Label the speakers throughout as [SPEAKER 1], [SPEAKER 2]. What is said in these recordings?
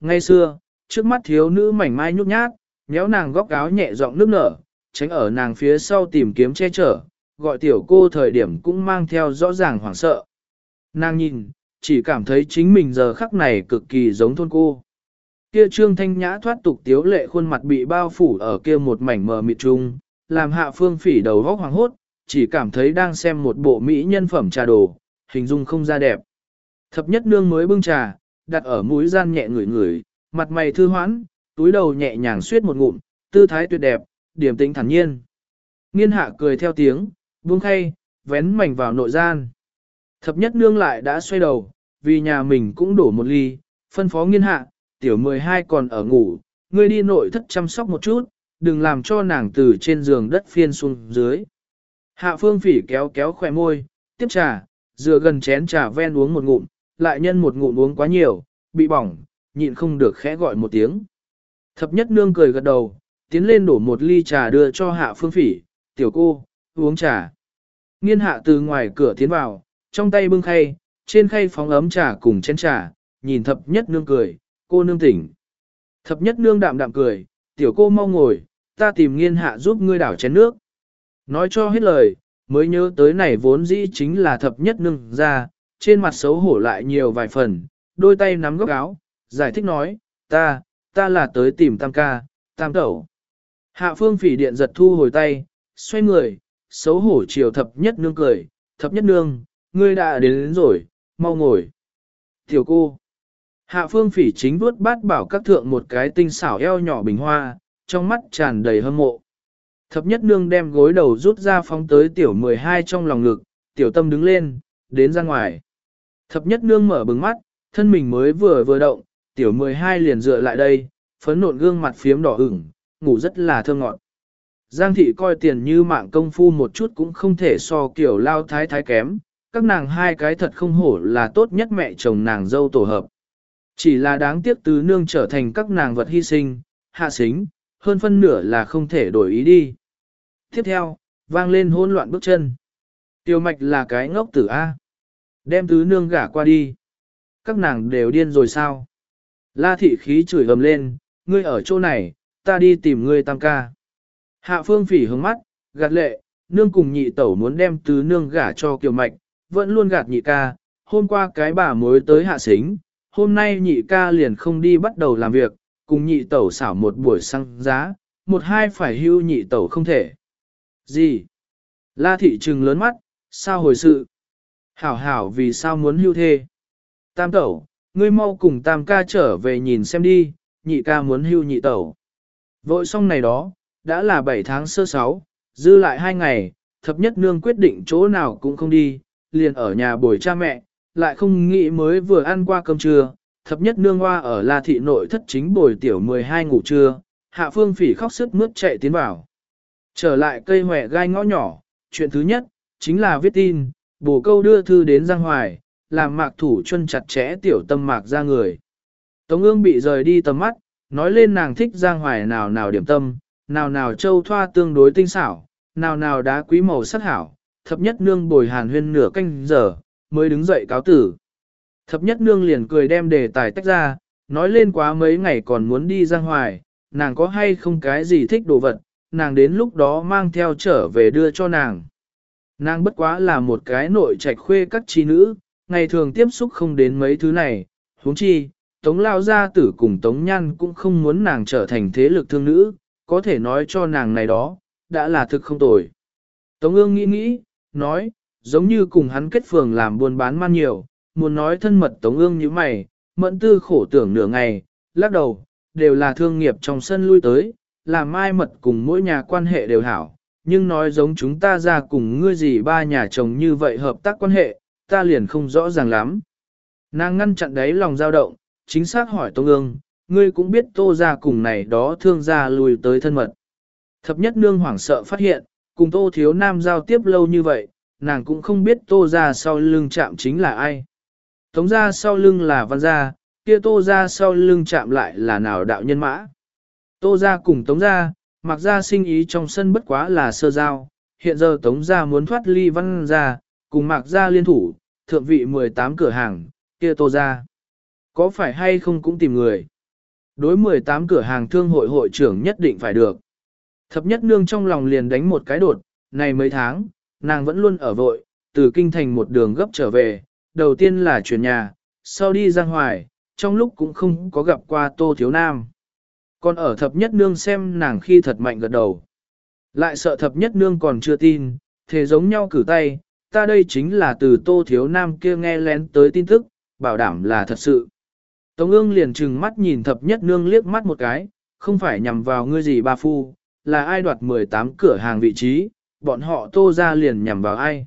[SPEAKER 1] Ngay xưa, trước mắt thiếu nữ mảnh mai nhút nhát, nhéo nàng góc áo nhẹ giọng nước nở, tránh ở nàng phía sau tìm kiếm che chở, gọi tiểu cô thời điểm cũng mang theo rõ ràng hoảng sợ. Nàng nhìn, chỉ cảm thấy chính mình giờ khắc này cực kỳ giống thôn cô. Kia trương thanh nhã thoát tục tiếu lệ khuôn mặt bị bao phủ ở kia một mảnh mờ mịt trung, làm hạ phương phỉ đầu góc hoàng hốt, chỉ cảm thấy đang xem một bộ mỹ nhân phẩm trà đồ, hình dung không ra đẹp. Thập nhất nương mới bưng trà, đặt ở mũi gian nhẹ ngửi ngửi, mặt mày thư hoãn, túi đầu nhẹ nhàng suyết một ngụm, tư thái tuyệt đẹp, điểm tính thản nhiên. Nghiên hạ cười theo tiếng, buông khay, vén mảnh vào nội gian. Thập nhất nương lại đã xoay đầu, vì nhà mình cũng đổ một ly, phân phó nghiên hạ, tiểu 12 còn ở ngủ, ngươi đi nội thất chăm sóc một chút, đừng làm cho nàng từ trên giường đất phiên xuống dưới. Hạ phương phỉ kéo kéo khỏe môi, tiếp trà, dựa gần chén trà ven uống một ngụm, lại nhân một ngụm uống quá nhiều, bị bỏng, nhịn không được khẽ gọi một tiếng. Thập nhất nương cười gật đầu, tiến lên đổ một ly trà đưa cho hạ phương phỉ, tiểu cô, uống trà. Nghiên hạ từ ngoài cửa tiến vào, trong tay bưng khay, trên khay phóng ấm trà cùng chén trà, nhìn thập nhất nương cười, cô nương tỉnh. Thập nhất nương đạm đạm cười, tiểu cô mau ngồi, ta tìm nghiên hạ giúp ngươi đảo chén nước. Nói cho hết lời, mới nhớ tới này vốn dĩ chính là thập nhất nương ra, trên mặt xấu hổ lại nhiều vài phần, đôi tay nắm góc áo, giải thích nói, ta, ta là tới tìm tam ca, tam tẩu. Hạ phương phỉ điện giật thu hồi tay, xoay người, xấu hổ chiều thập nhất nương cười, thập nhất nương, ngươi đã đến, đến rồi, mau ngồi. Tiểu cô, hạ phương phỉ chính vuốt bát bảo các thượng một cái tinh xảo eo nhỏ bình hoa, trong mắt tràn đầy hâm mộ. Thập nhất nương đem gối đầu rút ra phóng tới tiểu 12 trong lòng ngực, tiểu tâm đứng lên, đến ra ngoài. Thập nhất nương mở bừng mắt, thân mình mới vừa vừa động, tiểu 12 liền dựa lại đây, phấn nộn gương mặt phiếm đỏ ửng, ngủ rất là thơ ngọt. Giang thị coi tiền như mạng công phu một chút cũng không thể so kiểu lao thái thái kém, các nàng hai cái thật không hổ là tốt nhất mẹ chồng nàng dâu tổ hợp. Chỉ là đáng tiếc tứ nương trở thành các nàng vật hy sinh, hạ xính, hơn phân nửa là không thể đổi ý đi. Tiếp theo, vang lên hỗn loạn bước chân. Tiêu mạch là cái ngốc tử A. Đem tứ nương gả qua đi. Các nàng đều điên rồi sao? La thị khí chửi ầm lên, ngươi ở chỗ này, ta đi tìm ngươi tam ca. Hạ phương phỉ hướng mắt, gạt lệ, nương cùng nhị tẩu muốn đem tứ nương gả cho kiều mạch, vẫn luôn gạt nhị ca, hôm qua cái bà mới tới hạ xính, hôm nay nhị ca liền không đi bắt đầu làm việc, cùng nhị tẩu xảo một buổi xăng giá, một hai phải hưu nhị tẩu không thể. Gì? La thị trừng lớn mắt, sao hồi sự? Hảo hảo vì sao muốn hưu thê? Tam tẩu, ngươi mau cùng tam ca trở về nhìn xem đi, nhị ca muốn hưu nhị tẩu. Vội xong này đó, đã là 7 tháng sơ sáu, dư lại 2 ngày, thập nhất nương quyết định chỗ nào cũng không đi, liền ở nhà bồi cha mẹ, lại không nghĩ mới vừa ăn qua cơm trưa, thập nhất nương hoa ở La Thị nội thất chính bồi tiểu 12 ngủ trưa, hạ phương phỉ khóc sức mướt chạy tiến vào. Trở lại cây hòe gai ngõ nhỏ, chuyện thứ nhất, chính là viết tin, bổ câu đưa thư đến Giang Hoài, làm mạc thủ chân chặt chẽ tiểu tâm mạc ra người. Tống ương bị rời đi tầm mắt, nói lên nàng thích Giang Hoài nào nào điểm tâm, nào nào châu thoa tương đối tinh xảo, nào nào đá quý màu sắc hảo, thập nhất nương bồi hàn huyên nửa canh giờ, mới đứng dậy cáo tử. Thập nhất nương liền cười đem đề tài tách ra, nói lên quá mấy ngày còn muốn đi Giang Hoài, nàng có hay không cái gì thích đồ vật, nàng đến lúc đó mang theo trở về đưa cho nàng. Nàng bất quá là một cái nội trạch khuê các chi nữ, ngày thường tiếp xúc không đến mấy thứ này, huống chi, Tống Lao Gia Tử cùng Tống Nhan cũng không muốn nàng trở thành thế lực thương nữ, có thể nói cho nàng này đó, đã là thực không tồi. Tống ương nghĩ nghĩ, nói, giống như cùng hắn kết phường làm buôn bán man nhiều, muốn nói thân mật Tống ương như mày, mẫn tư khổ tưởng nửa ngày, lắc đầu, đều là thương nghiệp trong sân lui tới, làm mai mật cùng mỗi nhà quan hệ đều hảo, nhưng nói giống chúng ta ra cùng ngươi gì ba nhà chồng như vậy hợp tác quan hệ, ta liền không rõ ràng lắm. Nàng ngăn chặn đấy lòng dao động, chính xác hỏi Tông ương, ngươi cũng biết tô ra cùng này đó thương gia lùi tới thân mật. Thập nhất nương hoảng sợ phát hiện, cùng tô thiếu nam giao tiếp lâu như vậy, nàng cũng không biết tô ra sau lưng chạm chính là ai. Tống ra sau lưng là văn gia, kia tô ra sau lưng chạm lại là nào đạo nhân mã. Tô ra cùng tống ra, mặc ra sinh ý trong sân bất quá là sơ giao, hiện giờ tống Gia muốn thoát ly văn ra, cùng mặc ra liên thủ, thượng vị 18 cửa hàng, kia tô ra. Có phải hay không cũng tìm người. Đối 18 cửa hàng thương hội hội trưởng nhất định phải được. Thập nhất nương trong lòng liền đánh một cái đột, này mấy tháng, nàng vẫn luôn ở vội, từ kinh thành một đường gấp trở về, đầu tiên là chuyển nhà, sau đi ra hoài, trong lúc cũng không có gặp qua tô thiếu nam. Còn ở thập nhất nương xem nàng khi thật mạnh gật đầu. Lại sợ thập nhất nương còn chưa tin, thế giống nhau cử tay, ta đây chính là từ tô thiếu nam kia nghe lén tới tin tức, bảo đảm là thật sự. Tống ương liền trừng mắt nhìn thập nhất nương liếc mắt một cái, không phải nhằm vào ngươi gì ba phu, là ai đoạt 18 cửa hàng vị trí, bọn họ tô ra liền nhằm vào ai.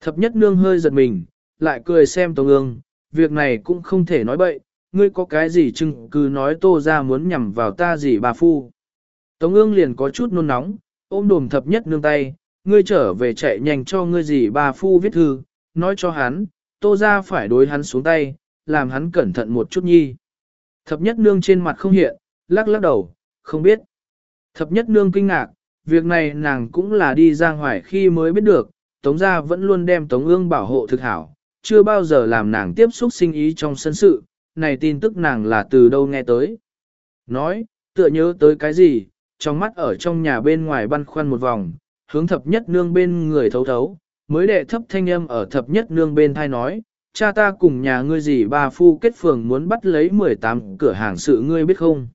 [SPEAKER 1] Thập nhất nương hơi giật mình, lại cười xem Tống ương, việc này cũng không thể nói bậy, ngươi có cái gì chừng cứ nói tô ra muốn nhằm vào ta gì bà phu. Tống ương liền có chút nôn nóng, ôm đồm thập nhất nương tay, ngươi trở về chạy nhanh cho ngươi gì bà phu viết thư, nói cho hắn, tô ra phải đối hắn xuống tay, làm hắn cẩn thận một chút nhi. Thập nhất nương trên mặt không hiện, lắc lắc đầu, không biết. Thập nhất nương kinh ngạc, việc này nàng cũng là đi ra ngoài khi mới biết được, Tống gia vẫn luôn đem Tống ương bảo hộ thực hảo, chưa bao giờ làm nàng tiếp xúc sinh ý trong sân sự, này tin tức nàng là từ đâu nghe tới. Nói, tựa nhớ tới cái gì, trong mắt ở trong nhà bên ngoài băn khoăn một vòng, hướng thập nhất nương bên người thấu thấu, mới đệ thấp thanh âm ở thập nhất nương bên thai nói, cha ta cùng nhà ngươi gì bà phu kết phường muốn bắt lấy 18 cửa hàng sự ngươi biết không.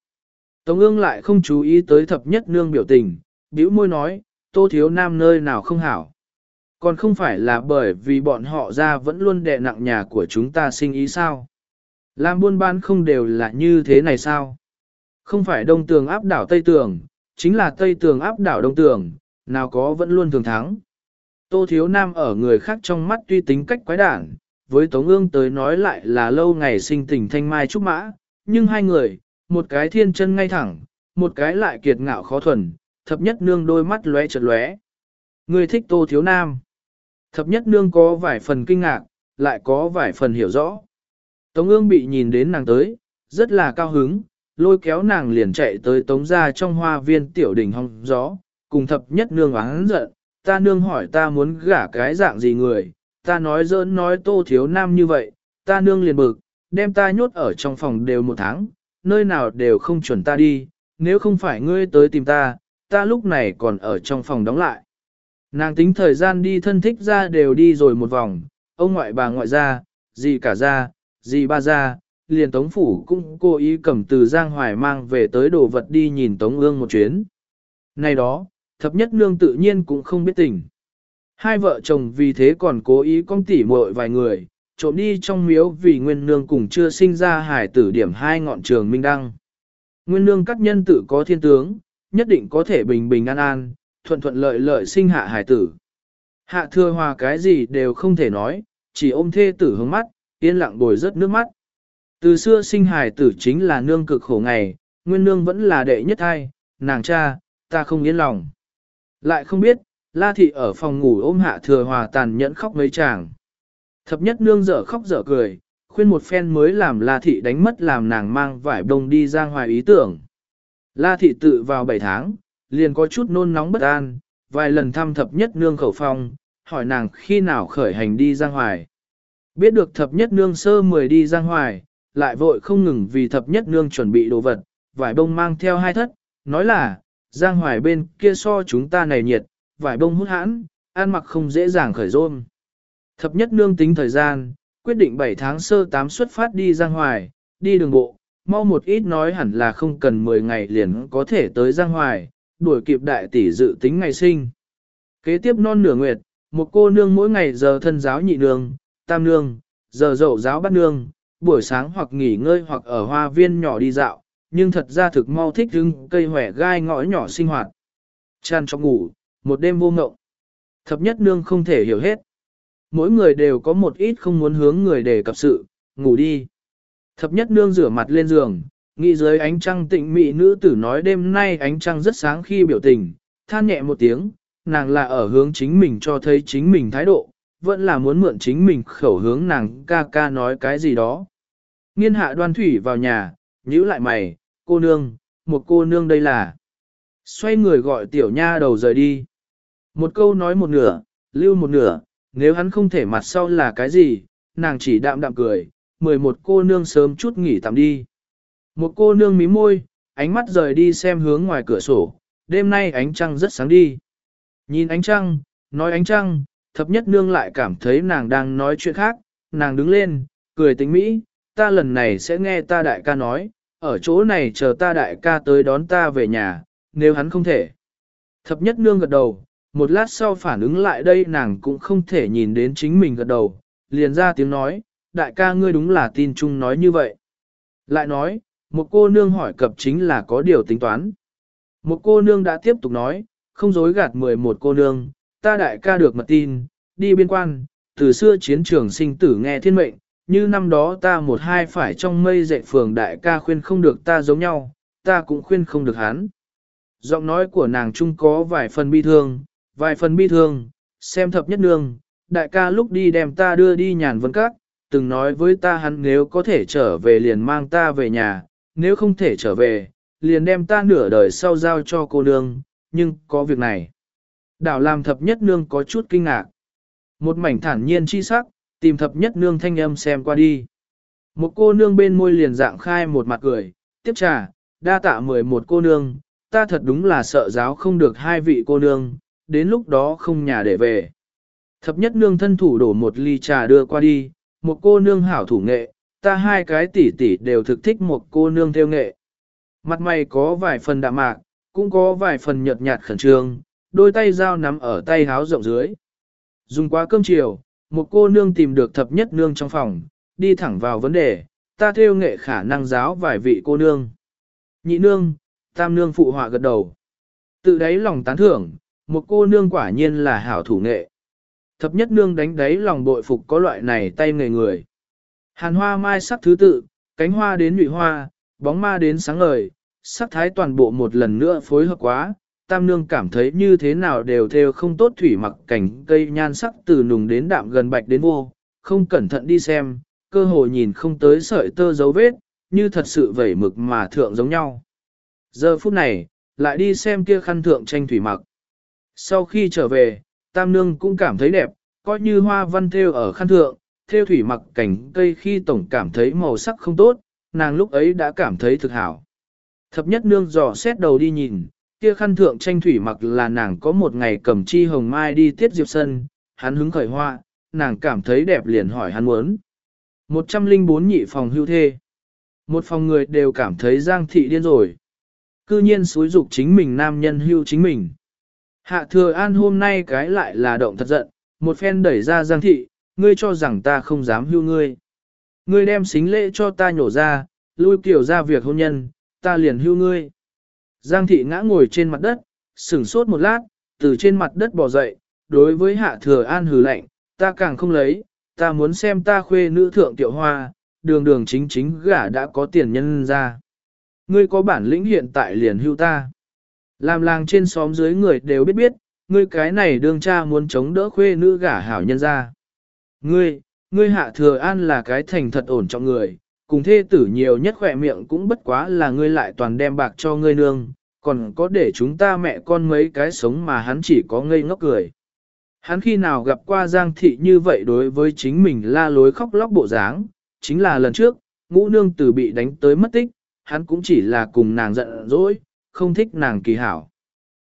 [SPEAKER 1] Tống ương lại không chú ý tới thập nhất nương biểu tình, bĩu môi nói, tô thiếu nam nơi nào không hảo. Còn không phải là bởi vì bọn họ ra vẫn luôn đè nặng nhà của chúng ta sinh ý sao. Làm buôn bán không đều là như thế này sao? Không phải đông tường áp đảo tây tường, chính là tây tường áp đảo đông tường, nào có vẫn luôn thường thắng. Tô Thiếu Nam ở người khác trong mắt tuy tính cách quái đản, với Tống ương tới nói lại là lâu ngày sinh tình thanh mai trúc mã, nhưng hai người, một cái thiên chân ngay thẳng, một cái lại kiệt ngạo khó thuần, thập nhất nương đôi mắt lóe chật lóe. Người thích Tô Thiếu Nam. Thập nhất nương có vài phần kinh ngạc, lại có vài phần hiểu rõ. Tống ương bị nhìn đến nàng tới, rất là cao hứng, lôi kéo nàng liền chạy tới tống ra trong hoa viên tiểu đỉnh hong gió, cùng thập nhất nương oán giận, ta nương hỏi ta muốn gả cái dạng gì người, ta nói dỡn nói tô thiếu nam như vậy, ta nương liền bực, đem ta nhốt ở trong phòng đều một tháng, nơi nào đều không chuẩn ta đi, nếu không phải ngươi tới tìm ta, ta lúc này còn ở trong phòng đóng lại. Nàng tính thời gian đi thân thích ra đều đi rồi một vòng, ông ngoại bà ngoại ra, gì cả ra, gì ba ra, liền Tống Phủ cũng cố ý cầm từ Giang Hoài mang về tới đồ vật đi nhìn Tống ương một chuyến. Này đó, thập nhất nương tự nhiên cũng không biết tình. Hai vợ chồng vì thế còn cố ý con tỉ muội vài người, trộm đi trong miếu vì nguyên nương cùng chưa sinh ra hải tử điểm hai ngọn trường minh đăng. Nguyên nương các nhân tử có thiên tướng, nhất định có thể bình bình an an, thuận thuận lợi lợi sinh hạ hải tử. Hạ thừa hòa cái gì đều không thể nói, chỉ ôm thê tử hướng mắt, yên lặng bồi rớt nước mắt. Từ xưa sinh hài tử chính là nương cực khổ ngày, nguyên nương vẫn là đệ nhất hai, nàng cha, ta không yên lòng. Lại không biết, La Thị ở phòng ngủ ôm hạ thừa hòa tàn nhẫn khóc mấy chàng. Thập nhất nương dở khóc dở cười, khuyên một phen mới làm La Thị đánh mất làm nàng mang vải đông đi ra ngoài ý tưởng. La Thị tự vào 7 tháng, liền có chút nôn nóng bất an, vài lần thăm thập nhất nương khẩu phong, hỏi nàng khi nào khởi hành đi ra ngoài. Biết được thập nhất nương sơ mười đi ra ngoài, lại vội không ngừng vì thập nhất nương chuẩn bị đồ vật, vải bông mang theo hai thất, nói là, giang hoài bên kia so chúng ta này nhiệt, vải bông hút hãn, ăn mặc không dễ dàng khởi rôm. Thập nhất nương tính thời gian, quyết định 7 tháng sơ 8 xuất phát đi giang hoài, đi đường bộ, mau một ít nói hẳn là không cần 10 ngày liền có thể tới giang hoài, đuổi kịp đại tỷ dự tính ngày sinh. Kế tiếp non nửa nguyệt, một cô nương mỗi ngày giờ thân giáo nhị nương, tam nương, giờ dậu giáo bắt nương, buổi sáng hoặc nghỉ ngơi hoặc ở hoa viên nhỏ đi dạo, nhưng thật ra thực mau thích hứng cây hỏe gai ngõ nhỏ sinh hoạt. Chăn trong ngủ, một đêm vô ngộng. Thập nhất nương không thể hiểu hết. Mỗi người đều có một ít không muốn hướng người để cập sự, ngủ đi. Thập nhất nương rửa mặt lên giường, nghĩ dưới ánh trăng tịnh mị nữ tử nói đêm nay ánh trăng rất sáng khi biểu tình, than nhẹ một tiếng, nàng là ở hướng chính mình cho thấy chính mình thái độ, vẫn là muốn mượn chính mình khẩu hướng nàng ca ca nói cái gì đó. Nghiên hạ đoan thủy vào nhà, nhíu lại mày, cô nương, một cô nương đây là. Xoay người gọi tiểu nha đầu rời đi. Một câu nói một nửa, lưu một nửa, nếu hắn không thể mặt sau là cái gì, nàng chỉ đạm đạm cười, mười một cô nương sớm chút nghỉ tạm đi. Một cô nương mí môi, ánh mắt rời đi xem hướng ngoài cửa sổ, đêm nay ánh trăng rất sáng đi. Nhìn ánh trăng, nói ánh trăng, thập nhất nương lại cảm thấy nàng đang nói chuyện khác, nàng đứng lên, cười tính mỹ, ta lần này sẽ nghe ta đại ca nói, ở chỗ này chờ ta đại ca tới đón ta về nhà, nếu hắn không thể. Thập nhất nương gật đầu, một lát sau phản ứng lại đây nàng cũng không thể nhìn đến chính mình gật đầu, liền ra tiếng nói, đại ca ngươi đúng là tin chung nói như vậy. Lại nói, một cô nương hỏi cập chính là có điều tính toán. Một cô nương đã tiếp tục nói, không dối gạt 11 cô nương, ta đại ca được mật tin, đi biên quan, từ xưa chiến trường sinh tử nghe thiên mệnh, như năm đó ta một hai phải trong mây dạy phường đại ca khuyên không được ta giống nhau, ta cũng khuyên không được hắn. Giọng nói của nàng trung có vài phần bi thương, vài phần bi thương, xem thập nhất nương, đại ca lúc đi đem ta đưa đi nhàn vấn các, từng nói với ta hắn nếu có thể trở về liền mang ta về nhà, nếu không thể trở về, liền đem ta nửa đời sau giao cho cô nương, nhưng có việc này. Đảo làm thập nhất nương có chút kinh ngạc. Một mảnh thản nhiên chi sắc, tìm thập nhất nương thanh âm xem qua đi. Một cô nương bên môi liền dạng khai một mặt cười, tiếp trà, đa tạ mười một cô nương, ta thật đúng là sợ giáo không được hai vị cô nương, đến lúc đó không nhà để về. Thập nhất nương thân thủ đổ một ly trà đưa qua đi, một cô nương hảo thủ nghệ, ta hai cái tỷ tỷ đều thực thích một cô nương theo nghệ. Mặt mày có vài phần đạm mạc, cũng có vài phần nhợt nhạt khẩn trương, đôi tay dao nắm ở tay háo rộng dưới. Dùng quá cơm chiều, một cô nương tìm được thập nhất nương trong phòng, đi thẳng vào vấn đề, ta theo nghệ khả năng giáo vài vị cô nương. Nhị nương, tam nương phụ họa gật đầu. Tự đáy lòng tán thưởng, một cô nương quả nhiên là hảo thủ nghệ. Thập nhất nương đánh đáy lòng bội phục có loại này tay nghề người. Hàn hoa mai sắc thứ tự, cánh hoa đến nhụy hoa, bóng ma đến sáng ngời, sắc thái toàn bộ một lần nữa phối hợp quá, tam nương cảm thấy như thế nào đều theo không tốt thủy mặc cảnh cây nhan sắc từ nùng đến đạm gần bạch đến vô, không cẩn thận đi xem, cơ hội nhìn không tới sợi tơ dấu vết, như thật sự vẩy mực mà thượng giống nhau. Giờ phút này, lại đi xem kia khăn thượng tranh thủy mặc. Sau khi trở về, tam nương cũng cảm thấy đẹp, coi như hoa văn theo ở khăn thượng, theo thủy mặc cảnh cây khi tổng cảm thấy màu sắc không tốt, nàng lúc ấy đã cảm thấy thực hảo. Thập nhất nương dò xét đầu đi nhìn, kia khăn thượng tranh thủy mặc là nàng có một ngày cầm chi hồng mai đi tiết diệp sân, hắn hứng khởi hoa, nàng cảm thấy đẹp liền hỏi hắn muốn. 104 nhị phòng hưu thê. Một phòng người đều cảm thấy giang thị điên rồi. Cư nhiên xúi dục chính mình nam nhân hưu chính mình. Hạ thừa an hôm nay cái lại là động thật giận, một phen đẩy ra giang thị, ngươi cho rằng ta không dám hưu ngươi. Ngươi đem xính lễ cho ta nhổ ra, lui kiểu ra việc hôn nhân, ta liền hưu ngươi. Giang thị ngã ngồi trên mặt đất, sửng sốt một lát, từ trên mặt đất bò dậy, đối với hạ thừa an hừ lạnh, ta càng không lấy, ta muốn xem ta khuê nữ thượng tiểu hoa, đường đường chính chính gả đã có tiền nhân ra. Ngươi có bản lĩnh hiện tại liền hưu ta. Làm làng trên xóm dưới người đều biết biết, ngươi cái này đương cha muốn chống đỡ khuê nữ gả hảo nhân ra. Ngươi, ngươi hạ thừa an là cái thành thật ổn trọng người, cùng thê tử nhiều nhất khỏe miệng cũng bất quá là ngươi lại toàn đem bạc cho ngươi nương, còn có để chúng ta mẹ con mấy cái sống mà hắn chỉ có ngây ngốc cười. Hắn khi nào gặp qua Giang Thị như vậy đối với chính mình la lối khóc lóc bộ dáng, chính là lần trước, ngũ nương tử bị đánh tới mất tích, hắn cũng chỉ là cùng nàng giận dỗi, không thích nàng kỳ hảo.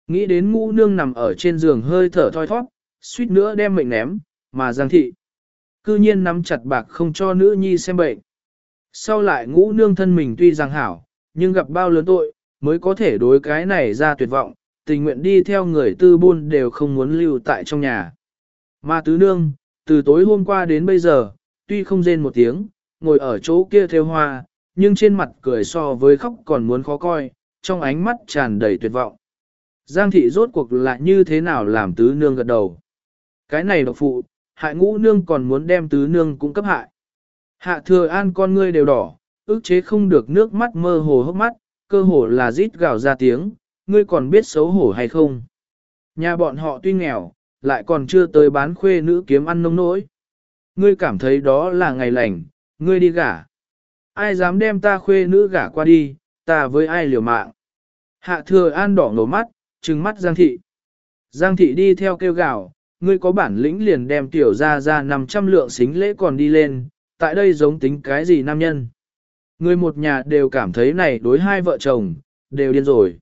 [SPEAKER 1] Nghĩ đến ngũ nương nằm ở trên giường hơi thở thoi thoát, suýt nữa đem mệnh ném, mà Giang Thị. Cư nhiên nắm chặt bạc không cho nữ nhi xem bệnh. Sau lại ngũ nương thân mình tuy rằng hảo, nhưng gặp bao lớn tội, mới có thể đối cái này ra tuyệt vọng, tình nguyện đi theo người tư buôn đều không muốn lưu tại trong nhà. Mà tứ nương, từ tối hôm qua đến bây giờ, tuy không rên một tiếng, ngồi ở chỗ kia theo hoa, nhưng trên mặt cười so với khóc còn muốn khó coi, trong ánh mắt tràn đầy tuyệt vọng. Giang thị rốt cuộc là như thế nào làm tứ nương gật đầu. Cái này độc phụ, hại ngũ nương còn muốn đem tứ nương cũng cấp hại. Hạ thừa an con ngươi đều đỏ, ức chế không được nước mắt mơ hồ hốc mắt, cơ hồ là rít gào ra tiếng, ngươi còn biết xấu hổ hay không. Nhà bọn họ tuy nghèo, lại còn chưa tới bán khuê nữ kiếm ăn nông nỗi. Ngươi cảm thấy đó là ngày lành, ngươi đi gả. Ai dám đem ta khuê nữ gả qua đi, ta với ai liều mạng. Hạ thừa an đỏ ngầu mắt, trừng mắt Giang thị. Giang thị đi theo kêu gào, ngươi có bản lĩnh liền đem tiểu ra ra 500 lượng xính lễ còn đi lên, tại đây giống tính cái gì nam nhân. Người một nhà đều cảm thấy này đối hai vợ chồng, đều điên rồi.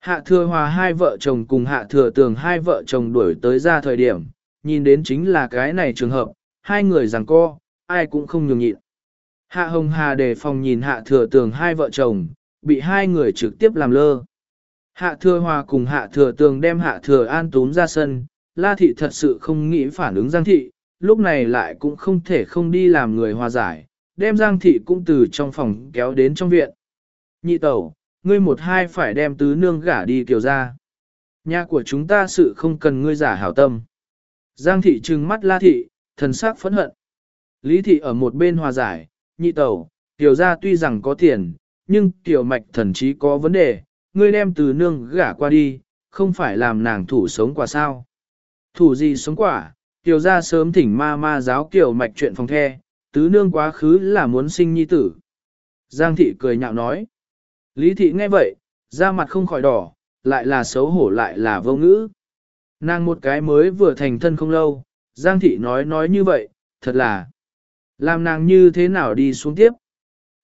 [SPEAKER 1] Hạ thừa hòa hai vợ chồng cùng hạ thừa tường hai vợ chồng đuổi tới ra thời điểm, nhìn đến chính là cái này trường hợp, hai người rằng co, ai cũng không nhường nhịn. Hạ hồng hà đề phòng nhìn hạ thừa tường hai vợ chồng, bị hai người trực tiếp làm lơ. Hạ thừa hòa cùng hạ thừa tường đem hạ thừa an tốn ra sân, la thị thật sự không nghĩ phản ứng giang thị, lúc này lại cũng không thể không đi làm người hòa giải, đem giang thị cũng từ trong phòng kéo đến trong viện. Nhị tẩu, ngươi một hai phải đem tứ nương gả đi kiều ra. Nhà của chúng ta sự không cần ngươi giả hảo tâm. Giang thị trừng mắt la thị, thần sắc phẫn hận. Lý thị ở một bên hòa giải, nhị tẩu, kiều ra tuy rằng có tiền, nhưng tiểu mạch thần chí có vấn đề, ngươi đem từ nương gả qua đi, không phải làm nàng thủ sống quả sao. Thủ gì sống quả, tiểu ra sớm thỉnh ma ma giáo kiểu mạch chuyện phòng the, tứ nương quá khứ là muốn sinh nhi tử. Giang thị cười nhạo nói. Lý thị nghe vậy, da mặt không khỏi đỏ, lại là xấu hổ lại là vô ngữ. Nàng một cái mới vừa thành thân không lâu, Giang thị nói nói như vậy, thật là làm nàng như thế nào đi xuống tiếp.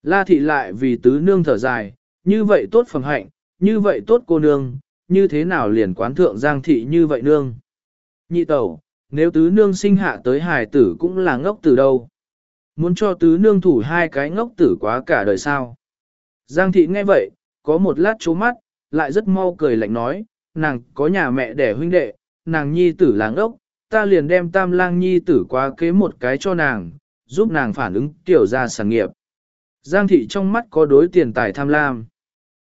[SPEAKER 1] La thị lại vì tứ nương thở dài, như vậy tốt phẩm hạnh, như vậy tốt cô nương, như thế nào liền quán thượng Giang thị như vậy nương. Nhị tẩu, nếu tứ nương sinh hạ tới hài tử cũng là ngốc tử đâu. Muốn cho tứ nương thủ hai cái ngốc tử quá cả đời sao. Giang thị nghe vậy, có một lát chố mắt, lại rất mau cười lạnh nói, nàng có nhà mẹ đẻ huynh đệ, nàng nhi tử là ốc, ta liền đem tam lang nhi tử quá kế một cái cho nàng, giúp nàng phản ứng tiểu ra sản nghiệp. Giang thị trong mắt có đối tiền tài tham lam.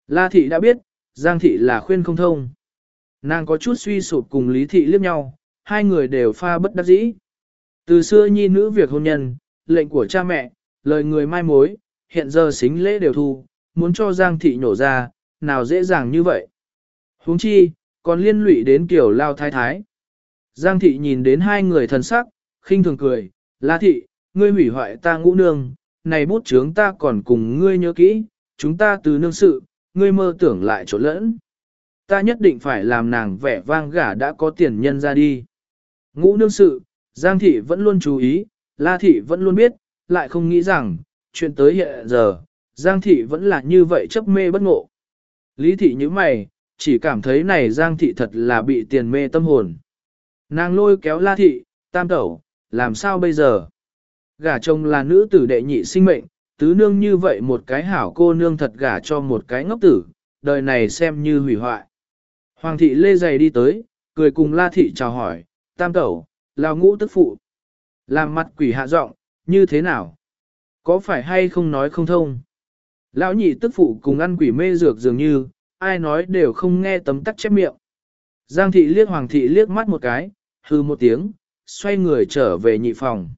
[SPEAKER 1] La thị đã biết, Giang thị là khuyên không thông. Nàng có chút suy sụp cùng Lý thị liếc nhau, hai người đều pha bất đắc dĩ. Từ xưa nhi nữ việc hôn nhân, lệnh của cha mẹ, lời người mai mối, hiện giờ xính lễ đều thu, muốn cho Giang thị nhổ ra, nào dễ dàng như vậy. huống chi, còn liên lụy đến kiểu lao thái thái. Giang thị nhìn đến hai người thần sắc, khinh thường cười, La thị, ngươi hủy hoại ta ngũ nương, này bút chướng ta còn cùng ngươi nhớ kỹ, chúng ta từ nương sự, ngươi mơ tưởng lại chỗ lẫn. Ta nhất định phải làm nàng vẻ vang gả đã có tiền nhân ra đi. Ngũ nương sự, Giang thị vẫn luôn chú ý, La thị vẫn luôn biết, lại không nghĩ rằng, chuyện tới hiện giờ, Giang thị vẫn là như vậy chấp mê bất ngộ. Lý thị như mày, chỉ cảm thấy này Giang thị thật là bị tiền mê tâm hồn. Nàng lôi kéo La thị, tam tẩu, làm sao bây giờ? Gả chồng là nữ tử đệ nhị sinh mệnh, tứ nương như vậy một cái hảo cô nương thật gả cho một cái ngốc tử, đời này xem như hủy hoại. Hoàng thị lê giày đi tới, cười cùng La thị chào hỏi, tam tẩu, lao ngũ tức phụ. Làm mặt quỷ hạ giọng, như thế nào? Có phải hay không nói không thông? Lão nhị tức phụ cùng ăn quỷ mê dược dường như, ai nói đều không nghe tấm tắc chép miệng. Giang thị liếc hoàng thị liếc mắt một cái, hư một tiếng, xoay người trở về nhị phòng.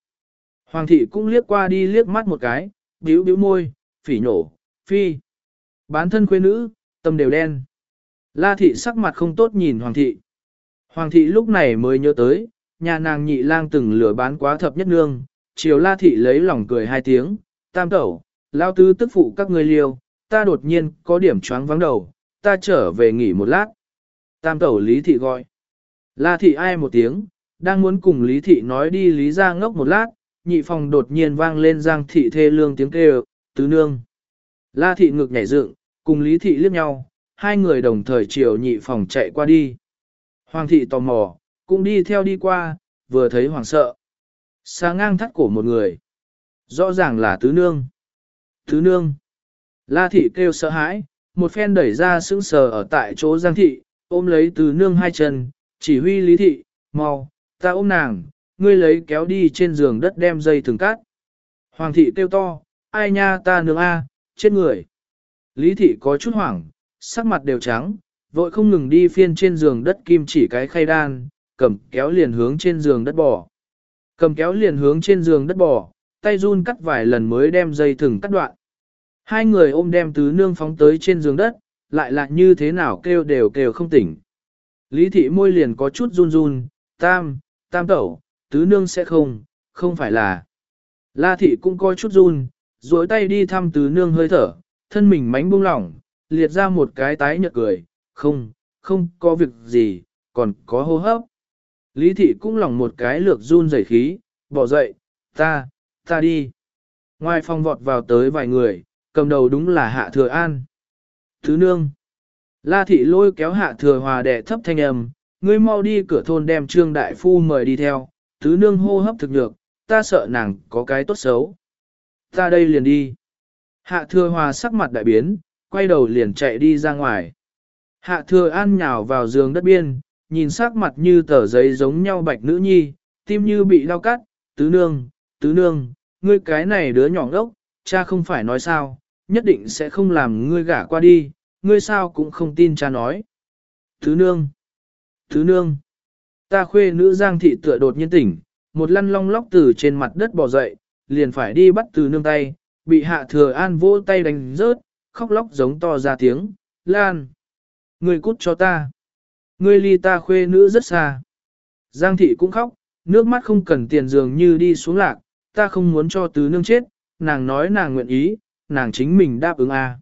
[SPEAKER 1] Hoàng thị cũng liếc qua đi liếc mắt một cái, bĩu bĩu môi, phỉ nhổ, phi. Bán thân quê nữ, tâm đều đen. La thị sắc mặt không tốt nhìn hoàng thị. Hoàng thị lúc này mới nhớ tới, nhà nàng nhị lang từng lửa bán quá thập nhất nương, chiều la thị lấy lòng cười hai tiếng, tam tẩu, lao tứ tức phụ các ngươi liêu, ta đột nhiên có điểm choáng vắng đầu, ta trở về nghỉ một lát. Tam tẩu lý thị gọi. La thị ai một tiếng, đang muốn cùng lý thị nói đi lý ra ngốc một lát, nhị phòng đột nhiên vang lên giang thị thê lương tiếng kêu, tứ nương. La thị ngực nhảy dựng, cùng lý thị liếc nhau, hai người đồng thời chiều nhị phòng chạy qua đi. Hoàng thị tò mò, cũng đi theo đi qua, vừa thấy hoàng sợ. Xa ngang thắt cổ một người. Rõ ràng là tứ nương. Tứ nương. La thị kêu sợ hãi, một phen đẩy ra sững sờ ở tại chỗ giang thị, ôm lấy tứ nương hai chân, chỉ huy lý thị, mau, ta ôm nàng, ngươi lấy kéo đi trên giường đất đem dây thừng cắt. Hoàng thị kêu to, ai nha ta nương a, chết người. Lý thị có chút hoảng, sắc mặt đều trắng, vội không ngừng đi phiên trên giường đất kim chỉ cái khay đan, cầm kéo liền hướng trên giường đất bò. Cầm kéo liền hướng trên giường đất bò, tay run cắt vài lần mới đem dây thừng cắt đoạn. Hai người ôm đem tứ nương phóng tới trên giường đất, lại là như thế nào kêu đều kêu không tỉnh. Lý thị môi liền có chút run run, tam, tam tẩu, tứ nương sẽ không, không phải là. La thị cũng coi chút run, duỗi tay đi thăm tứ nương hơi thở, thân mình mánh buông lỏng, liệt ra một cái tái nhợt cười, không, không có việc gì, còn có hô hấp. Lý thị cũng lỏng một cái lược run rẩy khí, bỏ dậy, ta, ta đi. Ngoài phòng vọt vào tới vài người, cầm đầu đúng là hạ thừa an. Thứ nương. La thị lôi kéo hạ thừa hòa đẻ thấp thanh âm, ngươi mau đi cửa thôn đem trương đại phu mời đi theo, Thứ nương hô hấp thực nhược, ta sợ nàng có cái tốt xấu. Ta đây liền đi. Hạ thừa hòa sắc mặt đại biến, quay đầu liền chạy đi ra ngoài. Hạ thừa an nhào vào giường đất biên, nhìn sắc mặt như tờ giấy giống nhau bạch nữ nhi, tim như bị lao cắt, tứ nương, tứ nương, ngươi cái này đứa nhỏ ngốc, cha không phải nói sao, nhất định sẽ không làm ngươi gả qua đi, ngươi sao cũng không tin cha nói. Tứ nương, tứ nương, ta khuê nữ giang thị tựa đột nhiên tỉnh, một lăn long lóc từ trên mặt đất bò dậy, liền phải đi bắt tứ nương tay, bị hạ thừa an vỗ tay đánh rớt, khóc lóc giống to ra tiếng, lan. Ngươi cút cho ta. Ngươi ly ta khuê nữ rất xa. Giang thị cũng khóc, nước mắt không cần tiền dường như đi xuống lạc, ta không muốn cho tứ nương chết, nàng nói nàng nguyện ý, nàng chính mình đáp ứng a. À.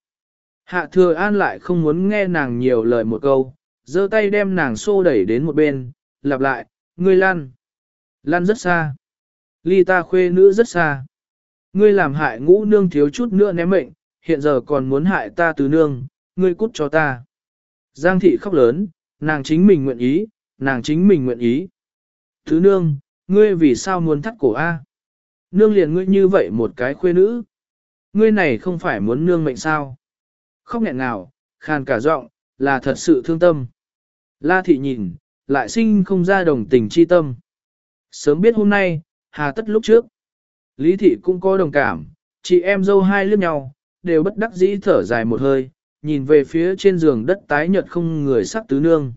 [SPEAKER 1] Hạ thừa an lại không muốn nghe nàng nhiều lời một câu, giơ tay đem nàng xô đẩy đến một bên, lặp lại, ngươi lan. Lan rất xa. Ly ta khuê nữ rất xa. Ngươi làm hại ngũ nương thiếu chút nữa ném mệnh, hiện giờ còn muốn hại ta tứ nương, ngươi cút cho ta. Giang thị khóc lớn, nàng chính mình nguyện ý, nàng chính mình nguyện ý. Thứ nương, ngươi vì sao muốn thắt cổ A? Nương liền ngươi như vậy một cái khuê nữ. Ngươi này không phải muốn nương mệnh sao? Khóc nghẹn nào, khàn cả giọng, là thật sự thương tâm. La thị nhìn, lại sinh không ra đồng tình chi tâm. Sớm biết hôm nay, hà tất lúc trước. Lý thị cũng có đồng cảm, chị em dâu hai lướt nhau, đều bất đắc dĩ thở dài một hơi, nhìn về phía trên giường đất tái nhợt không người sắc tứ nương.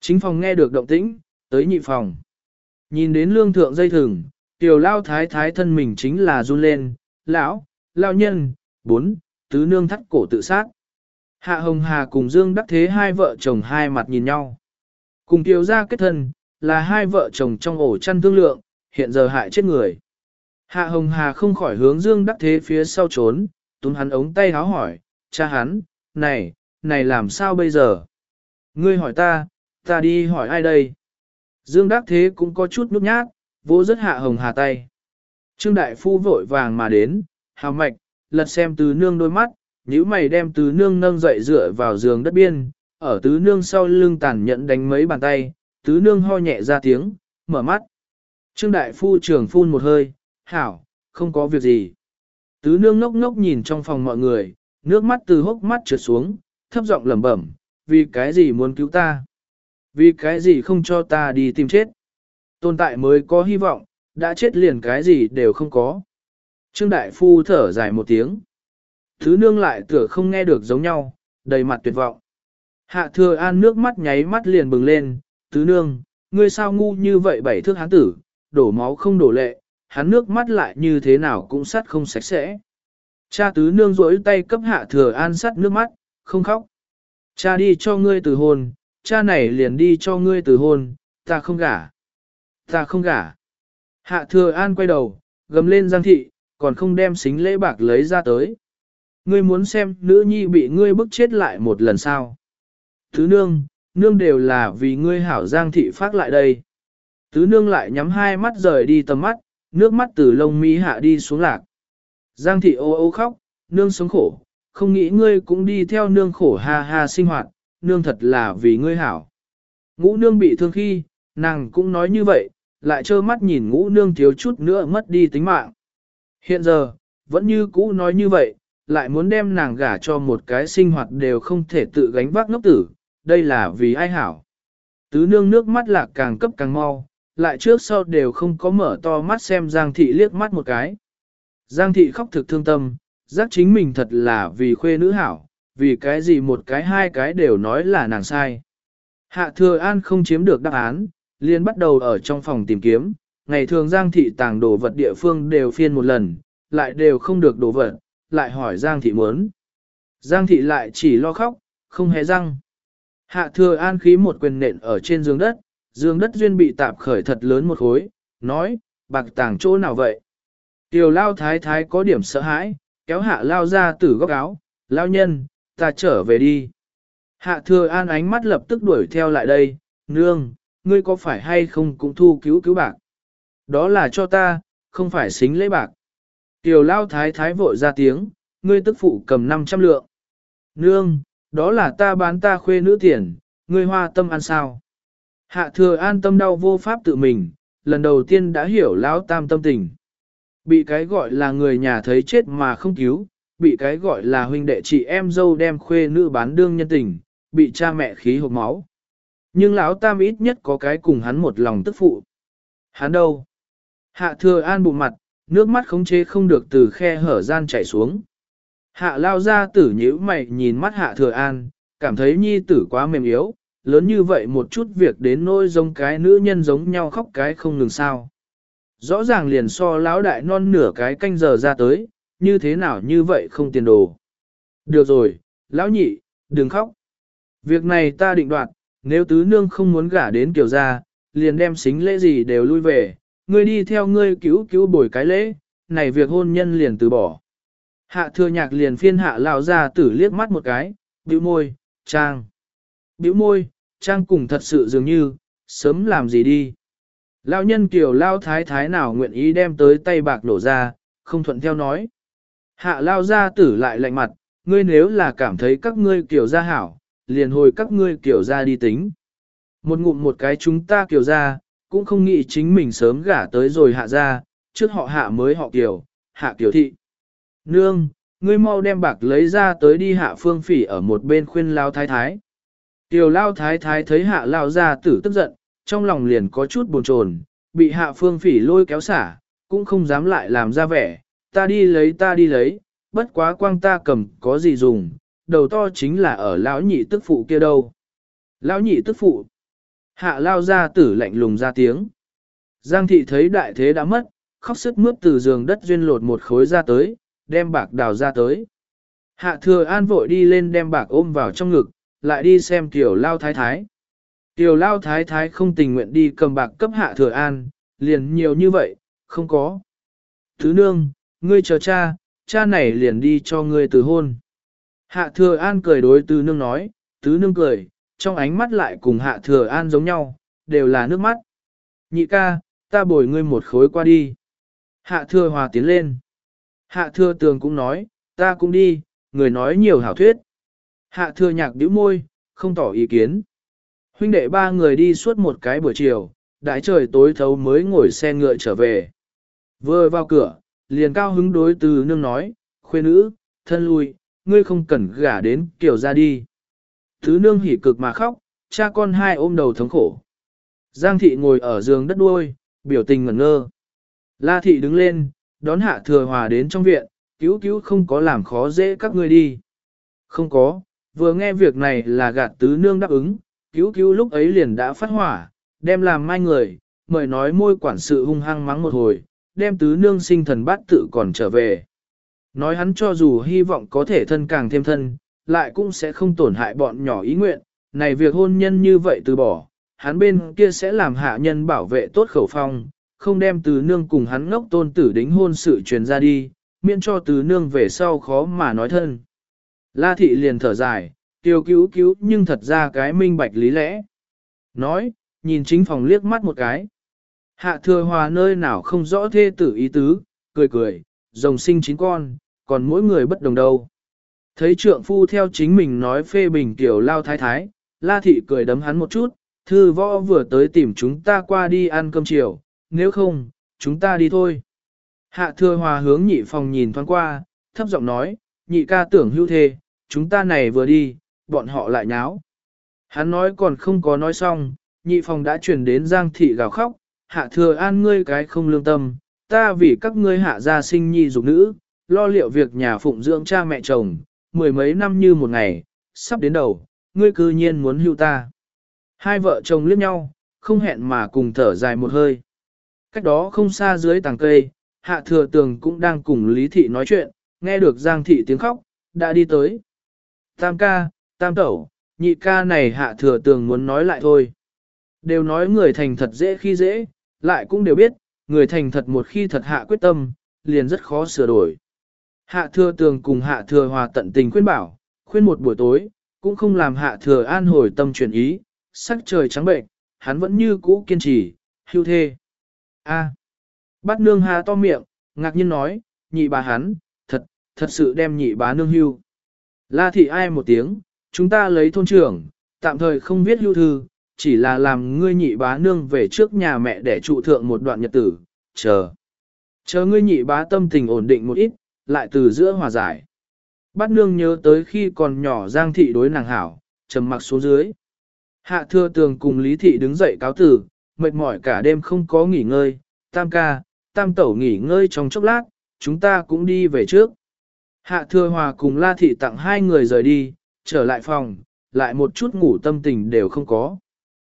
[SPEAKER 1] Chính phòng nghe được động tĩnh, tới nhị phòng. Nhìn đến lương thượng dây thừng, tiểu lao thái thái thân mình chính là run lên, lão, lao nhân, bốn, tứ nương thắt cổ tự sát. Hạ Hồng Hà cùng Dương Đắc Thế hai vợ chồng hai mặt nhìn nhau. Cùng tiểu ra kết thân, là hai vợ chồng trong ổ chăn thương lượng, hiện giờ hại chết người. Hạ Hồng Hà không khỏi hướng Dương Đắc Thế phía sau trốn, túm hắn ống tay háo hỏi, cha hắn, này, này làm sao bây giờ? Ngươi hỏi ta, ta đi hỏi ai đây? Dương Đắc Thế cũng có chút nút nhát, vỗ rất hạ hồng hà tay. Trương Đại Phu vội vàng mà đến, hào mạch, lật xem tứ nương đôi mắt, nhíu mày đem tứ nương nâng dậy dựa vào giường đất biên, ở tứ nương sau lưng tàn nhẫn đánh mấy bàn tay, tứ nương ho nhẹ ra tiếng, mở mắt. Trương Đại Phu trưởng phun một hơi, hảo, không có việc gì. Tứ nương ngốc ngốc nhìn trong phòng mọi người, nước mắt từ hốc mắt trượt xuống, thấp giọng lẩm bẩm, vì cái gì muốn cứu ta? Vì cái gì không cho ta đi tìm chết? Tồn tại mới có hy vọng, đã chết liền cái gì đều không có. Trương Đại Phu thở dài một tiếng. Thứ nương lại tựa không nghe được giống nhau, đầy mặt tuyệt vọng. Hạ thừa an nước mắt nháy mắt liền bừng lên, tứ nương, ngươi sao ngu như vậy bảy thước hán tử, đổ máu không đổ lệ, hắn nước mắt lại như thế nào cũng sắt không sạch sẽ. Cha tứ nương rỗi tay cấp hạ thừa an sắt nước mắt, không khóc. Cha đi cho ngươi từ hôn, cha này liền đi cho ngươi từ hôn, ta không gả. Ta không gả. Hạ thừa an quay đầu, gầm lên giang thị, còn không đem xính lễ bạc lấy ra tới. Ngươi muốn xem nữ nhi bị ngươi bức chết lại một lần sao. Tứ nương, nương đều là vì ngươi hảo giang thị phát lại đây. Tứ nương lại nhắm hai mắt rời đi tầm mắt, nước mắt từ lông mi hạ đi xuống lạc. Giang thị ô ô khóc, nương sống khổ, không nghĩ ngươi cũng đi theo nương khổ ha ha sinh hoạt, nương thật là vì ngươi hảo. Ngũ nương bị thương khi, nàng cũng nói như vậy, lại trơ mắt nhìn ngũ nương thiếu chút nữa mất đi tính mạng. Hiện giờ, vẫn như cũ nói như vậy, lại muốn đem nàng gả cho một cái sinh hoạt đều không thể tự gánh vác ngốc tử, đây là vì ai hảo. Tứ nương nước mắt lạc càng cấp càng mau, lại trước sau đều không có mở to mắt xem Giang thị liếc mắt một cái. Giang thị khóc thực thương tâm, giác chính mình thật là vì khuê nữ hảo, vì cái gì một cái hai cái đều nói là nàng sai. Hạ thừa an không chiếm được đáp án, liền bắt đầu ở trong phòng tìm kiếm, ngày thường Giang thị tàng đồ vật địa phương đều phiên một lần, lại đều không được đồ vật, lại hỏi Giang thị muốn. Giang thị lại chỉ lo khóc, không hề răng. Hạ thừa an khí một quyền nện ở trên giường đất, giường đất duyên bị tạp khởi thật lớn một khối, nói, bạc tàng chỗ nào vậy? Tiểu lao thái thái có điểm sợ hãi, kéo hạ lao ra từ góc áo, lao nhân, ta trở về đi. Hạ thừa an ánh mắt lập tức đuổi theo lại đây, nương, ngươi có phải hay không cũng thu cứu cứu bạc? Đó là cho ta, không phải xính lấy bạc. Tiểu lao thái thái vội ra tiếng, ngươi tức phụ cầm 500 lượng. Nương, đó là ta bán ta khuê nữ tiền, ngươi hoa tâm ăn sao. Hạ thừa an tâm đau vô pháp tự mình, lần đầu tiên đã hiểu lão tam tâm tình. Bị cái gọi là người nhà thấy chết mà không cứu, bị cái gọi là huynh đệ chị em dâu đem khuê nữ bán đương nhân tình, bị cha mẹ khí hộp máu. Nhưng lão tam ít nhất có cái cùng hắn một lòng tức phụ. Hắn đâu? Hạ thừa an bụng mặt, nước mắt khống chế không được từ khe hở gian chảy xuống. Hạ lao ra tử nhíu mày nhìn mắt hạ thừa an, cảm thấy nhi tử quá mềm yếu, lớn như vậy một chút việc đến nỗi giống cái nữ nhân giống nhau khóc cái không ngừng sao. Rõ ràng liền so lão đại non nửa cái canh giờ ra tới, như thế nào như vậy không tiền đồ. Được rồi, lão nhị, đừng khóc. Việc này ta định đoạt, nếu tứ nương không muốn gả đến kiểu gia, liền đem xính lễ gì đều lui về, ngươi đi theo ngươi cứu cứu bồi cái lễ, này việc hôn nhân liền từ bỏ. Hạ thừa nhạc liền phiên hạ lao ra tử liếc mắt một cái, bĩu môi, trang. bĩu môi, trang cùng thật sự dường như, sớm làm gì đi. Lao nhân kiểu lao thái thái nào nguyện ý đem tới tay bạc đổ ra, không thuận theo nói. Hạ lao ra tử lại lạnh mặt, ngươi nếu là cảm thấy các ngươi kiểu ra hảo, liền hồi các ngươi kiểu ra đi tính. Một ngụm một cái chúng ta kiểu ra, cũng không nghĩ chính mình sớm gả tới rồi hạ ra, trước họ hạ mới họ kiểu, hạ kiểu thị. Nương, ngươi mau đem bạc lấy ra tới đi hạ phương phỉ ở một bên khuyên lao thái thái. Tiểu lao thái thái thấy hạ lao ra tử tức giận, trong lòng liền có chút buồn chồn, bị hạ phương phỉ lôi kéo xả, cũng không dám lại làm ra vẻ, ta đi lấy ta đi lấy, bất quá quang ta cầm có gì dùng, đầu to chính là ở lão nhị tức phụ kia đâu. Lão nhị tức phụ. Hạ lao ra tử lạnh lùng ra tiếng. Giang thị thấy đại thế đã mất, khóc sức mướt từ giường đất duyên lột một khối ra tới, đem bạc đào ra tới. Hạ thừa an vội đi lên đem bạc ôm vào trong ngực, lại đi xem tiểu lao thái thái. Tiểu lao thái thái không tình nguyện đi cầm bạc cấp hạ thừa an, liền nhiều như vậy, không có. Thứ nương, ngươi chờ cha, cha này liền đi cho ngươi từ hôn. Hạ thừa an cười đối tứ nương nói, tứ nương cười, trong ánh mắt lại cùng hạ thừa an giống nhau, đều là nước mắt. Nhị ca, ta bồi ngươi một khối qua đi. Hạ thừa hòa tiến lên. Hạ thừa tường cũng nói, ta cũng đi, người nói nhiều hảo thuyết. Hạ thừa nhạc đĩu môi, không tỏ ý kiến. Huynh đệ ba người đi suốt một cái buổi chiều, đại trời tối thấu mới ngồi xe ngựa trở về. Vừa vào cửa, liền cao hứng đối từ nương nói, khuê nữ, thân lui, ngươi không cần gả đến kiểu ra đi. Thứ nương hỉ cực mà khóc, cha con hai ôm đầu thống khổ. Giang thị ngồi ở giường đất đuôi, biểu tình ngẩn ngơ. La thị đứng lên, đón hạ thừa hòa đến trong viện, cứu cứu không có làm khó dễ các ngươi đi. Không có, vừa nghe việc này là gạt tứ nương đáp ứng, cứu cứu lúc ấy liền đã phát hỏa, đem làm mai người, mời nói môi quản sự hung hăng mắng một hồi, đem tứ nương sinh thần bát tự còn trở về. Nói hắn cho dù hy vọng có thể thân càng thêm thân, lại cũng sẽ không tổn hại bọn nhỏ ý nguyện, này việc hôn nhân như vậy từ bỏ, hắn bên kia sẽ làm hạ nhân bảo vệ tốt khẩu phong, không đem từ nương cùng hắn ngốc tôn tử đính hôn sự truyền ra đi, miễn cho từ nương về sau khó mà nói thân. La thị liền thở dài, tiêu cứu cứu nhưng thật ra cái minh bạch lý lẽ. Nói, nhìn chính phòng liếc mắt một cái. Hạ thừa hòa nơi nào không rõ thê tử ý tứ, cười cười, rồng sinh chín con, còn mỗi người bất đồng đâu. Thấy trượng phu theo chính mình nói phê bình tiểu lao thái thái, la thị cười đấm hắn một chút, thư võ vừa tới tìm chúng ta qua đi ăn cơm chiều, nếu không, chúng ta đi thôi. Hạ thừa hòa hướng nhị phòng nhìn thoáng qua, thấp giọng nói, nhị ca tưởng hưu thê, chúng ta này vừa đi, bọn họ lại nháo. Hắn nói còn không có nói xong, nhị phòng đã chuyển đến giang thị gào khóc, hạ thừa an ngươi cái không lương tâm, ta vì các ngươi hạ gia sinh nhi dục nữ, lo liệu việc nhà phụng dưỡng cha mẹ chồng, mười mấy năm như một ngày, sắp đến đầu, ngươi cư nhiên muốn hưu ta. Hai vợ chồng liếc nhau, không hẹn mà cùng thở dài một hơi. Cách đó không xa dưới tàng cây, hạ thừa tường cũng đang cùng Lý Thị nói chuyện, nghe được Giang Thị tiếng khóc, đã đi tới. Tam ca, tam tẩu, nhị ca này hạ thừa tường muốn nói lại thôi. Đều nói người thành thật dễ khi dễ, lại cũng đều biết, người thành thật một khi thật hạ quyết tâm, liền rất khó sửa đổi. Hạ thừa tường cùng hạ thừa hòa tận tình khuyên bảo, khuyên một buổi tối, cũng không làm hạ thừa an hồi tâm chuyển ý, sắc trời trắng bệnh, hắn vẫn như cũ kiên trì, hưu thê. A. Bát nương hà to miệng, ngạc nhiên nói, nhị bà hắn, thật, thật sự đem nhị bá nương hưu. La thị ai một tiếng, chúng ta lấy thôn trưởng, tạm thời không viết hưu thư, chỉ là làm ngươi nhị bá nương về trước nhà mẹ để trụ thượng một đoạn nhật tử, chờ. Chờ ngươi nhị bá tâm tình ổn định một ít, lại từ giữa hòa giải. Bát nương nhớ tới khi còn nhỏ giang thị đối nàng hảo, trầm mặc xuống dưới. Hạ thưa tường cùng Lý Thị đứng dậy cáo tử, mệt mỏi cả đêm không có nghỉ ngơi, tam ca, tam tẩu nghỉ ngơi trong chốc lát, chúng ta cũng đi về trước. Hạ thừa hòa cùng La Thị tặng hai người rời đi, trở lại phòng, lại một chút ngủ tâm tình đều không có.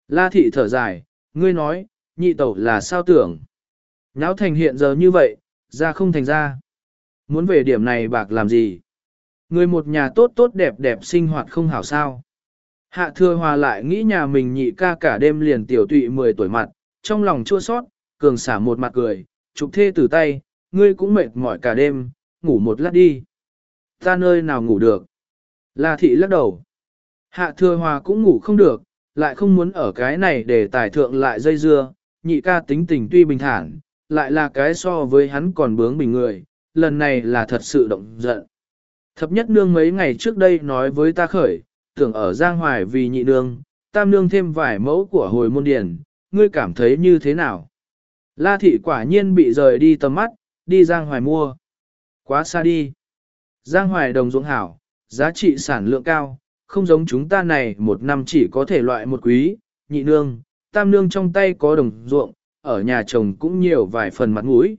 [SPEAKER 1] La Thị thở dài, ngươi nói, nhị tẩu là sao tưởng. Nháo thành hiện giờ như vậy, ra không thành ra. Muốn về điểm này bạc làm gì? Người một nhà tốt tốt đẹp đẹp sinh hoạt không hảo sao. Hạ thừa hòa lại nghĩ nhà mình nhị ca cả đêm liền tiểu tụy 10 tuổi mặt, trong lòng chua sót, cường xả một mặt cười, chụp thê từ tay, ngươi cũng mệt mỏi cả đêm, ngủ một lát đi. Ta nơi nào ngủ được. La thị lắc đầu. Hạ thừa hòa cũng ngủ không được, lại không muốn ở cái này để tài thượng lại dây dưa, nhị ca tính tình tuy bình thản, lại là cái so với hắn còn bướng bình người, lần này là thật sự động giận. Thập nhất nương mấy ngày trước đây nói với ta khởi, tưởng ở Giang Hoài vì nhị nương, tam nương thêm vài mẫu của hồi môn điển, ngươi cảm thấy như thế nào? La thị quả nhiên bị rời đi tầm mắt, đi Giang Hoài mua. Quá xa đi. Giang Hoài đồng ruộng hảo, giá trị sản lượng cao, không giống chúng ta này một năm chỉ có thể loại một quý, nhị nương, tam nương trong tay có đồng ruộng, ở nhà chồng cũng nhiều vài phần mặt mũi.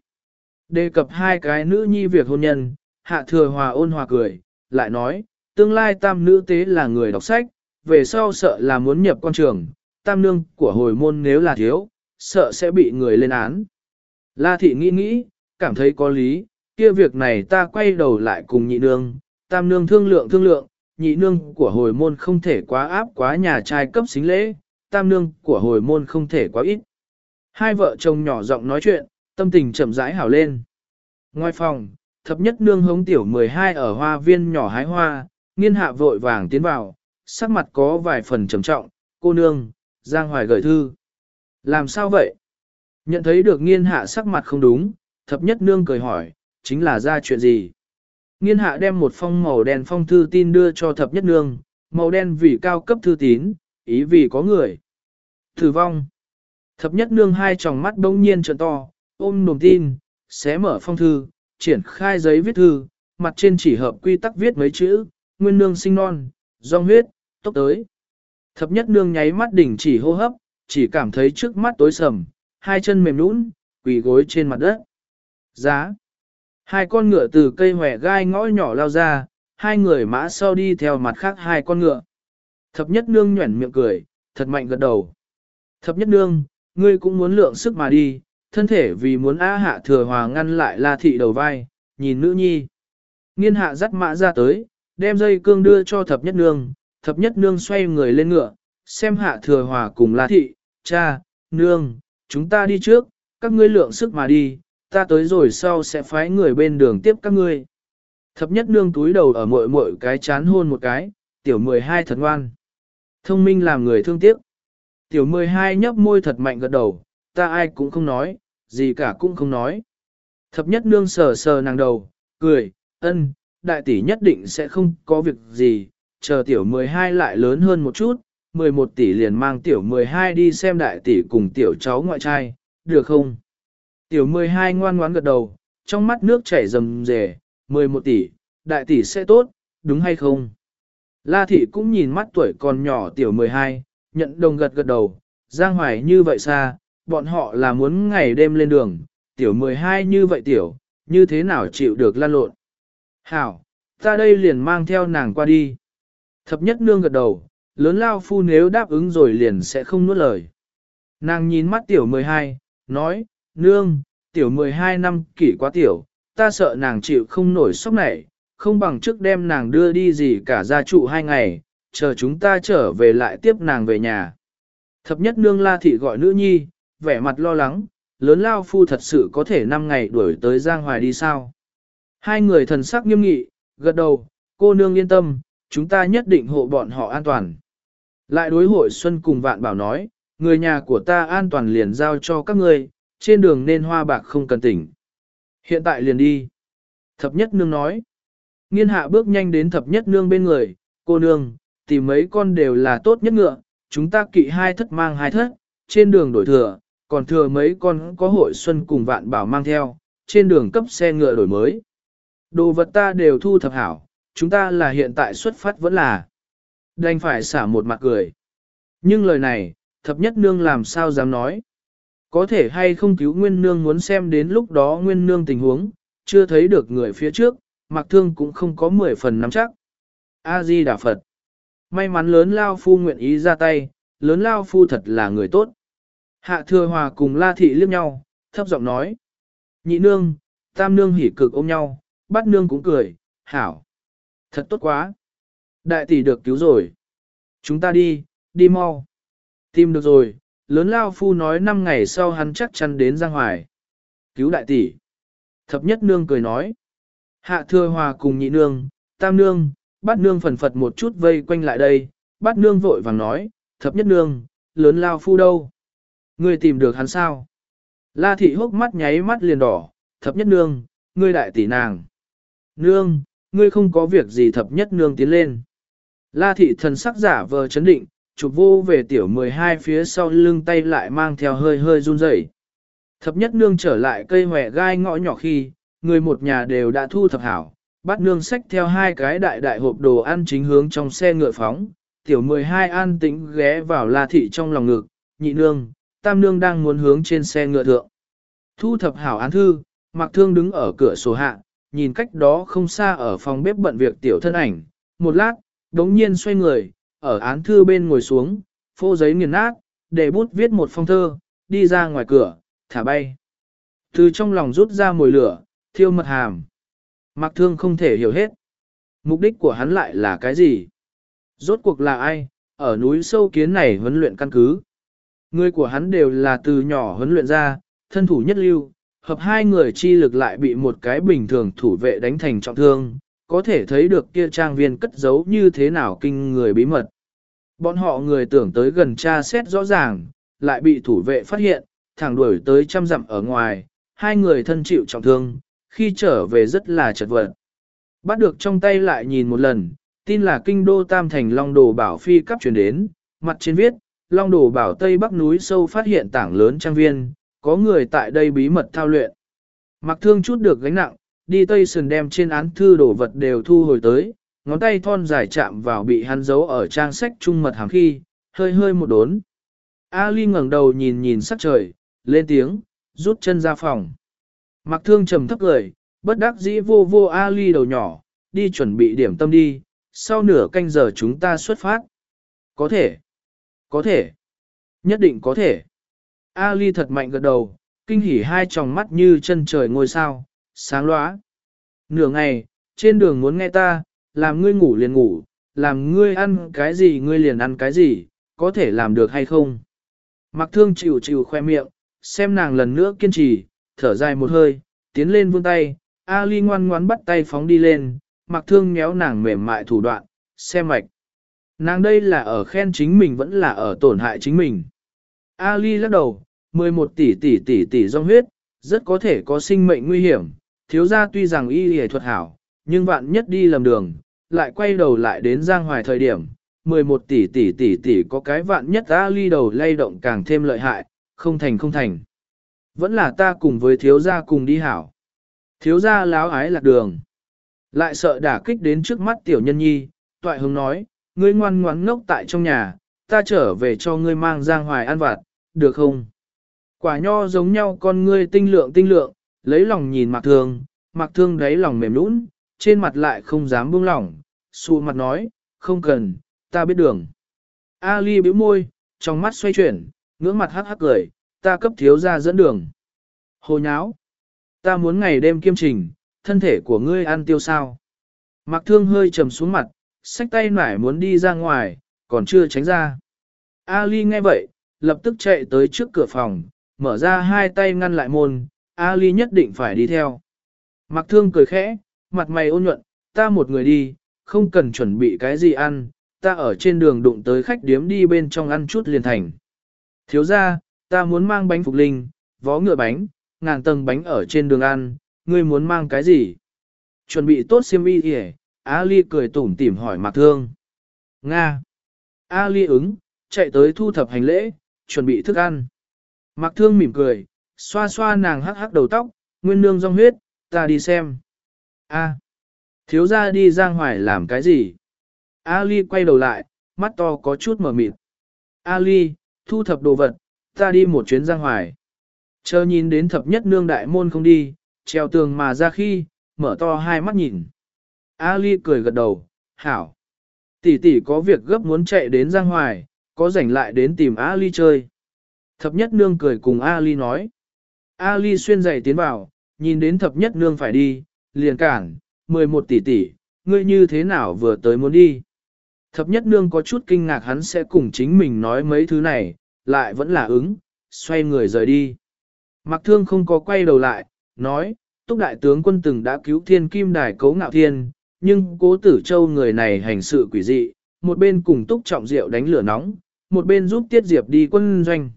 [SPEAKER 1] Đề cập hai cái nữ nhi việc hôn nhân, hạ thừa hòa ôn hòa cười, lại nói, tương lai tam nữ tế là người đọc sách, về sau sợ là muốn nhập con trường, tam nương của hồi môn nếu là thiếu, sợ sẽ bị người lên án. La thị nghĩ nghĩ, cảm thấy có lý, kia việc này ta quay đầu lại cùng nhị nương, tam nương thương lượng thương lượng, nhị nương của hồi môn không thể quá áp quá nhà trai cấp xính lễ, tam nương của hồi môn không thể quá ít. Hai vợ chồng nhỏ giọng nói chuyện, tâm tình chậm rãi hảo lên. Ngoài phòng, thập nhất nương hống tiểu 12 ở hoa viên nhỏ hái hoa, nghiên hạ vội vàng tiến vào, sắc mặt có vài phần trầm trọng, cô nương, Giang Hoài gửi thư. Làm sao vậy? Nhận thấy được nghiên hạ sắc mặt không đúng, thập nhất nương cười hỏi, chính là ra chuyện gì? Nghiên hạ đem một phong màu đen phong thư tin đưa cho thập nhất nương, màu đen vì cao cấp thư tín, ý vì có người. Thử vong. Thập nhất nương hai tròng mắt bỗng nhiên trợn to, ôm đồm tin, xé mở phong thư, triển khai giấy viết thư, mặt trên chỉ hợp quy tắc viết mấy chữ, nguyên nương sinh non, dòng huyết, tốc tới. Thập nhất nương nháy mắt đỉnh chỉ hô hấp, chỉ cảm thấy trước mắt tối sầm, hai chân mềm nũng, quỳ gối trên mặt đất. Giá. Hai con ngựa từ cây hòe gai ngõ nhỏ lao ra, hai người mã sau đi theo mặt khác hai con ngựa. Thập nhất nương nhuẩn miệng cười, thật mạnh gật đầu. Thập nhất nương, ngươi cũng muốn lượng sức mà đi, thân thể vì muốn á hạ thừa hòa ngăn lại la thị đầu vai, nhìn nữ nhi. Nghiên hạ dắt mã ra tới, đem dây cương đưa cho thập nhất nương, thập nhất nương xoay người lên ngựa, xem hạ thừa hòa cùng la thị, cha, nương, chúng ta đi trước, các ngươi lượng sức mà đi, ta tới rồi sau sẽ phái người bên đường tiếp các ngươi. Thập nhất nương túi đầu ở mội mội cái chán hôn một cái, tiểu 12 thật ngoan. Thông minh làm người thương tiếc. Tiểu 12 nhấp môi thật mạnh gật đầu, ta ai cũng không nói, gì cả cũng không nói. Thập nhất nương sờ sờ nàng đầu, cười, ân, đại tỷ nhất định sẽ không có việc gì, chờ tiểu 12 lại lớn hơn một chút, 11 tỷ liền mang tiểu 12 đi xem đại tỷ cùng tiểu cháu ngoại trai, được không? Tiểu 12 ngoan ngoãn gật đầu, trong mắt nước chảy rầm rề, 11 tỷ, đại tỷ sẽ tốt, đúng hay không? La thị cũng nhìn mắt tuổi còn nhỏ tiểu 12, nhận đồng gật gật đầu, Giang Hoài như vậy xa, bọn họ là muốn ngày đêm lên đường, tiểu 12 như vậy tiểu, như thế nào chịu được lan lộn. Hảo, ta đây liền mang theo nàng qua đi. Thập nhất nương gật đầu, lớn lao phu nếu đáp ứng rồi liền sẽ không nuốt lời. Nàng nhìn mắt tiểu 12, nói, nương, tiểu 12 năm kỷ quá tiểu, ta sợ nàng chịu không nổi sốc này, không bằng trước đem nàng đưa đi gì cả gia trụ hai ngày, chờ chúng ta trở về lại tiếp nàng về nhà. Thập nhất nương la thị gọi nữ nhi, vẻ mặt lo lắng, lớn lao phu thật sự có thể năm ngày đuổi tới Giang Hoài đi sao. Hai người thần sắc nghiêm nghị, gật đầu, cô nương yên tâm, chúng ta nhất định hộ bọn họ an toàn. Lại đối hội Xuân cùng vạn bảo nói, người nhà của ta an toàn liền giao cho các ngươi, trên đường nên hoa bạc không cần tỉnh. Hiện tại liền đi. Thập nhất nương nói, Nghiên hạ bước nhanh đến thập nhất nương bên người, cô nương, tìm mấy con đều là tốt nhất ngựa, chúng ta kỵ hai thất mang hai thất, trên đường đổi thừa, còn thừa mấy con có hội xuân cùng vạn bảo mang theo, trên đường cấp xe ngựa đổi mới. Đồ vật ta đều thu thập hảo, chúng ta là hiện tại xuất phát vẫn là. Đành phải xả một mặt cười. Nhưng lời này, thập nhất nương làm sao dám nói. Có thể hay không cứu nguyên nương muốn xem đến lúc đó nguyên nương tình huống, chưa thấy được người phía trước, mặc thương cũng không có 10 phần nắm chắc. A-di Đà Phật. May mắn lớn Lao Phu nguyện ý ra tay, lớn Lao Phu thật là người tốt. Hạ thừa hòa cùng La Thị liếc nhau, thấp giọng nói. Nhị nương, tam nương hỉ cực ôm nhau, bát nương cũng cười, hảo. Thật tốt quá. Đại tỷ được cứu rồi. Chúng ta đi, đi mau. Tìm được rồi, lớn lao phu nói 5 ngày sau hắn chắc chắn đến Giang Hoài. Cứu đại tỷ. Thập nhất nương cười nói. Hạ thừa hòa cùng nhị nương, tam nương, bát nương phần phật một chút vây quanh lại đây. Bát nương vội vàng nói, thập nhất nương, lớn lao phu đâu? Ngươi tìm được hắn sao? La thị hốc mắt nháy mắt liền đỏ, thập nhất nương, ngươi đại tỷ nàng. Nương, ngươi không có việc gì thập nhất nương tiến lên. La thị thần sắc giả vờ chấn định, chụp vô về tiểu 12 phía sau lưng tay lại mang theo hơi hơi run rẩy. Thập nhất nương trở lại cây hòe gai ngõ nhỏ khi, người một nhà đều đã thu thập hảo, bắt nương xách theo hai cái đại đại hộp đồ ăn chính hướng trong xe ngựa phóng, tiểu 12 an tĩnh ghé vào la thị trong lòng ngực, nhị nương, tam nương đang muốn hướng trên xe ngựa thượng. Thu thập hảo án thư, mặc thương đứng ở cửa sổ hạ, nhìn cách đó không xa ở phòng bếp bận việc tiểu thân ảnh, một lát, đống nhiên xoay người, ở án thư bên ngồi xuống, phô giấy nghiền nát, để bút viết một phong thơ, đi ra ngoài cửa, thả bay. Từ trong lòng rút ra mồi lửa, thiêu mật hàm. Mặc thương không thể hiểu hết. Mục đích của hắn lại là cái gì? Rốt cuộc là ai, ở núi sâu kiến này huấn luyện căn cứ? Người của hắn đều là từ nhỏ huấn luyện ra, thân thủ nhất lưu, hợp hai người chi lực lại bị một cái bình thường thủ vệ đánh thành trọng thương, có thể thấy được kia trang viên cất giấu như thế nào kinh người bí mật. Bọn họ người tưởng tới gần tra xét rõ ràng, lại bị thủ vệ phát hiện, thẳng đuổi tới trăm dặm ở ngoài, hai người thân chịu trọng thương, khi trở về rất là chật vật. Bắt được trong tay lại nhìn một lần, tin là kinh đô tam thành long đồ bảo phi cấp truyền đến, mặt trên viết, long đồ bảo tây bắc núi sâu phát hiện tảng lớn trang viên, có người tại đây bí mật thao luyện. Mặc thương chút được gánh nặng, đi tây sườn đem trên án thư đồ vật đều thu hồi tới, ngón tay thon dài chạm vào bị hắn giấu ở trang sách trung mật hàng khi, hơi hơi một đốn. Ali ngẩng đầu nhìn nhìn sắc trời, lên tiếng, rút chân ra phòng. Mặc thương trầm thấp cười, bất đắc dĩ vô vô Ali đầu nhỏ, đi chuẩn bị điểm tâm đi, sau nửa canh giờ chúng ta xuất phát. Có thể, có thể, nhất định có thể. Ali thật mạnh gật đầu, kinh hỉ hai tròng mắt như chân trời ngôi sao, sáng lóa. Nửa ngày, trên đường muốn nghe ta, làm ngươi ngủ liền ngủ, làm ngươi ăn cái gì ngươi liền ăn cái gì, có thể làm được hay không. Mặc thương chịu chịu khoe miệng, xem nàng lần nữa kiên trì, thở dài một hơi, tiến lên vươn tay, Ali ngoan ngoãn bắt tay phóng đi lên, mặc thương méo nàng mềm mại thủ đoạn, xem mạch. Nàng đây là ở khen chính mình vẫn là ở tổn hại chính mình. Ali lắc đầu, 11 tỷ tỷ tỷ tỷ dòng huyết, rất có thể có sinh mệnh nguy hiểm, thiếu gia tuy rằng y y thuật hảo, nhưng vạn nhất đi lầm đường, lại quay đầu lại đến Giang Hoài thời điểm, 11 tỷ tỷ tỷ tỷ có cái vạn nhất ta ly đầu lay động càng thêm lợi hại, không thành không thành. Vẫn là ta cùng với thiếu gia cùng đi hảo. Thiếu gia láo ái lạc đường. Lại sợ đả kích đến trước mắt tiểu nhân nhi, toại hứng nói, ngươi ngoan ngoãn ngốc tại trong nhà, ta trở về cho ngươi mang giang hoài ăn vặt, được không? Quả nho giống nhau con ngươi tinh lượng tinh lượng, lấy lòng nhìn mạc thương, mạc thương đáy lòng mềm nũng, trên mặt lại không dám buông lỏng, xù mặt nói, không cần, ta biết đường. Ali bĩu môi, trong mắt xoay chuyển, ngưỡng mặt hắc hắc cười, ta cấp thiếu ra dẫn đường. Hồ nháo, ta muốn ngày đêm kiêm trình, thân thể của ngươi ăn tiêu sao. Mạc thương hơi trầm xuống mặt, xách tay nải muốn đi ra ngoài, còn chưa tránh ra. Ali nghe vậy, lập tức chạy tới trước cửa phòng, mở ra hai tay ngăn lại môn, Ali nhất định phải đi theo. Mặc thương cười khẽ, mặt mày ôn nhuận, ta một người đi, không cần chuẩn bị cái gì ăn, ta ở trên đường đụng tới khách điếm đi bên trong ăn chút liền thành. Thiếu ra, ta muốn mang bánh phục linh, vó ngựa bánh, ngàn tầng bánh ở trên đường ăn, ngươi muốn mang cái gì? Chuẩn bị tốt xiêm y kìa, Ali cười tủm tỉm hỏi Mạc Thương. Nga. Ali ứng, chạy tới thu thập hành lễ, chuẩn bị thức ăn. Mạc Thương mỉm cười, xoa xoa nàng hắc hắc đầu tóc, nguyên nương rong huyết, ta đi xem. A. Thiếu gia đi giang hoài làm cái gì? Ali quay đầu lại, mắt to có chút mở mịt. Ali, thu thập đồ vật, ta đi một chuyến giang hoài. Chờ nhìn đến thập nhất nương đại môn không đi, treo tường mà ra khi, mở to hai mắt nhìn. Ali cười gật đầu, hảo. Tỷ tỷ có việc gấp muốn chạy đến Giang Hoài, có rảnh lại đến tìm Ali chơi. Thập nhất nương cười cùng Ali nói. Ali xuyên giày tiến vào, nhìn đến thập nhất nương phải đi, liền cản, 11 tỷ tỷ, ngươi như thế nào vừa tới muốn đi. Thập nhất nương có chút kinh ngạc hắn sẽ cùng chính mình nói mấy thứ này, lại vẫn là ứng, xoay người rời đi. Mặc thương không có quay đầu lại, nói, túc đại tướng quân từng đã cứu thiên kim đài cấu ngạo thiên, nhưng cố tử châu người này hành sự quỷ dị, một bên cùng túc trọng diệu đánh lửa nóng, một bên giúp tiết diệp đi quân doanh.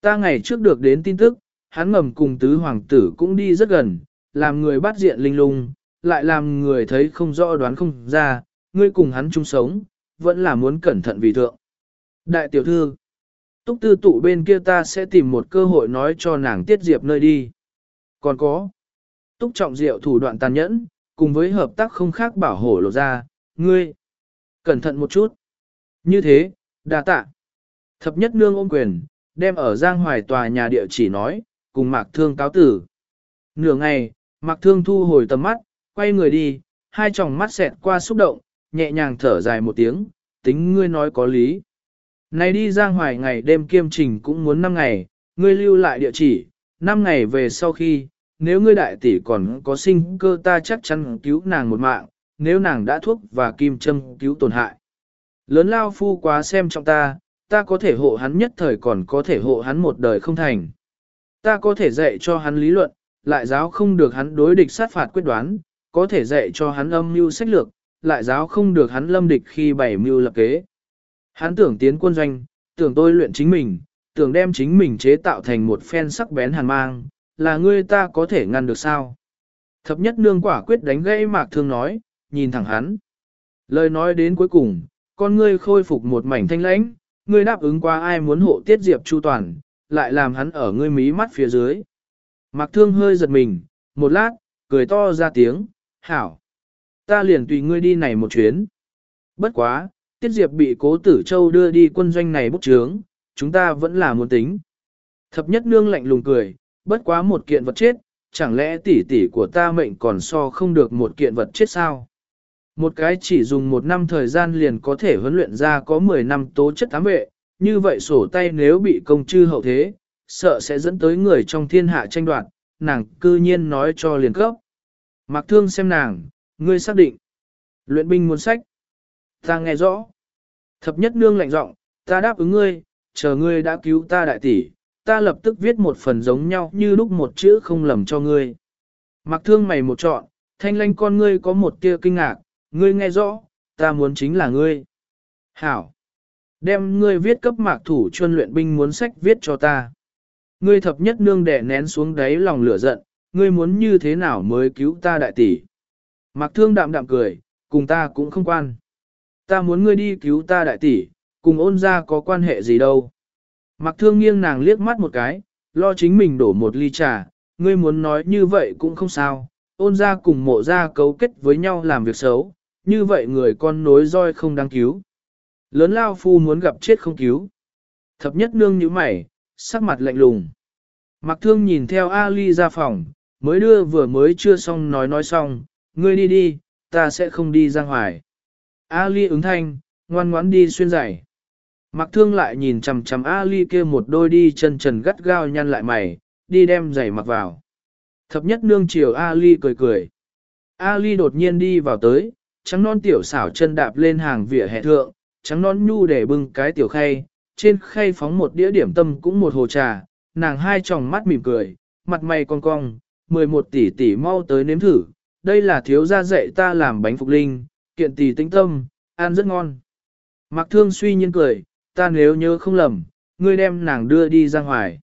[SPEAKER 1] Ta ngày trước được đến tin tức, hắn ngầm cùng tứ hoàng tử cũng đi rất gần, làm người bắt diện linh lung, lại làm người thấy không rõ đoán không ra, ngươi cùng hắn chung sống, vẫn là muốn cẩn thận vì thượng. Đại tiểu thư, túc tư tụ bên kia ta sẽ tìm một cơ hội nói cho nàng tiết diệp nơi đi. Còn có, túc trọng diệu thủ đoạn tàn nhẫn, cùng với hợp tác không khác bảo hổ lộ ra, ngươi, cẩn thận một chút. Như thế, đa tạ. Thập nhất nương ôm quyền, đem ở Giang Hoài tòa nhà địa chỉ nói, cùng Mạc Thương cáo tử. Nửa ngày, Mạc Thương thu hồi tầm mắt, quay người đi, hai tròng mắt xẹt qua xúc động, nhẹ nhàng thở dài một tiếng, tính ngươi nói có lý. Này đi Giang Hoài ngày đêm kiêm trình cũng muốn 5 ngày, ngươi lưu lại địa chỉ, 5 ngày về sau khi, nếu ngươi đại tỷ còn có sinh cơ ta chắc chắn cứu nàng một mạng, nếu nàng đã thuốc và kim châm cứu tổn hại. Lớn lao phu quá xem trọng ta, ta có thể hộ hắn nhất thời còn có thể hộ hắn một đời không thành. Ta có thể dạy cho hắn lý luận, lại giáo không được hắn đối địch sát phạt quyết đoán, có thể dạy cho hắn âm mưu sách lược, lại giáo không được hắn lâm địch khi bày mưu lập kế. Hắn tưởng tiến quân doanh, tưởng tôi luyện chính mình, tưởng đem chính mình chế tạo thành một phen sắc bén hàn mang, là ngươi ta có thể ngăn được sao? Thập nhất nương quả quyết đánh gãy mạc thương nói, nhìn thẳng hắn. Lời nói đến cuối cùng, con ngươi khôi phục một mảnh thanh lãnh, ngươi đáp ứng qua ai muốn hộ tiết diệp chu toàn, lại làm hắn ở ngươi mí mắt phía dưới. Mạc thương hơi giật mình, một lát, cười to ra tiếng, hảo. Ta liền tùy ngươi đi này một chuyến. Bất quá, tiết diệp bị cố tử châu đưa đi quân doanh này bốc trướng, chúng ta vẫn là muốn tính. Thập nhất nương lạnh lùng cười, bất quá một kiện vật chết, chẳng lẽ tỷ tỷ của ta mệnh còn so không được một kiện vật chết sao? Một cái chỉ dùng một năm thời gian liền có thể huấn luyện ra có 10 năm tố chất ám vệ, như vậy sổ tay nếu bị công chư hậu thế, sợ sẽ dẫn tới người trong thiên hạ tranh đoạt, nàng cư nhiên nói cho liền cấp. Mặc thương xem nàng, ngươi xác định. Luyện binh muốn sách. Ta nghe rõ. Thập nhất nương lạnh giọng, ta đáp ứng ngươi, chờ ngươi đã cứu ta đại tỷ, ta lập tức viết một phần giống nhau như lúc một chữ không lầm cho ngươi. Mặc thương mày một chọn, thanh lanh con ngươi có một tia kinh ngạc, ngươi nghe rõ, ta muốn chính là ngươi. Hảo! Đem ngươi viết cấp mạc thủ chuyên luyện binh muốn sách viết cho ta. Ngươi thập nhất nương đẻ nén xuống đáy lòng lửa giận, ngươi muốn như thế nào mới cứu ta đại tỷ. Mạc thương đạm đạm cười, cùng ta cũng không quan. Ta muốn ngươi đi cứu ta đại tỷ, cùng ôn ra có quan hệ gì đâu. Mặc thương nghiêng nàng liếc mắt một cái, lo chính mình đổ một ly trà, ngươi muốn nói như vậy cũng không sao, ôn ra cùng mộ ra cấu kết với nhau làm việc xấu, như vậy người con nối roi không đáng cứu. Lớn lao phu muốn gặp chết không cứu. Thập nhất nương như mày, sắc mặt lạnh lùng. Mặc thương nhìn theo Ali ra phòng, mới đưa vừa mới chưa xong nói nói xong, ngươi đi đi, ta sẽ không đi ra ngoài. Ali ứng thanh, ngoan ngoãn đi xuyên giải. Mặc thương lại nhìn chằm chằm Ali kia một đôi đi chân trần gắt gao nhăn lại mày, đi đem giày mặc vào. Thập nhất nương chiều Ali cười cười. Ali đột nhiên đi vào tới, trắng non tiểu xảo chân đạp lên hàng vỉa hè thượng, trắng non nhu để bưng cái tiểu khay, trên khay phóng một đĩa điểm tâm cũng một hồ trà, nàng hai tròng mắt mỉm cười, mặt mày cong cong, 11 tỷ tỷ mau tới nếm thử, đây là thiếu gia dạy ta làm bánh phục linh, kiện tỷ tinh tâm, ăn rất ngon. Mặc thương suy nhiên cười, ta nếu nhớ không lầm, ngươi đem nàng đưa đi Giang Hoài.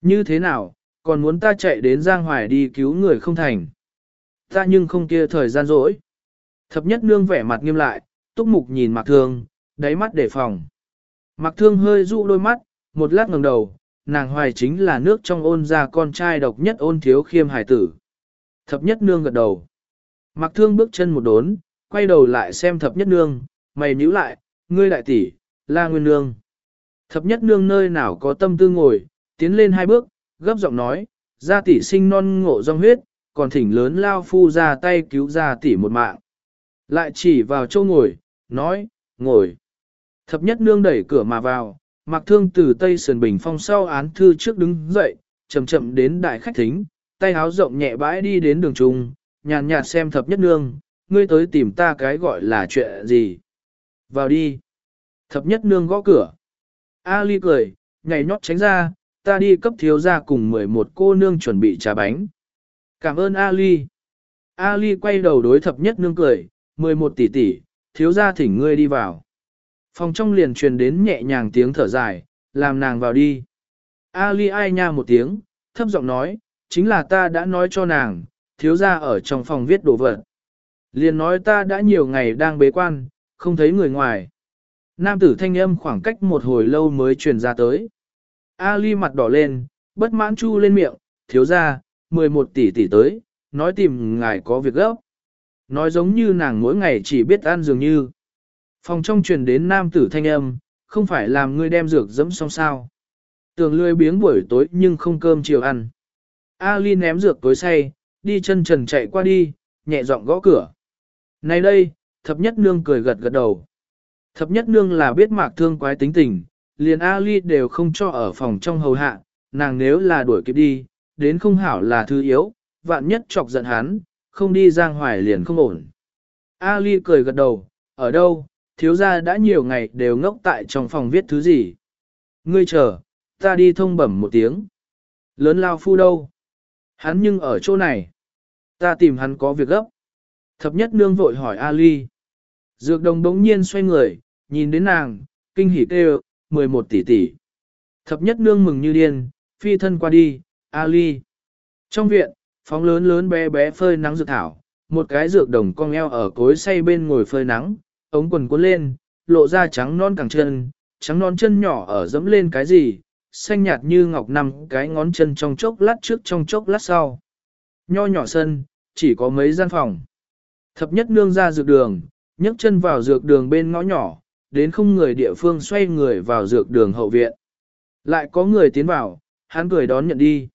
[SPEAKER 1] Như thế nào, còn muốn ta chạy đến Giang Hoài đi cứu người không thành. Ta nhưng không kia thời gian rỗi. Thập nhất nương vẻ mặt nghiêm lại, túc mục nhìn Mạc Thương, đáy mắt đề phòng. Mặc Thương hơi dụ đôi mắt, một lát ngẩng đầu, nàng hoài chính là nước trong ôn ra con trai độc nhất ôn thiếu khiêm hải tử. Thập nhất nương gật đầu. Mặc Thương bước chân một đốn, quay đầu lại xem thập nhất nương, mày nhíu lại, ngươi đại tỷ, la nguyên nương. Thập nhất nương nơi nào có tâm tư ngồi, tiến lên hai bước, gấp giọng nói, gia tỷ sinh non ngộ dòng huyết, còn thỉnh lớn lao phu ra tay cứu gia tỷ một mạng. Lại chỉ vào châu ngồi, nói, ngồi. Thập nhất nương đẩy cửa mà vào, mặc thương từ tây sườn bình phong sau án thư trước đứng dậy, chậm chậm đến đại khách thính, tay háo rộng nhẹ bãi đi đến đường trung, nhàn nhạt xem thập nhất nương, ngươi tới tìm ta cái gọi là chuyện gì. Vào đi. Thập nhất nương gõ cửa. A ly cười, nhảy nhót tránh ra, ta đi cấp thiếu ra cùng 11 cô nương chuẩn bị trà bánh. Cảm ơn A ly. A ly quay đầu đối thập nhất nương cười, 11 tỷ tỷ, thiếu ra thỉnh ngươi đi vào. Phòng trong liền truyền đến nhẹ nhàng tiếng thở dài, làm nàng vào đi. Ali ai nha một tiếng, thấp giọng nói, chính là ta đã nói cho nàng, thiếu ra ở trong phòng viết đồ vật. Liền nói ta đã nhiều ngày đang bế quan, không thấy người ngoài. Nam tử thanh âm khoảng cách một hồi lâu mới truyền ra tới. Ali mặt đỏ lên, bất mãn chu lên miệng, thiếu ra, 11 tỷ tỷ tới, nói tìm ngài có việc gấp. Nói giống như nàng mỗi ngày chỉ biết ăn dường như. Phòng trong truyền đến nam tử thanh âm, không phải làm ngươi đem dược dẫm xong sao. Tường lười biếng buổi tối nhưng không cơm chiều ăn. Ali ném dược tối say, đi chân trần chạy qua đi, nhẹ giọng gõ cửa. Này đây, thập nhất nương cười gật gật đầu. Thập nhất nương là biết mạc thương quái tính tình, liền Ali đều không cho ở phòng trong hầu hạ, nàng nếu là đuổi kịp đi, đến không hảo là thứ yếu, vạn nhất chọc giận hắn, không đi giang hoài liền không ổn. Ali cười gật đầu, ở đâu, thiếu gia đã nhiều ngày đều ngốc tại trong phòng viết thứ gì. Ngươi chờ, ta đi thông bẩm một tiếng. Lớn lao phu đâu? Hắn nhưng ở chỗ này. Ta tìm hắn có việc gấp. Thập nhất nương vội hỏi Ali. Dược đồng đống nhiên xoay người, nhìn đến nàng, kinh hỉ kêu, 11 tỷ tỷ. Thập nhất nương mừng như điên, phi thân qua đi, Ali. Trong viện, phóng lớn lớn bé bé phơi nắng dược thảo, một cái dược đồng cong eo ở cối say bên ngồi phơi nắng, ống quần cuốn lên, lộ ra trắng non cẳng chân, trắng non chân nhỏ ở dẫm lên cái gì, xanh nhạt như ngọc nằm cái ngón chân trong chốc lát trước trong chốc lát sau. Nho nhỏ sân, chỉ có mấy gian phòng. Thập nhất nương ra dược đường, nhấc chân vào dược đường bên ngõ nhỏ, đến không người địa phương xoay người vào dược đường hậu viện. Lại có người tiến vào, hắn cười đón nhận đi.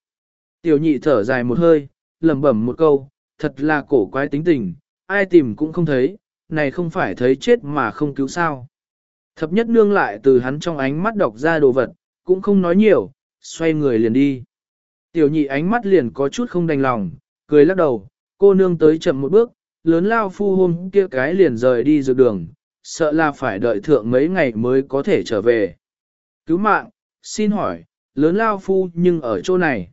[SPEAKER 1] Tiểu nhị thở dài một hơi, lẩm bẩm một câu, thật là cổ quái tính tình, ai tìm cũng không thấy, này không phải thấy chết mà không cứu sao. Thập nhất nương lại từ hắn trong ánh mắt đọc ra đồ vật, cũng không nói nhiều, xoay người liền đi. Tiểu nhị ánh mắt liền có chút không đành lòng, cười lắc đầu, cô nương tới chậm một bước, lớn lao phu hôm kia cái liền rời đi dược đường, sợ là phải đợi thượng mấy ngày mới có thể trở về. Cứu mạng, xin hỏi, lớn lao phu nhưng ở chỗ này.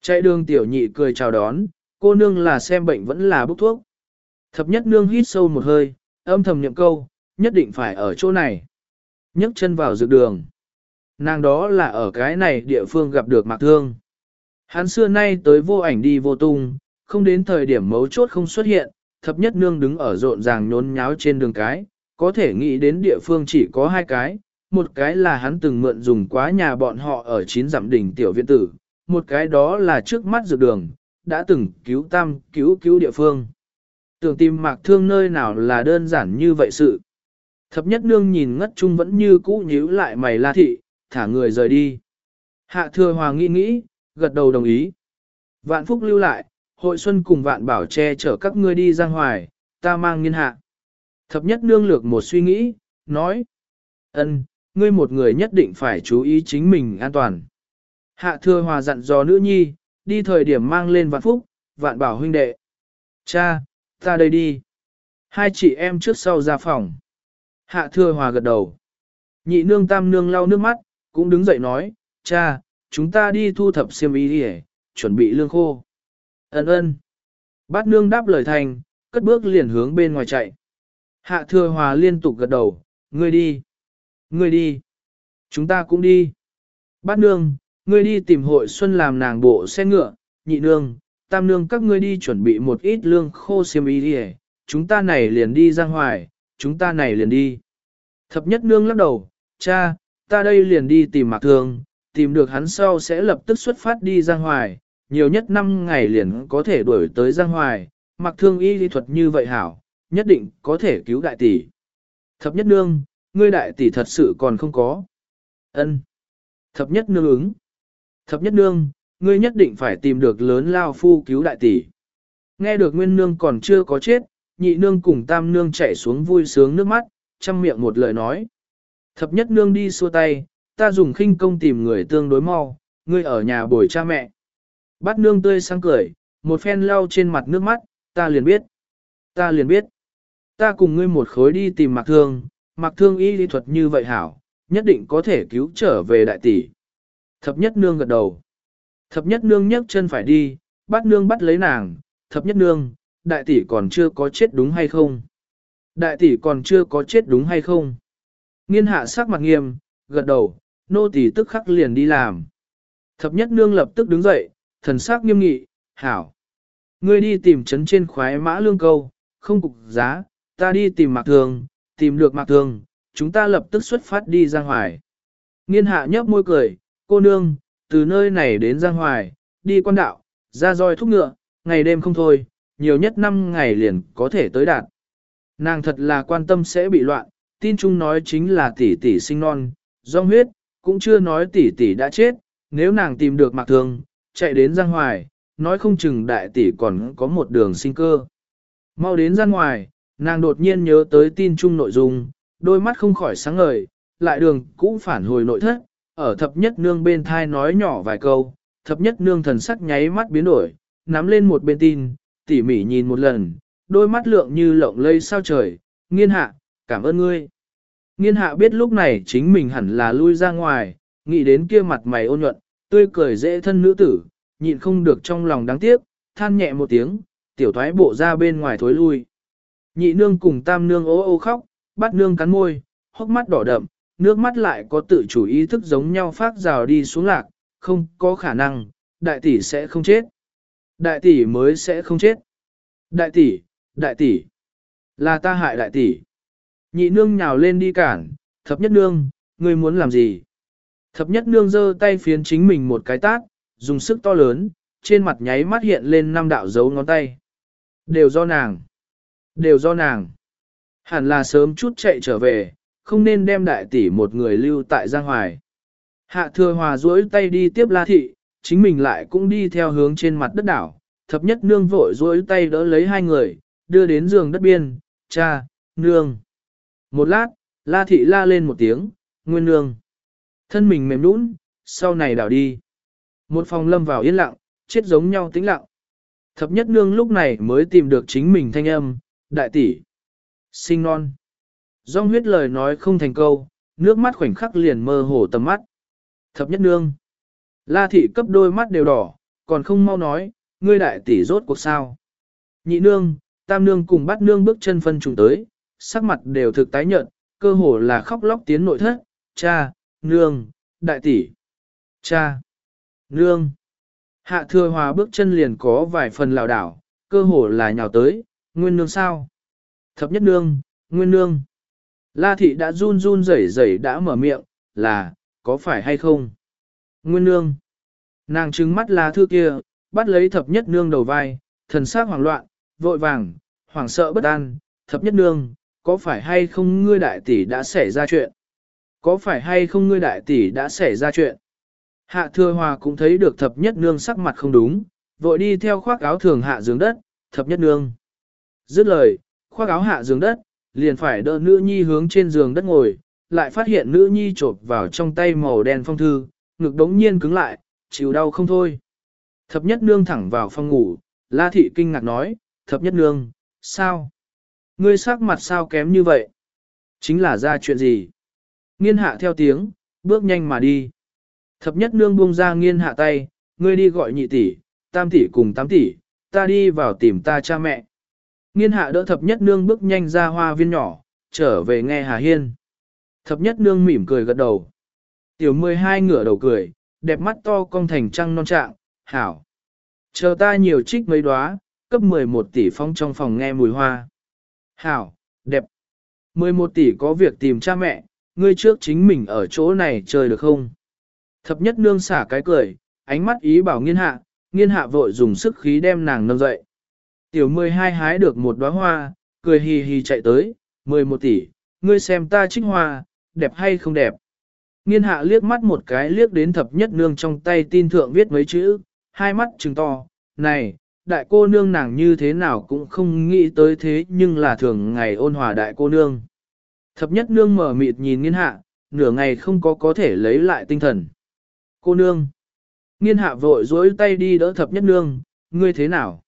[SPEAKER 1] Chạy đường tiểu nhị cười chào đón, cô nương là xem bệnh vẫn là bốc thuốc. Thập nhất nương hít sâu một hơi, âm thầm niệm câu, nhất định phải ở chỗ này. nhấc chân vào dược đường. Nàng đó là ở cái này địa phương gặp được mạc thương. Hắn xưa nay tới vô ảnh đi vô tung, không đến thời điểm mấu chốt không xuất hiện, thập nhất nương đứng ở rộn ràng nhốn nháo trên đường cái, có thể nghĩ đến địa phương chỉ có hai cái, một cái là hắn từng mượn dùng quá nhà bọn họ ở chín dặm đỉnh tiểu viện tử, một cái đó là trước mắt dược đường, đã từng cứu tam cứu cứu địa phương. Tưởng tìm mạc thương nơi nào là đơn giản như vậy sự. Thập nhất nương nhìn ngất chung vẫn như cũ nhíu lại mày la thị, thả người rời đi. Hạ thừa hòa nghĩ nghĩ, gật đầu đồng ý. Vạn phúc lưu lại, hội xuân cùng vạn bảo che chở các ngươi đi giang hoài, ta mang nghiên hạ. Thập nhất nương lược một suy nghĩ, nói. ân, ngươi một người nhất định phải chú ý chính mình an toàn. Hạ thừa hòa dặn dò nữ nhi, đi thời điểm mang lên vạn phúc, vạn bảo huynh đệ. Cha, ta đây đi. Hai chị em trước sau ra phòng. Hạ thừa hòa gật đầu. Nhị nương tam nương lau nước mắt, cũng đứng dậy nói, cha, chúng ta đi thu thập xiêm y đi chuẩn bị lương khô. Ấn ơn. Bát nương đáp lời thành, cất bước liền hướng bên ngoài chạy. Hạ thừa hòa liên tục gật đầu, ngươi đi, ngươi đi, chúng ta cũng đi. Bát nương, ngươi đi tìm hội xuân làm nàng bộ xe ngựa, nhị nương, tam nương các ngươi đi chuẩn bị một ít lương khô xiêm y đi chúng ta này liền đi Giang Hoài, chúng ta này liền đi. Thập nhất nương lắc đầu, cha, ta đây liền đi tìm Mạc Thương, tìm được hắn sau sẽ lập tức xuất phát đi Giang Hoài, nhiều nhất 5 ngày liền có thể đuổi tới Giang Hoài, Mạc Thương y lý thuật như vậy hảo, nhất định có thể cứu đại tỷ. Thập nhất nương, ngươi đại tỷ thật sự còn không có. Ân. Thập nhất nương ứng. Thập nhất nương, ngươi nhất định phải tìm được lớn lao phu cứu đại tỷ. Nghe được nguyên nương còn chưa có chết, nhị nương cùng tam nương chạy xuống vui sướng nước mắt, chăm miệng một lời nói. Thập nhất nương đi xua tay, ta dùng khinh công tìm người tương đối mau, ngươi ở nhà bồi cha mẹ. Bắt nương tươi sang cười, một phen lau trên mặt nước mắt, ta liền biết. Ta liền biết. Ta cùng ngươi một khối đi tìm mặc thương, mặc thương y lý thuật như vậy hảo, nhất định có thể cứu trở về đại tỷ. Thập nhất nương gật đầu. Thập nhất nương nhấc chân phải đi, bắt nương bắt lấy nàng, thập nhất nương, đại tỷ còn chưa có chết đúng hay không? Đại tỷ còn chưa có chết đúng hay không? Nghiên hạ sắc mặt nghiêm, gật đầu, nô tỷ tức khắc liền đi làm. Thập nhất nương lập tức đứng dậy, thần sắc nghiêm nghị, hảo. Ngươi đi tìm trấn trên khoái mã lương câu, không cục giá, ta đi tìm mạc thường, tìm được mạc thường, chúng ta lập tức xuất phát đi ra ngoài. Nghiên hạ nhấp môi cười, cô nương, từ nơi này đến Giang Hoài, đi quan đạo, ra roi thúc ngựa, ngày đêm không thôi, nhiều nhất 5 ngày liền có thể tới đạt. Nàng thật là quan tâm sẽ bị loạn, tin chung nói chính là tỷ tỷ sinh non, do huyết, cũng chưa nói tỷ tỷ đã chết, nếu nàng tìm được mạc thường, chạy đến Giang Hoài, nói không chừng đại tỷ còn có một đường sinh cơ. Mau đến Giang Hoài, nàng đột nhiên nhớ tới tin chung nội dung, đôi mắt không khỏi sáng ngời, lại đường cũ phản hồi nội thất, ở thập nhất nương bên thai nói nhỏ vài câu, thập nhất nương thần sắc nháy mắt biến đổi, nắm lên một bên tin, tỉ mỉ nhìn một lần, đôi mắt lượng như lộng lây sao trời, nghiên hạ, cảm ơn ngươi. Nghiên hạ biết lúc này chính mình hẳn là lui ra ngoài, nghĩ đến kia mặt mày ôn nhuận, tươi cười dễ thân nữ tử, nhịn không được trong lòng đáng tiếc, than nhẹ một tiếng, tiểu thoái bộ ra bên ngoài thối lui. Nhị nương cùng tam nương ố ô khóc, bắt nương cắn môi, hốc mắt đỏ đậm, nước mắt lại có tự chủ ý thức giống nhau phát rào đi xuống lạc, không có khả năng, đại tỷ sẽ không chết. Đại tỷ mới sẽ không chết. Đại tỷ, đại tỷ, là ta hại đại tỷ. Nhị nương nhào lên đi cản, thập nhất nương, ngươi muốn làm gì? Thập nhất nương giơ tay phiến chính mình một cái tát, dùng sức to lớn, trên mặt nháy mắt hiện lên năm đạo dấu ngón tay. Đều do nàng. Đều do nàng. Hẳn là sớm chút chạy trở về, không nên đem đại tỷ một người lưu tại Giang Hoài. Hạ thừa hòa duỗi tay đi tiếp la thị, chính mình lại cũng đi theo hướng trên mặt đất đảo. Thập nhất nương vội duỗi tay đỡ lấy hai người, đưa đến giường đất biên, cha, nương. Một lát, la thị la lên một tiếng, nguyên nương. Thân mình mềm nũng, sau này đảo đi. Một phòng lâm vào yên lặng, chết giống nhau tĩnh lặng. Thập nhất nương lúc này mới tìm được chính mình thanh âm, đại tỷ. Sinh non. Dòng huyết lời nói không thành câu, nước mắt khoảnh khắc liền mơ hồ tầm mắt. Thập nhất nương. La thị cấp đôi mắt đều đỏ, còn không mau nói, ngươi đại tỷ rốt cuộc sao. Nhị nương, tam nương cùng bắt nương bước chân phân trùng tới, sắc mặt đều thực tái nhợt, cơ hồ là khóc lóc tiến nội thất, cha, nương, đại tỷ, cha, nương. Hạ thừa hòa bước chân liền có vài phần lảo đảo, cơ hồ là nhào tới, nguyên nương sao? Thập nhất nương, nguyên nương. La thị đã run run rẩy rẩy đã mở miệng, là, có phải hay không? Nguyên nương. Nàng trừng mắt lá thư kia, bắt lấy thập nhất nương đầu vai, thần sắc hoảng loạn, vội vàng, hoảng sợ bất an, thập nhất nương, có phải hay không ngươi đại tỷ đã xảy ra chuyện? Có phải hay không ngươi đại tỷ đã xảy ra chuyện? Hạ thừa hòa cũng thấy được thập nhất nương sắc mặt không đúng, vội đi theo khoác áo thường hạ giường đất, thập nhất nương. Dứt lời, khoác áo hạ giường đất, liền phải đỡ nữ nhi hướng trên giường đất ngồi, lại phát hiện nữ nhi chộp vào trong tay màu đen phong thư, ngực đống nhiên cứng lại, chịu đau không thôi. Thập nhất nương thẳng vào phòng ngủ, la thị kinh ngạc nói, thập nhất nương, sao? Ngươi sắc mặt sao kém như vậy? Chính là ra chuyện gì? Nghiên hạ theo tiếng, bước nhanh mà đi. Thập nhất nương buông ra nghiên hạ tay, ngươi đi gọi nhị tỷ, tam tỷ cùng tám tỷ, ta đi vào tìm ta cha mẹ. Nghiên hạ đỡ thập nhất nương bước nhanh ra hoa viên nhỏ, trở về nghe Hà Hiên. Thập nhất nương mỉm cười gật đầu. Tiểu mười hai ngửa đầu cười, đẹp mắt to cong thành trăng non trạng, hảo. Chờ ta nhiều trích mấy đóa, cấp 11 tỷ phong trong phòng nghe mùi hoa. Hảo, đẹp. 11 tỷ có việc tìm cha mẹ, ngươi trước chính mình ở chỗ này chơi được không? Thập nhất nương xả cái cười, ánh mắt ý bảo nghiên hạ, nghiên hạ vội dùng sức khí đem nàng nâng dậy. Tiểu 12 hái được một đóa hoa, cười hì hì chạy tới, 11 tỷ, ngươi xem ta trích hoa, đẹp hay không đẹp? Nghiên hạ liếc mắt một cái liếc đến thập nhất nương trong tay tin thượng viết mấy chữ, hai mắt trừng to, này, đại cô nương nàng như thế nào cũng không nghĩ tới thế nhưng là thường ngày ôn hòa đại cô nương. Thập nhất nương mở mịt nhìn nghiên hạ, nửa ngày không có có thể lấy lại tinh thần. Cô nương. Nghiên hạ vội dối tay đi đỡ thập nhất nương, ngươi thế nào?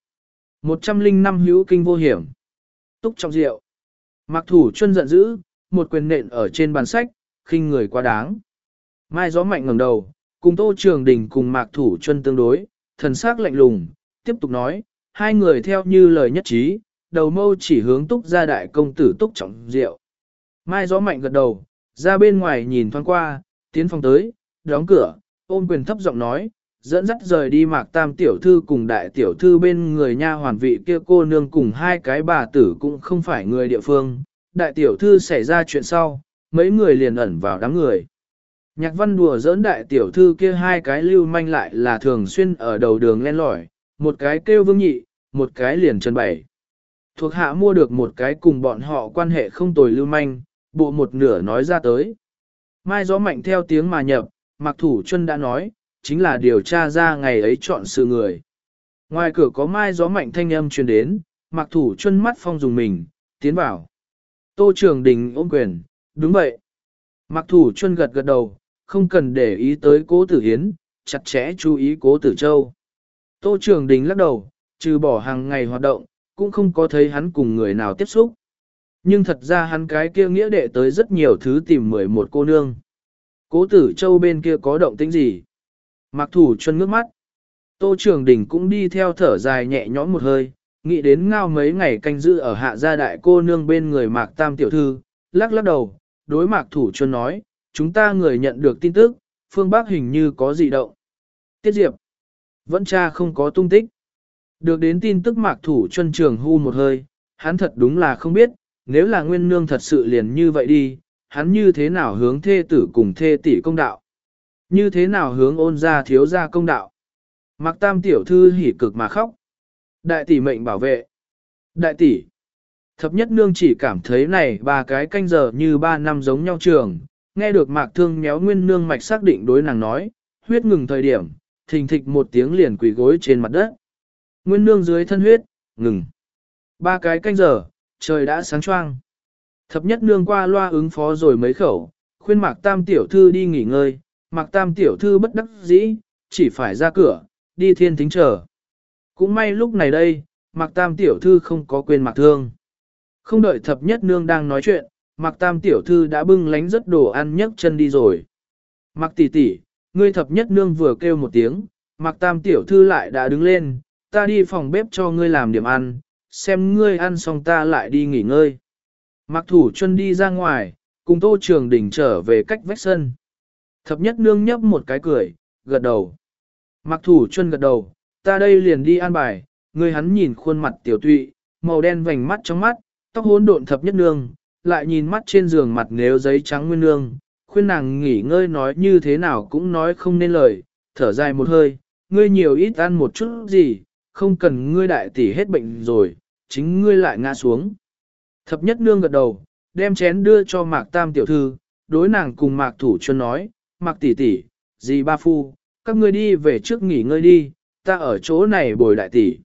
[SPEAKER 1] Một trăm linh năm hữu kinh vô hiểm. Túc trong rượu. Mặc thủ chân giận dữ, một quyền nện ở trên bàn sách, khinh người quá đáng. Mai gió mạnh ngẩng đầu, cùng tô trường đình cùng mạc thủ chân tương đối, thần sắc lạnh lùng, tiếp tục nói, hai người theo như lời nhất trí, đầu mâu chỉ hướng túc gia đại công tử túc trọng rượu. Mai gió mạnh gật đầu, ra bên ngoài nhìn thoáng qua, tiến phòng tới, đóng cửa, ôm quyền thấp giọng nói, dẫn dắt rời đi mạc tam tiểu thư cùng đại tiểu thư bên người nha hoàn vị kia cô nương cùng hai cái bà tử cũng không phải người địa phương. Đại tiểu thư xảy ra chuyện sau, mấy người liền ẩn vào đám người. Nhạc văn đùa giỡn đại tiểu thư kia hai cái lưu manh lại là thường xuyên ở đầu đường len lỏi, một cái kêu vương nhị, một cái liền chân bảy. Thuộc hạ mua được một cái cùng bọn họ quan hệ không tồi lưu manh, bộ một nửa nói ra tới. Mai gió mạnh theo tiếng mà nhập, mặc Thủ chân đã nói, chính là điều tra ra ngày ấy chọn sự người. Ngoài cửa có mai gió mạnh thanh âm truyền đến, mặc Thủ chân mắt phong dùng mình, tiến vào. Tô Trường Đình ôm quyền, đúng vậy. mặc Thủ chân gật gật đầu, không cần để ý tới cố tử hiến, chặt chẽ chú ý cố tử châu. Tô Trường Đình lắc đầu, trừ bỏ hàng ngày hoạt động, cũng không có thấy hắn cùng người nào tiếp xúc. Nhưng thật ra hắn cái kia nghĩa đệ tới rất nhiều thứ tìm mười một cô nương. Cố tử châu bên kia có động tĩnh gì? Mặc thủ chân ngước mắt. Tô Trường Đình cũng đi theo thở dài nhẹ nhõm một hơi, nghĩ đến ngao mấy ngày canh giữ ở hạ gia đại cô nương bên người Mạc Tam tiểu thư, lắc lắc đầu, đối Mạc Thủ Chuân nói, chúng ta người nhận được tin tức, phương Bắc hình như có dị động. Tiết Diệp, vẫn cha không có tung tích. Được đến tin tức Mạc Thủ Chuân trường hưu một hơi, hắn thật đúng là không biết, nếu là nguyên nương thật sự liền như vậy đi, hắn như thế nào hướng thê tử cùng thê tỷ công đạo. Như thế nào hướng ôn ra thiếu ra công đạo. Mặc tam tiểu thư hỉ cực mà khóc. Đại tỷ mệnh bảo vệ. Đại tỷ. Thập nhất nương chỉ cảm thấy này ba cái canh giờ như ba năm giống nhau trường. Nghe được mạc thương méo nguyên nương mạch xác định đối nàng nói, huyết ngừng thời điểm, thình thịch một tiếng liền quỳ gối trên mặt đất. Nguyên nương dưới thân huyết, ngừng. Ba cái canh giờ, trời đã sáng choang. Thập nhất nương qua loa ứng phó rồi mấy khẩu, khuyên mạc tam tiểu thư đi nghỉ ngơi, mạc tam tiểu thư bất đắc dĩ, chỉ phải ra cửa, đi thiên tính chờ. Cũng may lúc này đây, mạc tam tiểu thư không có quên mạc thương. Không đợi thập nhất nương đang nói chuyện, mạc tam tiểu thư đã bưng lánh rất đồ ăn nhấc chân đi rồi. Mạc tỷ tỷ, ngươi thập nhất nương vừa kêu một tiếng, mạc tam tiểu thư lại đã đứng lên, ta đi phòng bếp cho ngươi làm điểm ăn, xem ngươi ăn xong ta lại đi nghỉ ngơi. Mạc thủ chân đi ra ngoài, cùng tô trường đỉnh trở về cách vách sân. Thập nhất nương nhấp một cái cười, gật đầu. Mặc thủ chân gật đầu, ta đây liền đi an bài, ngươi hắn nhìn khuôn mặt tiểu tụy, màu đen vành mắt trong mắt, tóc hỗn độn thập nhất nương, lại nhìn mắt trên giường mặt nếu giấy trắng nguyên nương, khuyên nàng nghỉ ngơi nói như thế nào cũng nói không nên lời, thở dài một hơi, ngươi nhiều ít ăn một chút gì, không cần ngươi đại tỷ hết bệnh rồi, chính ngươi lại ngã xuống. Thập nhất nương gật đầu, đem chén đưa cho mạc tam tiểu thư, đối nàng cùng mạc thủ chân nói, mạc tỷ tỷ, dì ba phu, các ngươi đi về trước nghỉ ngơi đi, ta ở chỗ này bồi đại tỷ.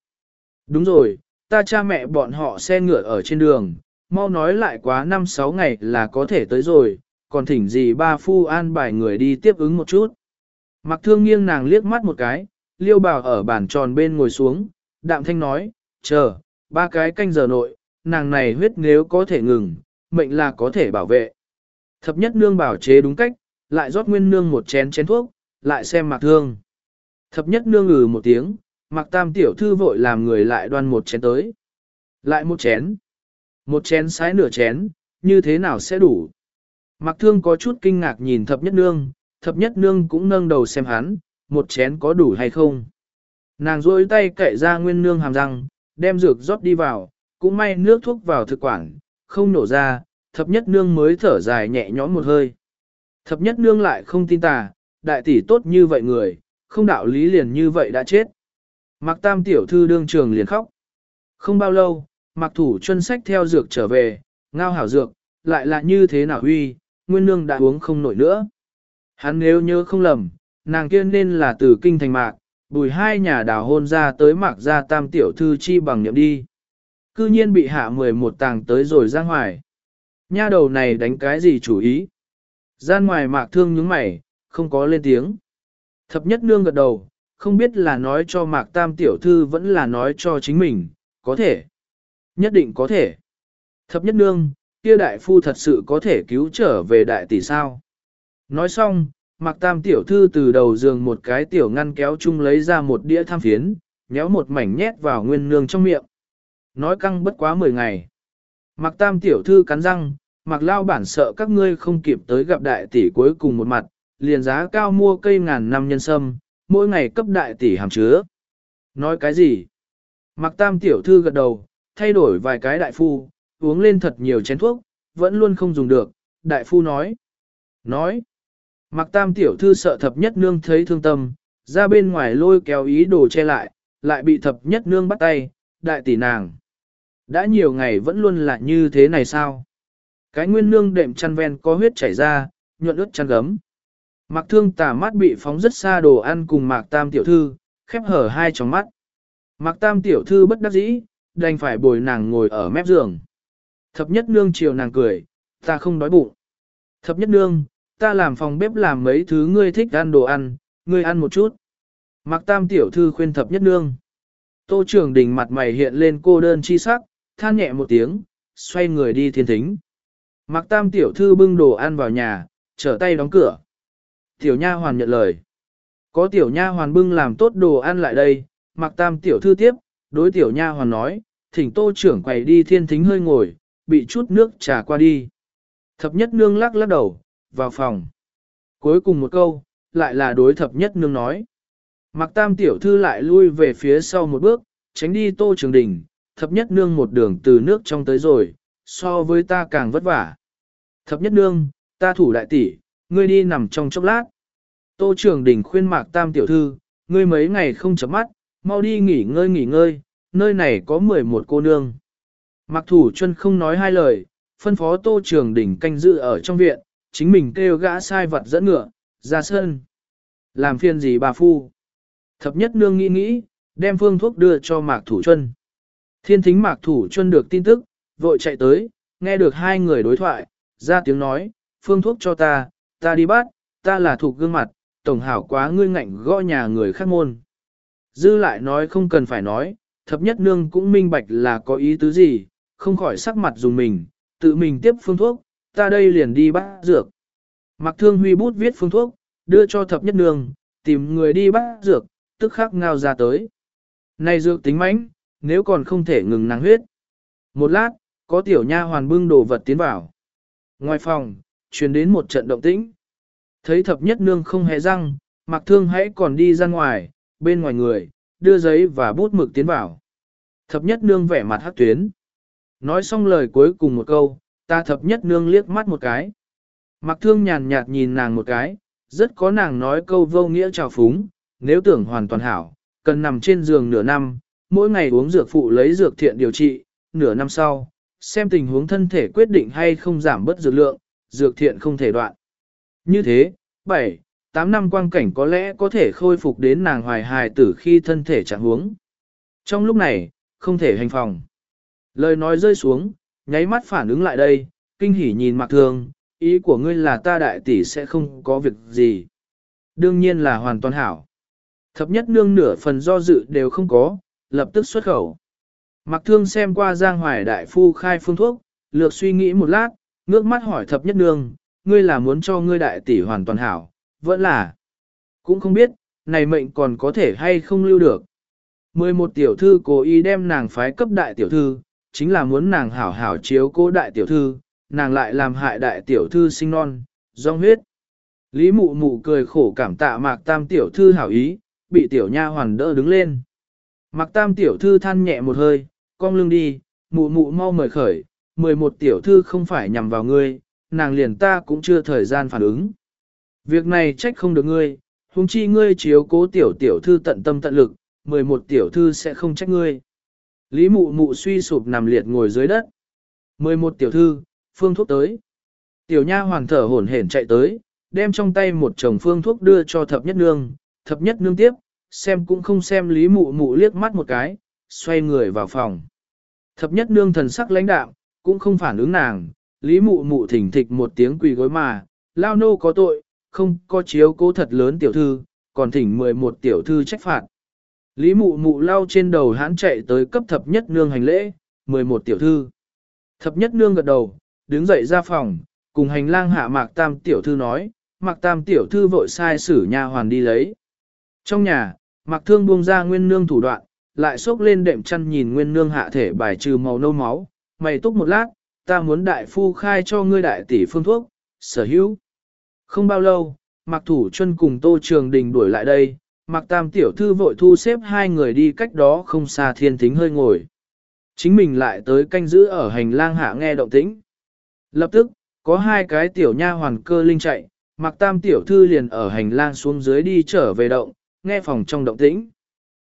[SPEAKER 1] Đúng rồi, ta cha mẹ bọn họ xe ngựa ở trên đường, mau nói lại quá 5-6 ngày là có thể tới rồi, còn thỉnh gì ba phu an bài người đi tiếp ứng một chút. Mặc thương nghiêng nàng liếc mắt một cái, liêu bảo ở bàn tròn bên ngồi xuống, đạm thanh nói, chờ, ba cái canh giờ nội, nàng này huyết nếu có thể ngừng, mệnh là có thể bảo vệ. Thập nhất nương bảo chế đúng cách, lại rót nguyên nương một chén chén thuốc, lại xem mạc thương. Thập nhất nương ngừ một tiếng, mạc tam tiểu thư vội làm người lại đoan một chén tới. Lại một chén. Một chén sái nửa chén, như thế nào sẽ đủ? Mạc thương có chút kinh ngạc nhìn thập nhất nương, thập nhất nương cũng nâng đầu xem hắn, một chén có đủ hay không? Nàng rôi tay cậy ra nguyên nương hàm răng, đem dược rót đi vào, Cũng may nước thuốc vào thực quản, không nổ ra, thập nhất nương mới thở dài nhẹ nhõm một hơi. Thập nhất nương lại không tin tà, đại tỷ tốt như vậy người, không đạo lý liền như vậy đã chết. Mạc tam tiểu thư đương trường liền khóc. Không bao lâu, Mạc thủ chân sách theo dược trở về, ngao hảo dược, lại là như thế nào huy, nguyên nương đã uống không nổi nữa. Hắn nếu nhớ không lầm, nàng kia nên là từ kinh thành mạc, bùi hai nhà đào hôn ra tới mạc ra tam tiểu thư chi bằng niệm đi. Cư nhiên bị hạ 11 tàng tới rồi ra ngoài. Nha đầu này đánh cái gì chủ ý? Gian ngoài mạc thương những mày, không có lên tiếng. Thập nhất nương gật đầu, không biết là nói cho mạc tam tiểu thư vẫn là nói cho chính mình, có thể. Nhất định có thể. Thập nhất nương, kia đại phu thật sự có thể cứu trở về đại tỷ sao. Nói xong, mạc tam tiểu thư từ đầu giường một cái tiểu ngăn kéo chung lấy ra một đĩa tham phiến, nhéo một mảnh nhét vào nguyên nương trong miệng. Nói căng bất quá 10 ngày. Mạc tam tiểu thư cắn răng, mạc lao bản sợ các ngươi không kịp tới gặp đại tỷ cuối cùng một mặt, liền giá cao mua cây ngàn năm nhân sâm, mỗi ngày cấp đại tỷ hàm chứa. Nói cái gì? Mạc tam tiểu thư gật đầu, thay đổi vài cái đại phu, uống lên thật nhiều chén thuốc, vẫn luôn không dùng được, đại phu nói. Nói. Mạc tam tiểu thư sợ thập nhất nương thấy thương tâm, ra bên ngoài lôi kéo ý đồ che lại, lại bị thập nhất nương bắt tay, đại tỷ nàng. Đã nhiều ngày vẫn luôn là như thế này sao? Cái nguyên nương đệm chăn ven có huyết chảy ra, nhuận ướt chăn gấm. Mạc thương tà mắt bị phóng rất xa đồ ăn cùng mạc tam tiểu thư, khép hở hai tròng mắt. Mạc tam tiểu thư bất đắc dĩ, đành phải bồi nàng ngồi ở mép giường. Thập nhất nương chiều nàng cười, ta không đói bụng. Thập nhất nương, ta làm phòng bếp làm mấy thứ ngươi thích ăn đồ ăn, ngươi ăn một chút. Mạc tam tiểu thư khuyên thập nhất nương. Tô trưởng đình mặt mày hiện lên cô đơn chi sắc, than nhẹ một tiếng, xoay người đi thiên thính. Mạc tam tiểu thư bưng đồ ăn vào nhà, trở tay đóng cửa. Tiểu nha hoàn nhận lời. Có tiểu nha hoàn bưng làm tốt đồ ăn lại đây, Mạc tam tiểu thư tiếp, đối tiểu nha hoàn nói, thỉnh tô trưởng quầy đi thiên thính hơi ngồi, bị chút nước trà qua đi. Thập nhất nương lắc lắc đầu, vào phòng. Cuối cùng một câu, lại là đối thập nhất nương nói. Mạc tam tiểu thư lại lui về phía sau một bước, tránh đi tô trường đình, thập nhất nương một đường từ nước trong tới rồi, so với ta càng vất vả. Thập nhất nương, ta thủ đại tỷ, ngươi đi nằm trong chốc lát. Tô trường đình khuyên mạc tam tiểu thư, ngươi mấy ngày không chấm mắt, mau đi nghỉ ngơi nghỉ ngơi, nơi này có 11 cô nương. Mạc thủ chân không nói hai lời, phân phó tô trường đình canh giữ ở trong viện, chính mình kêu gã sai vật dẫn ngựa, ra sân. Làm phiên gì bà phu? Thập nhất nương nghĩ nghĩ, đem phương thuốc đưa cho mạc thủ chân. Thiên thính mạc thủ chân được tin tức, vội chạy tới, nghe được hai người đối thoại, ra tiếng nói, phương thuốc cho ta, ta đi bắt, ta là thuộc gương mặt, tổng hảo quá ngươi ngạnh gõ nhà người khác môn. Dư lại nói không cần phải nói, thập nhất nương cũng minh bạch là có ý tứ gì, không khỏi sắc mặt dùng mình, tự mình tiếp phương thuốc, ta đây liền đi bắt dược. Mặc thương huy bút viết phương thuốc, đưa cho thập nhất nương, tìm người đi bắt dược, tức khắc ngao ra tới. Này dược tính mãnh, nếu còn không thể ngừng năng huyết. Một lát, có tiểu nha hoàn bưng đồ vật tiến vào. Ngoài phòng, truyền đến một trận động tĩnh. Thấy thập nhất nương không hề răng, mặc thương hãy còn đi ra ngoài, bên ngoài người, đưa giấy và bút mực tiến vào. Thập nhất nương vẻ mặt hát tuyến. Nói xong lời cuối cùng một câu, ta thập nhất nương liếc mắt một cái. Mặc thương nhàn nhạt nhìn nàng một cái, rất có nàng nói câu vô nghĩa trào phúng, nếu tưởng hoàn toàn hảo, cần nằm trên giường nửa năm, mỗi ngày uống dược phụ lấy dược thiện điều trị, nửa năm sau, xem tình huống thân thể quyết định hay không giảm bớt dược lượng, dược thiện không thể đoạn. Như thế, 7, 8 năm quang cảnh có lẽ có thể khôi phục đến nàng hoài hài tử khi thân thể trạng huống. Trong lúc này, không thể hành phòng. Lời nói rơi xuống, nháy mắt phản ứng lại đây, kinh hỉ nhìn Mạc Thương, ý của ngươi là ta đại tỷ sẽ không có việc gì. Đương nhiên là hoàn toàn hảo. Thập nhất nương nửa phần do dự đều không có, lập tức xuất khẩu. Mạc Thương xem qua Giang Hoài Đại Phu khai phương thuốc, lược suy nghĩ một lát, ngước mắt hỏi thập nhất nương, ngươi là muốn cho ngươi đại tỷ hoàn toàn hảo, vẫn là. Cũng không biết, này mệnh còn có thể hay không lưu được. 11 tiểu thư cố ý đem nàng phái cấp đại tiểu thư, chính là muốn nàng hảo hảo chiếu cố đại tiểu thư, nàng lại làm hại đại tiểu thư sinh non, rong huyết. Lý mụ mụ cười khổ cảm tạ mạc tam tiểu thư hảo ý, bị tiểu nha hoàn đỡ đứng lên. Mạc tam tiểu thư than nhẹ một hơi, con lưng đi, mụ mụ mau mời khởi, 11 tiểu thư không phải nhằm vào ngươi, nàng liền ta cũng chưa thời gian phản ứng. Việc này trách không được ngươi, huống chi ngươi chiếu cố tiểu tiểu thư tận tâm tận lực, 11 tiểu thư sẽ không trách ngươi. Lý mụ mụ suy sụp nằm liệt ngồi dưới đất. 11 tiểu thư, phương thuốc tới. Tiểu nha hoàng thở hổn hển chạy tới, đem trong tay một chồng phương thuốc đưa cho thập nhất nương, thập nhất nương tiếp, xem cũng không xem lý mụ mụ liếc mắt một cái, xoay người vào phòng. Thập nhất nương thần sắc lãnh đạm, cũng không phản ứng nàng, lý mụ mụ thỉnh thịch một tiếng quỳ gối mà, lao nô có tội, không có chiếu cố thật lớn tiểu thư, còn thỉnh 11 tiểu thư trách phạt. Lý mụ mụ lao trên đầu hãn chạy tới cấp thập nhất nương hành lễ, 11 tiểu thư. Thập nhất nương gật đầu, đứng dậy ra phòng, cùng hành lang hạ mạc tam tiểu thư nói, mạc tam tiểu thư vội sai sử nha hoàn đi lấy. Trong nhà, mạc thương buông ra nguyên nương thủ đoạn, lại xốc lên đệm chăn nhìn nguyên nương hạ thể bài trừ màu nâu máu, mày túc một lát, ta muốn đại phu khai cho ngươi đại tỷ phương thuốc, sở hữu. Không bao lâu, mạc thủ chân cùng tô trường đình đuổi lại đây, mạc tam tiểu thư vội thu xếp hai người đi cách đó không xa thiên thính hơi ngồi. Chính mình lại tới canh giữ ở hành lang hạ nghe động tĩnh. Lập tức, có hai cái tiểu nha hoàn cơ linh chạy, Mạc Tam tiểu thư liền ở hành lang xuống dưới đi trở về động, nghe phòng trong động tĩnh.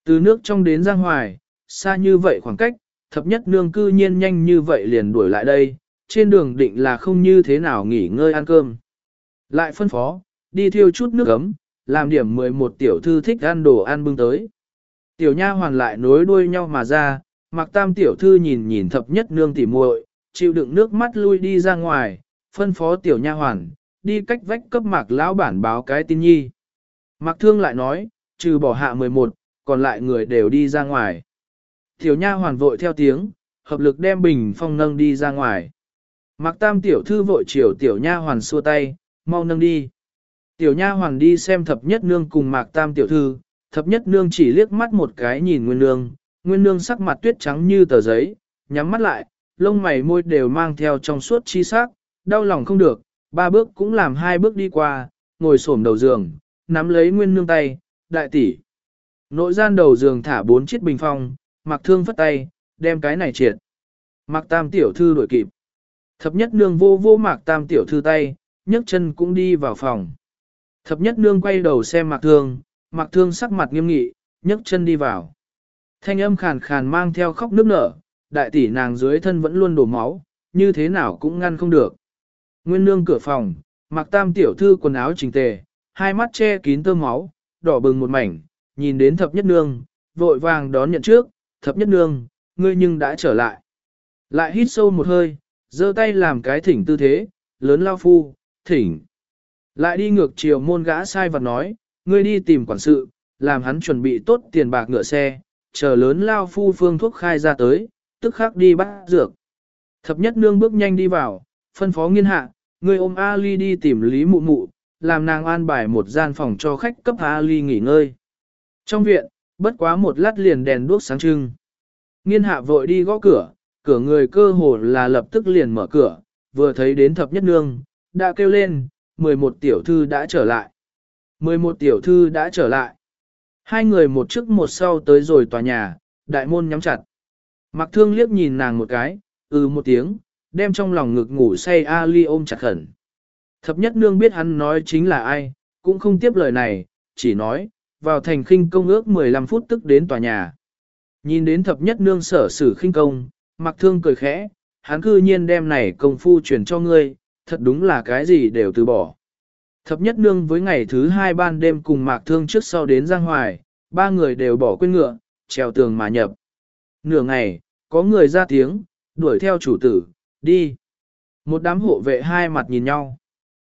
[SPEAKER 1] Từ nước trong đến Giang Hoài, xa như vậy khoảng cách, thập nhất nương cư nhiên nhanh như vậy liền đuổi lại đây, trên đường định là không như thế nào nghỉ ngơi ăn cơm. Lại phân phó, đi thiêu chút nước ấm, làm điểm 11 tiểu thư thích ăn đồ ăn bưng tới. Tiểu nha hoàn lại nối đuôi nhau mà ra, mặc Tam tiểu thư nhìn nhìn thập nhất nương tỉ muội, chịu đựng nước mắt lui đi ra ngoài, phân phó tiểu nha hoàn, đi cách vách cấp mạc lão bản báo cái tin nhi. Mạc thương lại nói, trừ bỏ hạ 11, còn lại người đều đi ra ngoài. Tiểu nha hoàn vội theo tiếng, hợp lực đem bình phong nâng đi ra ngoài. Mạc tam tiểu thư vội chiều tiểu nha hoàn xua tay, mau nâng đi. Tiểu nha hoàn đi xem thập nhất nương cùng mạc tam tiểu thư, thập nhất nương chỉ liếc mắt một cái nhìn nguyên nương, nguyên nương sắc mặt tuyết trắng như tờ giấy, nhắm mắt lại, lông mày môi đều mang theo trong suốt chi sắc, đau lòng không được, ba bước cũng làm hai bước đi qua, ngồi xổm đầu giường, nắm lấy nguyên nương tay, đại tỷ. Nội gian đầu giường thả bốn chiếc bình phong, mặc thương phất tay, đem cái này triệt. Mặc tam tiểu thư đổi kịp. Thập nhất nương vô vô mạc tam tiểu thư tay, nhấc chân cũng đi vào phòng. Thập nhất nương quay đầu xem mạc thương, mạc thương sắc mặt nghiêm nghị, nhấc chân đi vào. Thanh âm khàn khàn mang theo khóc nước nở, đại tỷ nàng dưới thân vẫn luôn đổ máu, như thế nào cũng ngăn không được. Nguyên nương cửa phòng, mặc tam tiểu thư quần áo chỉnh tề, hai mắt che kín tơ máu, đỏ bừng một mảnh, nhìn đến thập nhất nương, vội vàng đón nhận trước, thập nhất nương, ngươi nhưng đã trở lại. Lại hít sâu một hơi, giơ tay làm cái thỉnh tư thế, lớn lao phu, thỉnh. Lại đi ngược chiều môn gã sai vật nói, ngươi đi tìm quản sự, làm hắn chuẩn bị tốt tiền bạc ngựa xe, chờ lớn lao phu phương thuốc khai ra tới, tức khắc đi bắt dược. Thập nhất nương bước nhanh đi vào, phân phó nghiên hạ, ngươi ôm Ali đi tìm Lý Mụ Mụ, làm nàng an bài một gian phòng cho khách cấp Ali nghỉ ngơi. Trong viện, bất quá một lát liền đèn đuốc sáng trưng. Nghiên hạ vội đi gõ cửa, cửa người cơ hồ là lập tức liền mở cửa, vừa thấy đến thập nhất nương, đã kêu lên, 11 tiểu thư đã trở lại. 11 tiểu thư đã trở lại. Hai người một trước một sau tới rồi tòa nhà, đại môn nhắm chặt. Mặc thương liếc nhìn nàng một cái, ừ một tiếng, đem trong lòng ngực ngủ say Ali ôm chặt khẩn. Thập nhất nương biết hắn nói chính là ai, cũng không tiếp lời này, chỉ nói, vào thành khinh công ước 15 phút tức đến tòa nhà. Nhìn đến thập nhất nương sở sử khinh công, mặc thương cười khẽ, hắn cư nhiên đem này công phu truyền cho ngươi, thật đúng là cái gì đều từ bỏ. Thập nhất nương với ngày thứ hai ban đêm cùng mạc thương trước sau đến Giang Hoài, ba người đều bỏ quên ngựa, trèo tường mà nhập. Nửa ngày, có người ra tiếng, đuổi theo chủ tử, đi. Một đám hộ vệ hai mặt nhìn nhau.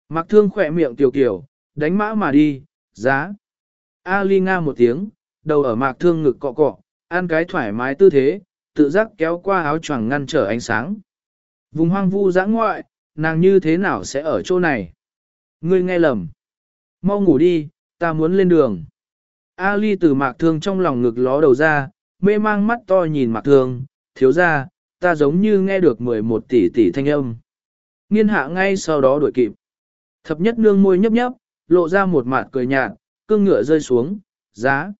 [SPEAKER 1] Mạc thương khỏe miệng tiểu kiểu, đánh mã mà đi, giá. Ali nga một tiếng, đầu ở mạc thương ngực cọ cọ, ăn cái thoải mái tư thế, tự giác kéo qua áo choàng ngăn trở ánh sáng. Vùng hoang vu giã ngoại, nàng như thế nào sẽ ở chỗ này? Ngươi nghe lầm. Mau ngủ đi, ta muốn lên đường. Ali từ mạc thương trong lòng ngực ló đầu ra, mê mang mắt to nhìn mạc thương, thiếu ra, ta giống như nghe được 11 tỷ tỷ thanh âm. Nghiên hạ ngay sau đó đuổi kịp. Thập nhất nương môi nhấp nhấp, lộ ra một mặt cười nhạt, cương ngựa rơi xuống, giá.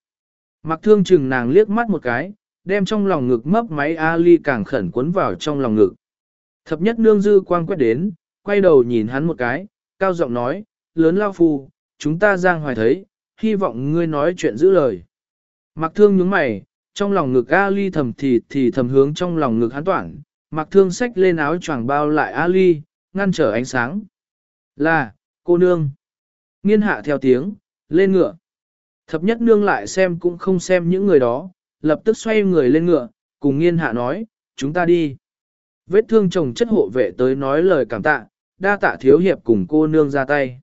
[SPEAKER 1] Mặc thương chừng nàng liếc mắt một cái, đem trong lòng ngực mấp máy Ali càng khẩn cuốn vào trong lòng ngực. Thập nhất nương dư quang quét đến, quay đầu nhìn hắn một cái, cao giọng nói, lớn lao phu, chúng ta giang hoài thấy, hy vọng ngươi nói chuyện giữ lời. Mặc thương nhướng mày, trong lòng ngực Ali thầm thì thì thầm hướng trong lòng ngực hắn toản, mặc thương xách lên áo choàng bao lại Ali, ngăn trở ánh sáng. Là, cô nương. Nghiên hạ theo tiếng, lên ngựa. Thập nhất nương lại xem cũng không xem những người đó, lập tức xoay người lên ngựa, cùng nghiên hạ nói, chúng ta đi. Vết thương chồng chất hộ vệ tới nói lời cảm tạ, đa tạ thiếu hiệp cùng cô nương ra tay.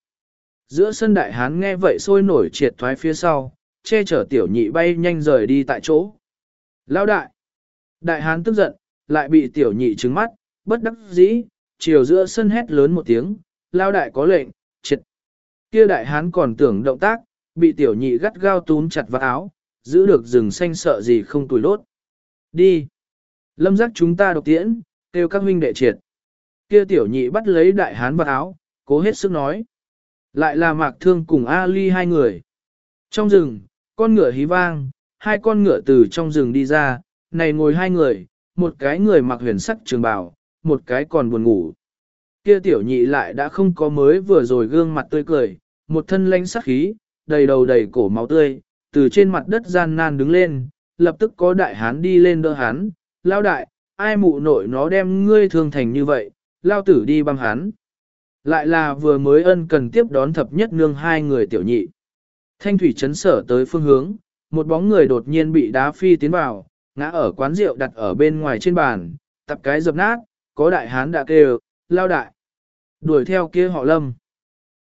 [SPEAKER 1] Giữa sân đại hán nghe vậy sôi nổi triệt thoái phía sau, che chở tiểu nhị bay nhanh rời đi tại chỗ. Lao đại! Đại hán tức giận, lại bị tiểu nhị trứng mắt, bất đắc dĩ, chiều giữa sân hét lớn một tiếng, lao đại có lệnh. Kia đại hán còn tưởng động tác, bị tiểu nhị gắt gao túm chặt vào áo, giữ được rừng xanh sợ gì không tủi lốt. Đi! Lâm giác chúng ta độc tiễn, kêu các huynh đệ triệt. Kia tiểu nhị bắt lấy đại hán vào áo, cố hết sức nói. Lại là mạc thương cùng Ali hai người. Trong rừng, con ngựa hí vang, hai con ngựa từ trong rừng đi ra, này ngồi hai người, một cái người mặc huyền sắc trường bào, một cái còn buồn ngủ. Kia tiểu nhị lại đã không có mới vừa rồi gương mặt tươi cười, một thân lanh sắc khí, đầy đầu đầy cổ máu tươi, từ trên mặt đất gian nan đứng lên, lập tức có đại hán đi lên đỡ hắn, lao đại, ai mụ nội nó đem ngươi thương thành như vậy, lao tử đi băm hắn. Lại là vừa mới ân cần tiếp đón thập nhất nương hai người tiểu nhị. Thanh thủy chấn sở tới phương hướng, một bóng người đột nhiên bị đá phi tiến vào, ngã ở quán rượu đặt ở bên ngoài trên bàn, tập cái dập nát, có đại hán đã kêu, lao đại. Đuổi theo kia họ lâm.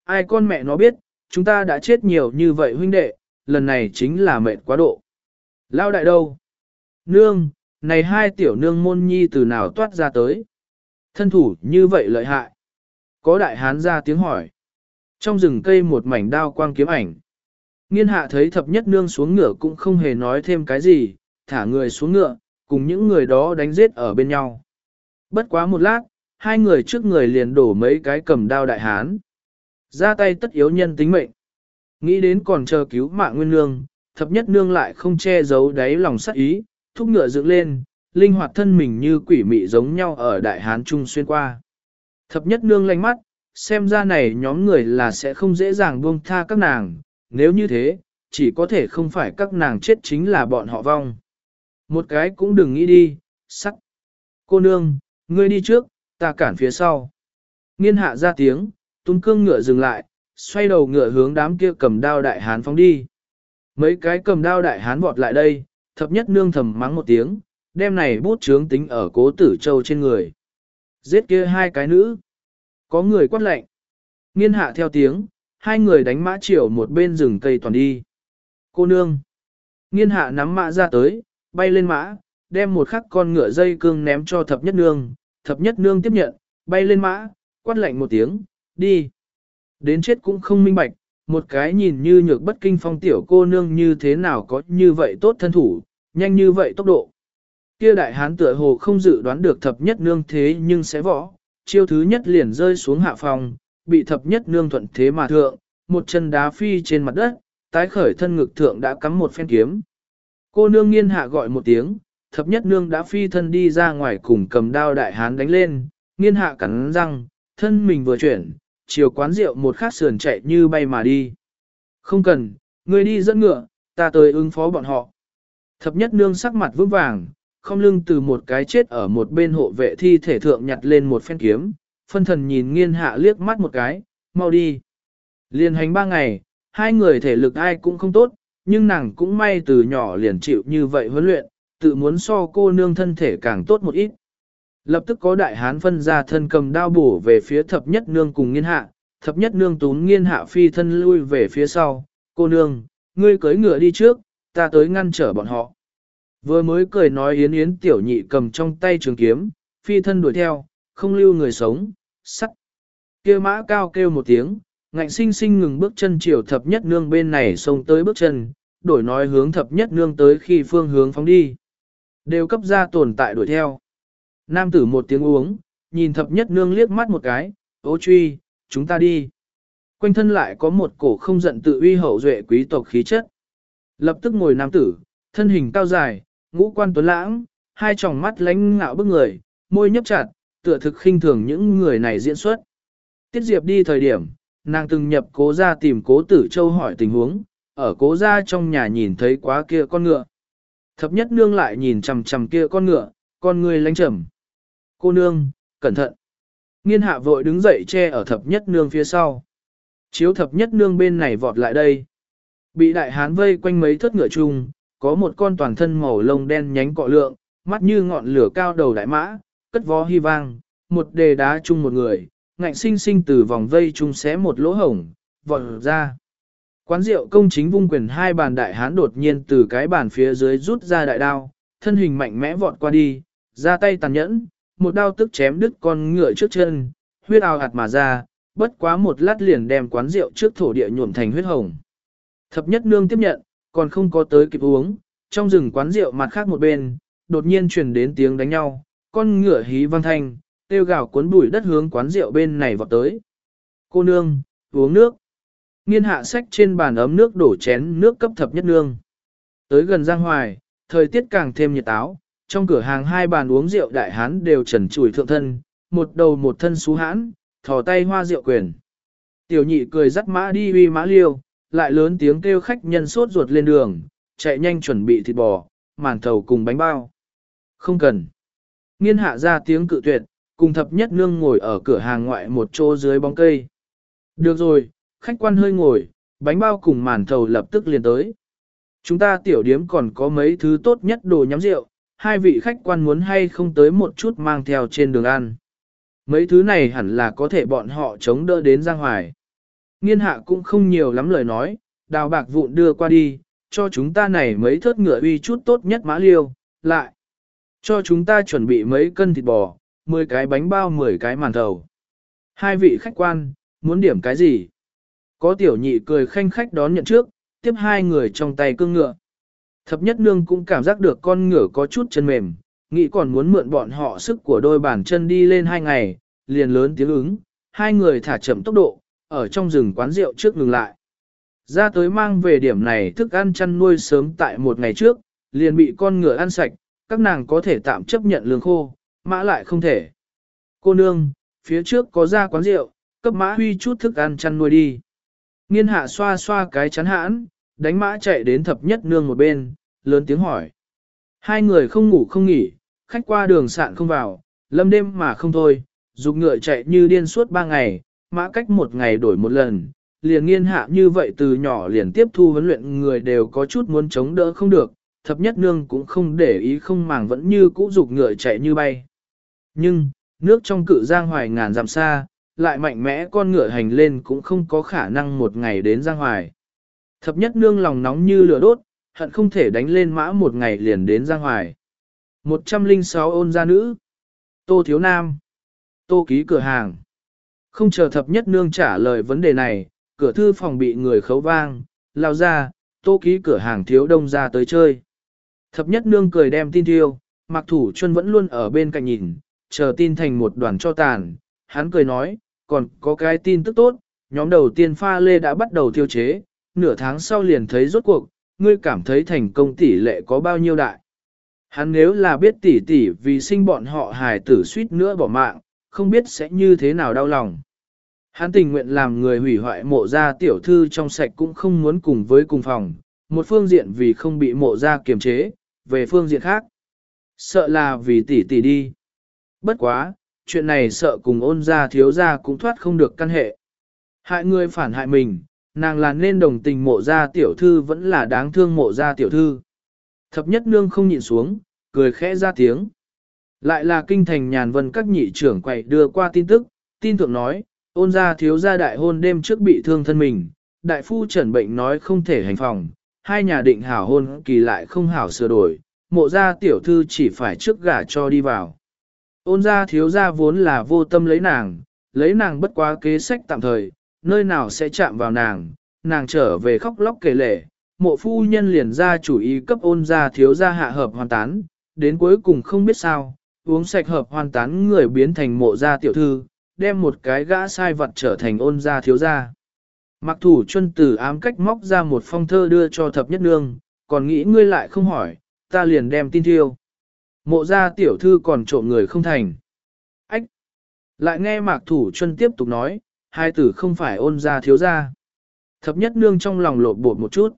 [SPEAKER 1] Ai con mẹ nó biết, chúng ta đã chết nhiều như vậy huynh đệ, lần này chính là mệt quá độ. Lao đại đâu? Nương, này hai tiểu nương môn nhi từ nào toát ra tới? Thân thủ như vậy lợi hại. Có đại hán ra tiếng hỏi. Trong rừng cây một mảnh đao quang kiếm ảnh. Nghiên hạ thấy thập nhất nương xuống ngựa cũng không hề nói thêm cái gì, thả người xuống ngựa, cùng những người đó đánh giết ở bên nhau. Bất quá một lát, hai người trước người liền đổ mấy cái cầm đao đại hán. Ra tay tất yếu nhân tính mệnh. Nghĩ đến còn chờ cứu mạng nguyên nương, thập nhất nương lại không che giấu đáy lòng sắc ý, thúc ngựa dựng lên, linh hoạt thân mình như quỷ mị giống nhau ở đại hán trung xuyên qua. Thập nhất nương lanh mắt, xem ra này nhóm người là sẽ không dễ dàng buông tha các nàng, nếu như thế, chỉ có thể không phải các nàng chết chính là bọn họ vong. Một cái cũng đừng nghĩ đi, sắc. Cô nương, ngươi đi trước, ta cản phía sau. Nghiên hạ ra tiếng, tung cương ngựa dừng lại, xoay đầu ngựa hướng đám kia cầm đao đại hán phóng đi. Mấy cái cầm đao đại hán vọt lại đây, thập nhất nương thầm mắng một tiếng, đem này bút chướng tính ở cố tử châu trên người. Giết kia hai cái nữ. Có người quát lệnh. Nghiên hạ theo tiếng, hai người đánh mã chiều một bên rừng cây toàn đi. Cô nương. Nghiên hạ nắm mã ra tới, bay lên mã, đem một khắc con ngựa dây cương ném cho thập nhất nương. Thập nhất nương tiếp nhận, bay lên mã, quát lệnh một tiếng, đi. Đến chết cũng không minh bạch, một cái nhìn như nhược bất kinh phong tiểu cô nương như thế nào có như vậy tốt thân thủ, nhanh như vậy tốc độ. Kia đại hán tựa hồ không dự đoán được thập nhất nương thế nhưng sẽ võ, chiêu thứ nhất liền rơi xuống hạ phòng, bị thập nhất nương thuận thế mà thượng, một chân đá phi trên mặt đất, tái khởi thân ngực thượng đã cắm một phen kiếm. Cô nương nghiên hạ gọi một tiếng, thập nhất nương đã phi thân đi ra ngoài cùng cầm đao đại hán đánh lên, nghiên hạ cắn răng, thân mình vừa chuyển, chiều quán rượu một khát sườn chạy như bay mà đi. Không cần, người đi dẫn ngựa, ta tới ứng phó bọn họ. Thập nhất nương sắc mặt vững vàng, không lưng từ một cái chết ở một bên hộ vệ thi thể thượng nhặt lên một phen kiếm, phân thần nhìn nghiên hạ liếc mắt một cái, mau đi. Liên hành ba ngày, hai người thể lực ai cũng không tốt, nhưng nàng cũng may từ nhỏ liền chịu như vậy huấn luyện, tự muốn so cô nương thân thể càng tốt một ít. Lập tức có đại hán phân ra thân cầm đao bổ về phía thập nhất nương cùng nghiên hạ, thập nhất nương tún nghiên hạ phi thân lui về phía sau, cô nương, ngươi cưới ngựa đi trước, ta tới ngăn trở bọn họ. Vừa mới cười nói yến yến tiểu nhị cầm trong tay trường kiếm, phi thân đuổi theo, không lưu người sống, sắt. Kêu mã cao kêu một tiếng, ngạnh sinh sinh ngừng bước chân chiều thập nhất nương bên này xông tới bước chân, đổi nói hướng thập nhất nương tới khi phương hướng phóng đi. Đều cấp ra tồn tại đuổi theo. Nam tử một tiếng uống, nhìn thập nhất nương liếc mắt một cái, ô truy, chúng ta đi. Quanh thân lại có một cổ không giận tự uy hậu duệ quý tộc khí chất. Lập tức ngồi nam tử, thân hình cao dài, ngũ quan tuấn lãng, hai tròng mắt lánh ngạo bức người, môi nhấp chặt, tựa thực khinh thường những người này diễn xuất. Tiết Diệp đi thời điểm, nàng từng nhập cố ra tìm cố tử châu hỏi tình huống, ở cố ra trong nhà nhìn thấy quá kia con ngựa. Thập nhất nương lại nhìn chằm chằm kia con ngựa, con người lánh trầm. Cô nương, cẩn thận. Nghiên hạ vội đứng dậy che ở thập nhất nương phía sau. Chiếu thập nhất nương bên này vọt lại đây. Bị đại hán vây quanh mấy thất ngựa chung, có một con toàn thân màu lông đen nhánh cọ lượng, mắt như ngọn lửa cao đầu đại mã, cất vó hy vang, một đề đá chung một người, ngạnh sinh sinh từ vòng vây chung xé một lỗ hổng, vọt ra. Quán rượu công chính vung quyền hai bàn đại hán đột nhiên từ cái bàn phía dưới rút ra đại đao, thân hình mạnh mẽ vọt qua đi, ra tay tàn nhẫn, một đao tức chém đứt con ngựa trước chân, huyết ao hạt mà ra, bất quá một lát liền đem quán rượu trước thổ địa nhuộm thành huyết hồng. Thập nhất nương tiếp nhận, còn không có tới kịp uống, trong rừng quán rượu mặt khác một bên, đột nhiên truyền đến tiếng đánh nhau, con ngựa hí vang thanh, tiêu gạo cuốn bụi đất hướng quán rượu bên này vọt tới. Cô nương, uống nước. Nghiên hạ sách trên bàn ấm nước đổ chén nước cấp thập nhất nương. Tới gần Giang Hoài, thời tiết càng thêm nhiệt táo, trong cửa hàng hai bàn uống rượu đại hán đều trần trùi thượng thân, một đầu một thân xú hãn, thò tay hoa rượu quyền. Tiểu nhị cười dắt mã đi uy mã liêu, lại lớn tiếng kêu khách nhân sốt ruột lên đường, chạy nhanh chuẩn bị thịt bò, màn thầu cùng bánh bao. Không cần. Nghiên hạ ra tiếng cự tuyệt, cùng thập nhất nương ngồi ở cửa hàng ngoại một chỗ dưới bóng cây. Được rồi, khách quan hơi ngồi, bánh bao cùng màn thầu lập tức liền tới. Chúng ta tiểu điếm còn có mấy thứ tốt nhất đồ nhắm rượu, hai vị khách quan muốn hay không tới một chút mang theo trên đường ăn. Mấy thứ này hẳn là có thể bọn họ chống đỡ đến Giang Hoài. Nghiên hạ cũng không nhiều lắm lời nói, đào bạc vụn đưa qua đi, cho chúng ta này mấy thớt ngựa uy chút tốt nhất mã liêu, lại. Cho chúng ta chuẩn bị mấy cân thịt bò, 10 cái bánh bao 10 cái màn thầu. Hai vị khách quan, muốn điểm cái gì? Có tiểu nhị cười khanh khách đón nhận trước, tiếp hai người trong tay cương ngựa. Thập nhất nương cũng cảm giác được con ngựa có chút chân mềm, nghĩ còn muốn mượn bọn họ sức của đôi bàn chân đi lên hai ngày, liền lớn tiếng ứng, hai người thả chậm tốc độ, ở trong rừng quán rượu trước ngừng lại. Ra tới mang về điểm này thức ăn chăn nuôi sớm tại một ngày trước, liền bị con ngựa ăn sạch, các nàng có thể tạm chấp nhận lương khô, mã lại không thể. Cô nương, phía trước có ra quán rượu, cấp mã huy chút thức ăn chăn nuôi đi. Nghiên hạ xoa xoa cái chắn hãn, đánh mã chạy đến thập nhất nương một bên, lớn tiếng hỏi. Hai người không ngủ không nghỉ, khách qua đường sạn không vào, lâm đêm mà không thôi, dục ngựa chạy như điên suốt ba ngày, mã cách một ngày đổi một lần, liền nghiên hạ như vậy từ nhỏ liền tiếp thu huấn luyện người đều có chút muốn chống đỡ không được, thập nhất nương cũng không để ý không màng vẫn như cũ dục ngựa chạy như bay. Nhưng, nước trong cự giang hoài ngàn dặm xa, lại mạnh mẽ con ngựa hành lên cũng không có khả năng một ngày đến giang hoài. Thập nhất nương lòng nóng như lửa đốt, hận không thể đánh lên mã một ngày liền đến giang hoài. 106 ôn gia nữ. Tô Thiếu Nam. Tô ký cửa hàng. Không chờ thập nhất nương trả lời vấn đề này, cửa thư phòng bị người khấu vang, lao ra, tô ký cửa hàng thiếu đông ra tới chơi. Thập nhất nương cười đem tin thiêu, mặc thủ chân vẫn luôn ở bên cạnh nhìn, chờ tin thành một đoàn cho tàn. Hắn cười nói, còn có cái tin tức tốt, nhóm đầu tiên pha lê đã bắt đầu tiêu chế, nửa tháng sau liền thấy rốt cuộc, ngươi cảm thấy thành công tỷ lệ có bao nhiêu đại. Hắn nếu là biết tỷ tỷ vì sinh bọn họ hài tử suýt nữa bỏ mạng, không biết sẽ như thế nào đau lòng. Hắn tình nguyện làm người hủy hoại mộ gia tiểu thư trong sạch cũng không muốn cùng với cùng phòng, một phương diện vì không bị mộ gia kiềm chế, về phương diện khác. Sợ là vì tỷ tỷ đi. Bất quá, chuyện này sợ cùng ôn gia thiếu gia cũng thoát không được căn hệ. Hại người phản hại mình, nàng là nên đồng tình mộ gia tiểu thư vẫn là đáng thương mộ gia tiểu thư. Thập nhất nương không nhịn xuống, cười khẽ ra tiếng. Lại là kinh thành nhàn vân các nhị trưởng quậy đưa qua tin tức, tin thượng nói, ôn gia thiếu gia đại hôn đêm trước bị thương thân mình, đại phu trần bệnh nói không thể hành phòng, hai nhà định hảo hôn kỳ lại không hảo sửa đổi, mộ gia tiểu thư chỉ phải trước gả cho đi vào. Ôn gia thiếu gia vốn là vô tâm lấy nàng, lấy nàng bất quá kế sách tạm thời, nơi nào sẽ chạm vào nàng, nàng trở về khóc lóc kể lể, mộ phu nhân liền ra chủ ý cấp ôn gia thiếu gia hạ hợp hoàn tán, đến cuối cùng không biết sao, uống sạch hợp hoàn tán người biến thành mộ gia tiểu thư, đem một cái gã sai vật trở thành ôn gia thiếu gia. Mặc thủ chân tử ám cách móc ra một phong thơ đưa cho thập nhất nương, còn nghĩ ngươi lại không hỏi, ta liền đem tin thiêu. Mộ gia tiểu thư còn trộm người không thành. Ách! Lại nghe mạc thủ chân tiếp tục nói, hai tử không phải ôn gia thiếu gia. Thập nhất nương trong lòng lột bột một chút.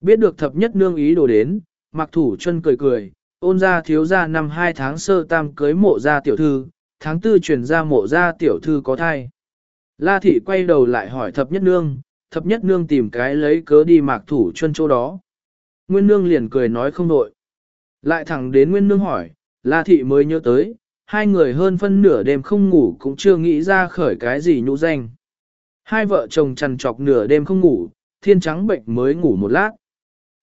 [SPEAKER 1] Biết được thập nhất nương ý đồ đến, mạc thủ chân cười cười, ôn gia thiếu gia năm hai tháng sơ tam cưới mộ gia tiểu thư, tháng tư chuyển ra mộ gia tiểu thư có thai. La thị quay đầu lại hỏi thập nhất nương, thập nhất nương tìm cái lấy cớ đi mạc thủ chân chỗ đó. Nguyên nương liền cười nói không đội. Lại thẳng đến nguyên nương hỏi, La thị mới nhớ tới, hai người hơn phân nửa đêm không ngủ cũng chưa nghĩ ra khởi cái gì nhũ danh. Hai vợ chồng chằn trọc nửa đêm không ngủ, thiên trắng bệnh mới ngủ một lát.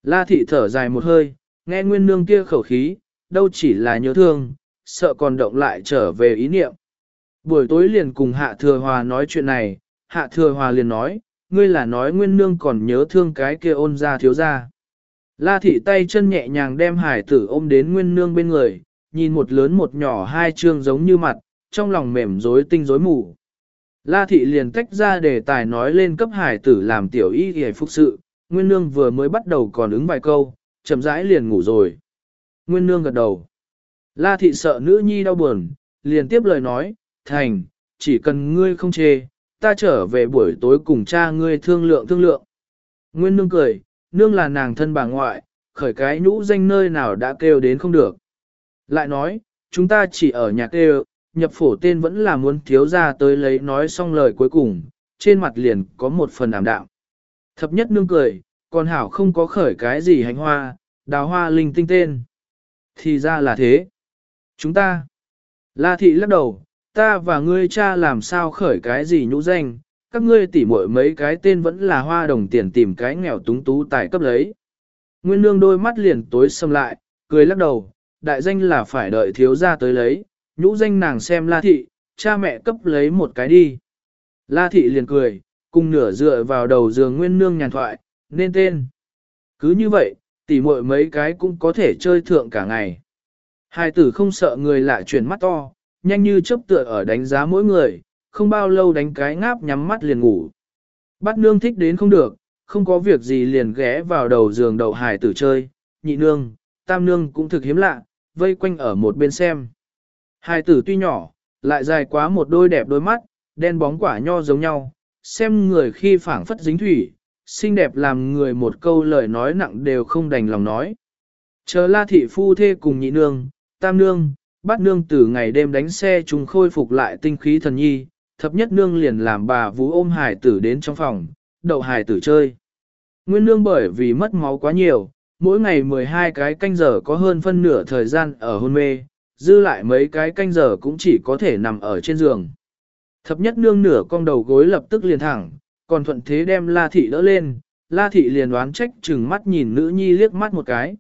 [SPEAKER 1] La thị thở dài một hơi, nghe nguyên nương kia khẩu khí, đâu chỉ là nhớ thương, sợ còn động lại trở về ý niệm. Buổi tối liền cùng Hạ Thừa Hòa nói chuyện này, Hạ Thừa Hòa liền nói, ngươi là nói nguyên nương còn nhớ thương cái kia ôn ra thiếu ra. La thị tay chân nhẹ nhàng đem hải tử ôm đến nguyên nương bên người, nhìn một lớn một nhỏ hai trương giống như mặt, trong lòng mềm rối tinh rối mù. La thị liền tách ra để tài nói lên cấp hải tử làm tiểu y hề phục sự, nguyên nương vừa mới bắt đầu còn ứng vài câu, chậm rãi liền ngủ rồi. Nguyên nương gật đầu. La thị sợ nữ nhi đau buồn, liền tiếp lời nói, thành, chỉ cần ngươi không chê, ta trở về buổi tối cùng cha ngươi thương lượng thương lượng. Nguyên nương cười, nương là nàng thân bà ngoại, khởi cái nhũ danh nơi nào đã kêu đến không được. Lại nói, chúng ta chỉ ở nhà kêu, nhập phổ tên vẫn là muốn thiếu ra tới lấy nói xong lời cuối cùng, trên mặt liền có một phần ảm đạm. Thập nhất nương cười, còn hảo không có khởi cái gì hành hoa, đào hoa linh tinh tên. Thì ra là thế. Chúng ta. La thị lắc đầu, ta và ngươi cha làm sao khởi cái gì nhũ danh, các ngươi tỉ muội mấy cái tên vẫn là hoa đồng tiền tìm cái nghèo túng tú tài cấp lấy. Nguyên nương đôi mắt liền tối xâm lại, cười lắc đầu, đại danh là phải đợi thiếu gia tới lấy, nhũ danh nàng xem la thị, cha mẹ cấp lấy một cái đi. La thị liền cười, cùng nửa dựa vào đầu giường nguyên nương nhàn thoại, nên tên. Cứ như vậy, tỉ muội mấy cái cũng có thể chơi thượng cả ngày. Hai tử không sợ người lạ chuyển mắt to, nhanh như chớp tựa ở đánh giá mỗi người, không bao lâu đánh cái ngáp nhắm mắt liền ngủ. Bắt nương thích đến không được, không có việc gì liền ghé vào đầu giường đầu hải tử chơi, nhị nương, tam nương cũng thực hiếm lạ, vây quanh ở một bên xem. Hải tử tuy nhỏ, lại dài quá một đôi đẹp đôi mắt, đen bóng quả nho giống nhau, xem người khi phảng phất dính thủy, xinh đẹp làm người một câu lời nói nặng đều không đành lòng nói. Chờ la thị phu thê cùng nhị nương, tam nương, bắt nương từ ngày đêm đánh xe chúng khôi phục lại tinh khí thần nhi, thập nhất nương liền làm bà vú ôm hải tử đến trong phòng, đậu hải tử chơi. Nguyên nương bởi vì mất máu quá nhiều, mỗi ngày 12 cái canh giờ có hơn phân nửa thời gian ở hôn mê, dư lại mấy cái canh giờ cũng chỉ có thể nằm ở trên giường. Thập nhất nương nửa con đầu gối lập tức liền thẳng, còn thuận thế đem la thị đỡ lên, la thị liền đoán trách chừng mắt nhìn nữ nhi liếc mắt một cái.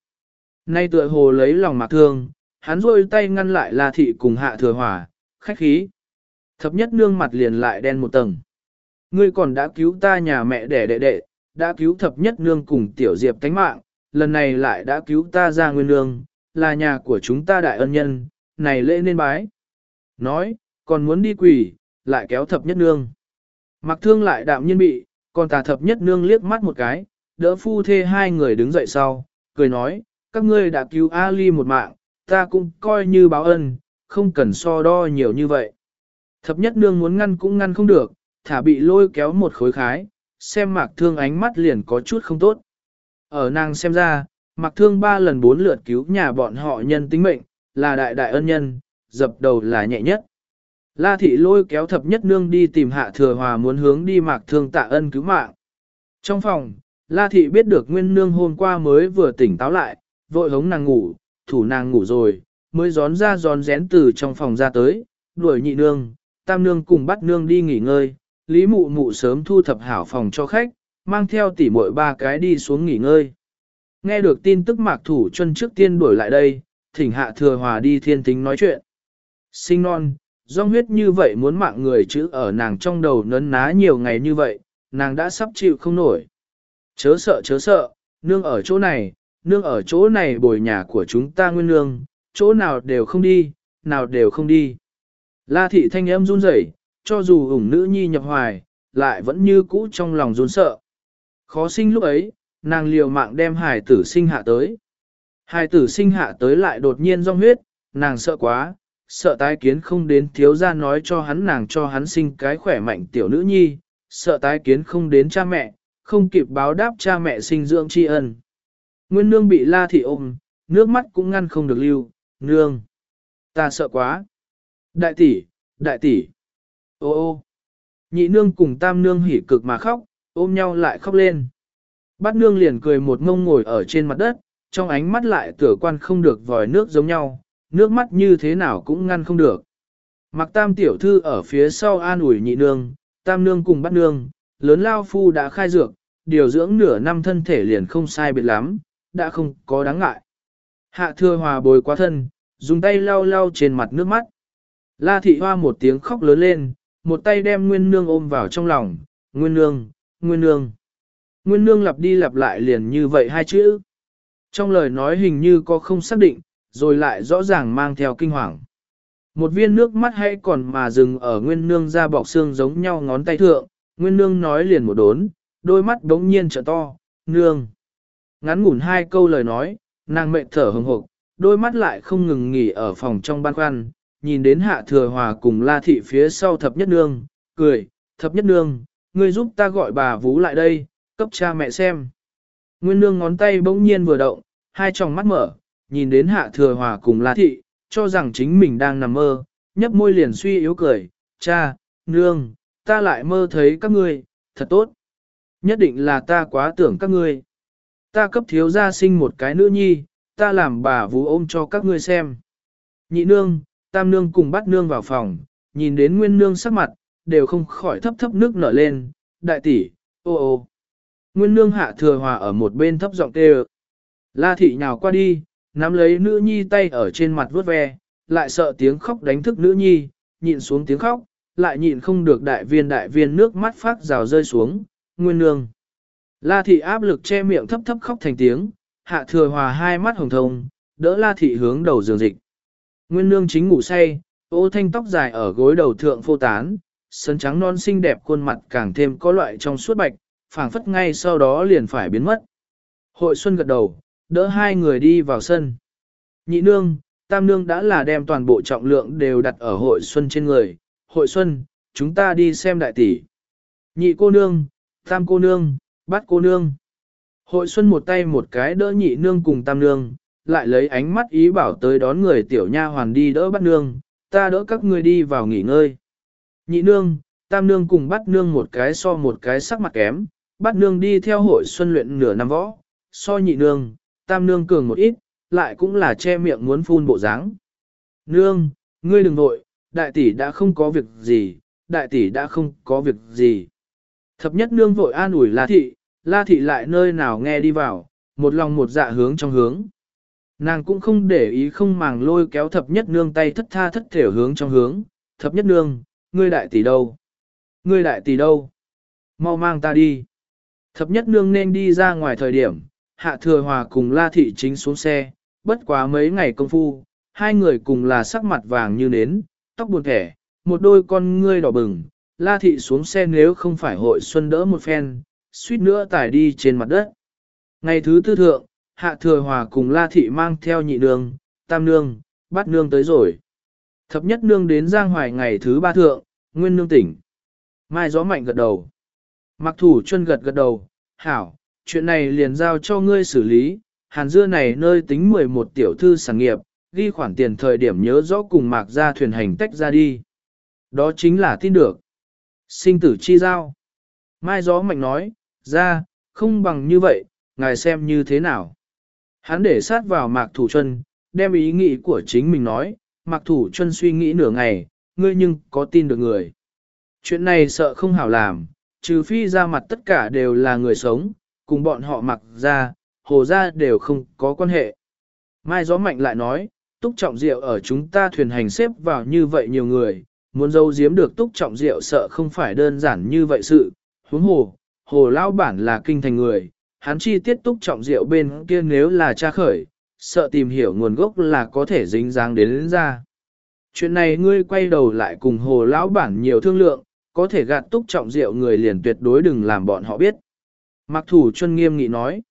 [SPEAKER 1] Nay tựa hồ lấy lòng mạc thương, hắn rôi tay ngăn lại la thị cùng hạ thừa hỏa, khách khí. Thập nhất nương mặt liền lại đen một tầng. Ngươi còn đã cứu ta nhà mẹ đẻ đệ đệ, đã cứu thập nhất nương cùng tiểu diệp tánh mạng, lần này lại đã cứu ta ra nguyên nương, là nhà của chúng ta đại ân nhân, này lễ nên bái. Nói, còn muốn đi quỷ, lại kéo thập nhất nương. Mặc thương lại đạm nhiên bị, còn tà thập nhất nương liếc mắt một cái, đỡ phu thê hai người đứng dậy sau, cười nói, các ngươi đã cứu Ali một mạng, ta cũng coi như báo ân, không cần so đo nhiều như vậy. Thập nhất nương muốn ngăn cũng ngăn không được, thả bị lôi kéo một khối khái, xem mạc thương ánh mắt liền có chút không tốt. Ở nàng xem ra, mạc thương ba lần bốn lượt cứu nhà bọn họ nhân tính mệnh, là đại đại ân nhân, dập đầu là nhẹ nhất. La thị lôi kéo thập nhất nương đi tìm hạ thừa hòa muốn hướng đi mạc thương tạ ân cứu mạng. Trong phòng, La thị biết được nguyên nương hôm qua mới vừa tỉnh táo lại, vội hống nàng ngủ, thủ nàng ngủ rồi, mới gión ra gión rén từ trong phòng ra tới, đuổi nhị nương, tam nương cùng bắt nương đi nghỉ ngơi, lý mụ mụ sớm thu thập hảo phòng cho khách, mang theo tỉ muội ba cái đi xuống nghỉ ngơi. Nghe được tin tức mạc thủ chân trước tiên đuổi lại đây, thỉnh hạ thừa hòa đi thiên tính nói chuyện. Sinh non, do huyết như vậy muốn mạng người chữ ở nàng trong đầu nấn ná nhiều ngày như vậy, nàng đã sắp chịu không nổi. Chớ sợ chớ sợ, nương ở chỗ này, nương ở chỗ này bồi nhà của chúng ta nguyên nương, chỗ nào đều không đi, nào đều không đi. La thị thanh âm run rẩy, cho dù ủng nữ nhi nhập hoài, lại vẫn như cũ trong lòng run sợ. Khó sinh lúc ấy, nàng liều mạng đem hài tử sinh hạ tới. Hài tử sinh hạ tới lại đột nhiên rong huyết, nàng sợ quá, sợ tái kiến không đến thiếu gia nói cho hắn nàng cho hắn sinh cái khỏe mạnh tiểu nữ nhi, sợ tái kiến không đến cha mẹ, không kịp báo đáp cha mẹ sinh dưỡng tri ân. Nguyên nương bị la thị ôm, nước mắt cũng ngăn không được lưu, nương. Ta sợ quá. Đại tỷ, đại tỷ. Ô ô. Nhị nương cùng tam nương hỉ cực mà khóc, ôm nhau lại khóc lên. Bát nương liền cười một ngông ngồi ở trên mặt đất, trong ánh mắt lại tựa quan không được vòi nước giống nhau, nước mắt như thế nào cũng ngăn không được. Mặc tam tiểu thư ở phía sau an ủi nhị nương, tam nương cùng bát nương, lớn lao phu đã khai dược, điều dưỡng nửa năm thân thể liền không sai biệt lắm, đã không có đáng ngại. Hạ thừa hòa bồi quá thân, dùng tay lau lau trên mặt nước mắt. La thị hoa một tiếng khóc lớn lên, một tay đem nguyên nương ôm vào trong lòng, nguyên nương, nguyên nương. Nguyên nương lặp đi lặp lại liền như vậy hai chữ. Trong lời nói hình như có không xác định, rồi lại rõ ràng mang theo kinh hoàng. Một viên nước mắt hay còn mà dừng ở nguyên nương ra bọc xương giống nhau ngón tay thượng, nguyên nương nói liền một đốn, đôi mắt đống nhiên trở to, nương. Ngắn ngủn hai câu lời nói, nàng mệt thở hừng hộp, đôi mắt lại không ngừng nghỉ ở phòng trong ban khoăn, nhìn đến hạ thừa hòa cùng la thị phía sau thập nhất nương, cười, thập nhất nương, ngươi giúp ta gọi bà vú lại đây, cấp cha mẹ xem. Nguyên nương ngón tay bỗng nhiên vừa động, hai tròng mắt mở, nhìn đến hạ thừa hòa cùng la thị, cho rằng chính mình đang nằm mơ, nhấp môi liền suy yếu cười, cha, nương, ta lại mơ thấy các ngươi, thật tốt. Nhất định là ta quá tưởng các ngươi. Ta cấp thiếu gia sinh một cái nữ nhi, ta làm bà vú ôm cho các ngươi xem. Nhị nương, tam nương cùng bắt nương vào phòng, nhìn đến nguyên nương sắc mặt, đều không khỏi thấp thấp nước nở lên, đại tỷ, ô ô. Nguyên nương hạ thừa hòa ở một bên thấp giọng kêu. La thị nhào qua đi, nắm lấy nữ nhi tay ở trên mặt vuốt ve, lại sợ tiếng khóc đánh thức nữ nhi, nhịn xuống tiếng khóc, lại nhịn không được đại viên đại viên nước mắt phát rào rơi xuống, nguyên nương. La thị áp lực che miệng thấp thấp khóc thành tiếng, hạ thừa hòa hai mắt hồng thông, đỡ la thị hướng đầu giường dịch. Nguyên nương chính ngủ say, ô thanh tóc dài ở gối đầu thượng phô tán, sân trắng non xinh đẹp khuôn mặt càng thêm có loại trong suốt bạch, phảng phất ngay sau đó liền phải biến mất. Hội xuân gật đầu, đỡ hai người đi vào sân. Nhị nương, tam nương đã là đem toàn bộ trọng lượng đều đặt ở hội xuân trên người. Hội xuân, chúng ta đi xem đại tỷ. Nhị cô nương, tam cô nương, bát cô nương. Hội xuân một tay một cái đỡ nhị nương cùng tam nương, lại lấy ánh mắt ý bảo tới đón người tiểu nha hoàn đi đỡ bắt nương, ta đỡ các ngươi đi vào nghỉ ngơi. Nhị nương, tam nương cùng bắt nương một cái so một cái sắc mặt kém, bắt nương đi theo hội xuân luyện nửa năm võ, so nhị nương, tam nương cường một ít, lại cũng là che miệng muốn phun bộ dáng. Nương, ngươi đừng vội, đại tỷ đã không có việc gì, đại tỷ đã không có việc gì. Thập nhất nương vội an ủi La thị, La thị lại nơi nào nghe đi vào, một lòng một dạ hướng trong hướng. Nàng cũng không để ý không màng lôi kéo thập nhất nương tay thất tha thất thể hướng trong hướng, thập nhất nương, ngươi đại tỷ đâu? Ngươi đại tỷ đâu? Mau mang ta đi. Thập nhất nương nên đi ra ngoài thời điểm, hạ thừa hòa cùng la thị chính xuống xe, bất quá mấy ngày công phu, hai người cùng là sắc mặt vàng như nến, tóc buồn thẻ, một đôi con ngươi đỏ bừng, la thị xuống xe nếu không phải hội xuân đỡ một phen, suýt nữa tải đi trên mặt đất. Ngày thứ tư thượng, hạ thừa hòa cùng la thị mang theo nhị nương, tam nương, bát nương tới rồi. Thập nhất nương đến giang hoài ngày thứ ba thượng, nguyên nương tỉnh. Mai gió mạnh gật đầu. Mặc thủ chân gật gật đầu, hảo, chuyện này liền giao cho ngươi xử lý, hàn dưa này nơi tính 11 tiểu thư sản nghiệp, ghi khoản tiền thời điểm nhớ rõ cùng mạc ra thuyền hành tách ra đi. Đó chính là tin được. Sinh tử chi giao. Mai gió mạnh nói, ra, không bằng như vậy, ngài xem như thế nào. Hắn để sát vào mạc thủ chân, đem ý nghĩ của chính mình nói, mạc thủ chân suy nghĩ nửa ngày, ngươi nhưng có tin được người. Chuyện này sợ không hảo làm, trừ phi ra mặt tất cả đều là người sống, cùng bọn họ mặc ra, hồ ra đều không có quan hệ. Mai gió mạnh lại nói, túc trọng rượu ở chúng ta thuyền hành xếp vào như vậy nhiều người, muốn dâu giếm được túc trọng rượu sợ không phải đơn giản như vậy sự, huống hồ, hồ lao bản là kinh thành người, hắn chi tiết túc trọng rượu bên kia nếu là cha khởi, sợ tìm hiểu nguồn gốc là có thể dính dáng đến, đến ra. Chuyện này ngươi quay đầu lại cùng hồ lão bản nhiều thương lượng, có thể gạt túc trọng rượu người liền tuyệt đối đừng làm bọn họ biết. Mặc thủ chân nghiêm nghị nói.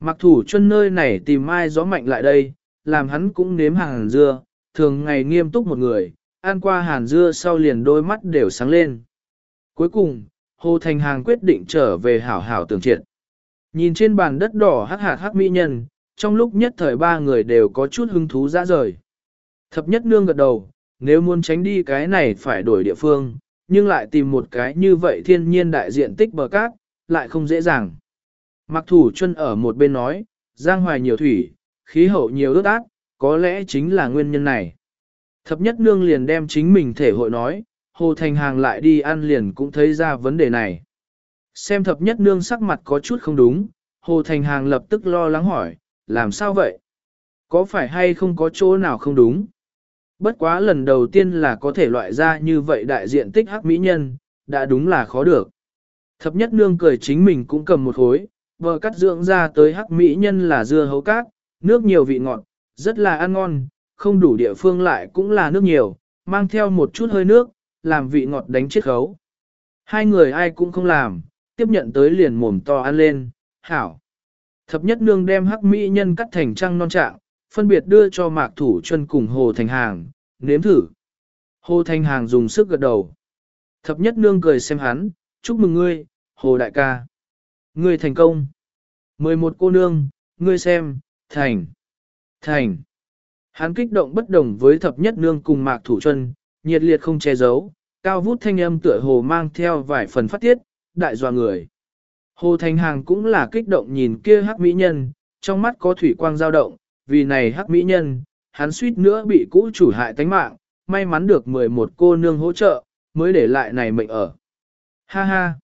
[SPEAKER 1] Mặc thủ chân nơi này tìm mai gió mạnh lại đây, làm hắn cũng nếm hàng dưa, thường ngày nghiêm túc một người, ăn qua hàn dưa sau liền đôi mắt đều sáng lên. Cuối cùng, Hồ Thành Hàng quyết định trở về hảo hảo tường triệt. Nhìn trên bàn đất đỏ hắc hạt hắc mỹ nhân, trong lúc nhất thời ba người đều có chút hứng thú ra rời. Thập nhất nương gật đầu, nếu muốn tránh đi cái này phải đổi địa phương, nhưng lại tìm một cái như vậy thiên nhiên đại diện tích bờ cát, lại không dễ dàng. Mặc thủ chân ở một bên nói, giang hoài nhiều thủy, khí hậu nhiều ướt át, có lẽ chính là nguyên nhân này. Thập nhất nương liền đem chính mình thể hội nói, Hồ Thành Hàng lại đi ăn liền cũng thấy ra vấn đề này. Xem thập nhất nương sắc mặt có chút không đúng, Hồ Thành Hàng lập tức lo lắng hỏi, làm sao vậy? Có phải hay không có chỗ nào không đúng? Bất quá lần đầu tiên là có thể loại ra như vậy đại diện tích hắc mỹ nhân, đã đúng là khó được. Thập nhất nương cười chính mình cũng cầm một hối, vờ cắt dưỡng ra tới hắc mỹ nhân là dưa hấu cát, nước nhiều vị ngọt, rất là ăn ngon, không đủ địa phương lại cũng là nước nhiều, mang theo một chút hơi nước, làm vị ngọt đánh chết khấu. Hai người ai cũng không làm, tiếp nhận tới liền mồm to ăn lên, hảo. Thập nhất nương đem hắc mỹ nhân cắt thành trăng non trạng, phân biệt đưa cho mạc thủ chân cùng Hồ Thành Hàng, nếm thử. Hồ Thành Hàng dùng sức gật đầu. Thập nhất nương cười xem hắn, chúc mừng ngươi, Hồ Đại ca. Ngươi thành công. Mười một cô nương, ngươi xem, thành. Thành. Hắn kích động bất đồng với thập nhất nương cùng mạc thủ chân, nhiệt liệt không che giấu, cao vút thanh âm tựa hồ mang theo vài phần phát tiết, đại dọa người. Hồ Thành Hàng cũng là kích động nhìn kia hắc mỹ nhân, trong mắt có thủy quang dao động, vì này hắc mỹ nhân, hắn suýt nữa bị cũ chủ hại tánh mạng, may mắn được 11 cô nương hỗ trợ, mới để lại này mệnh ở. Ha ha!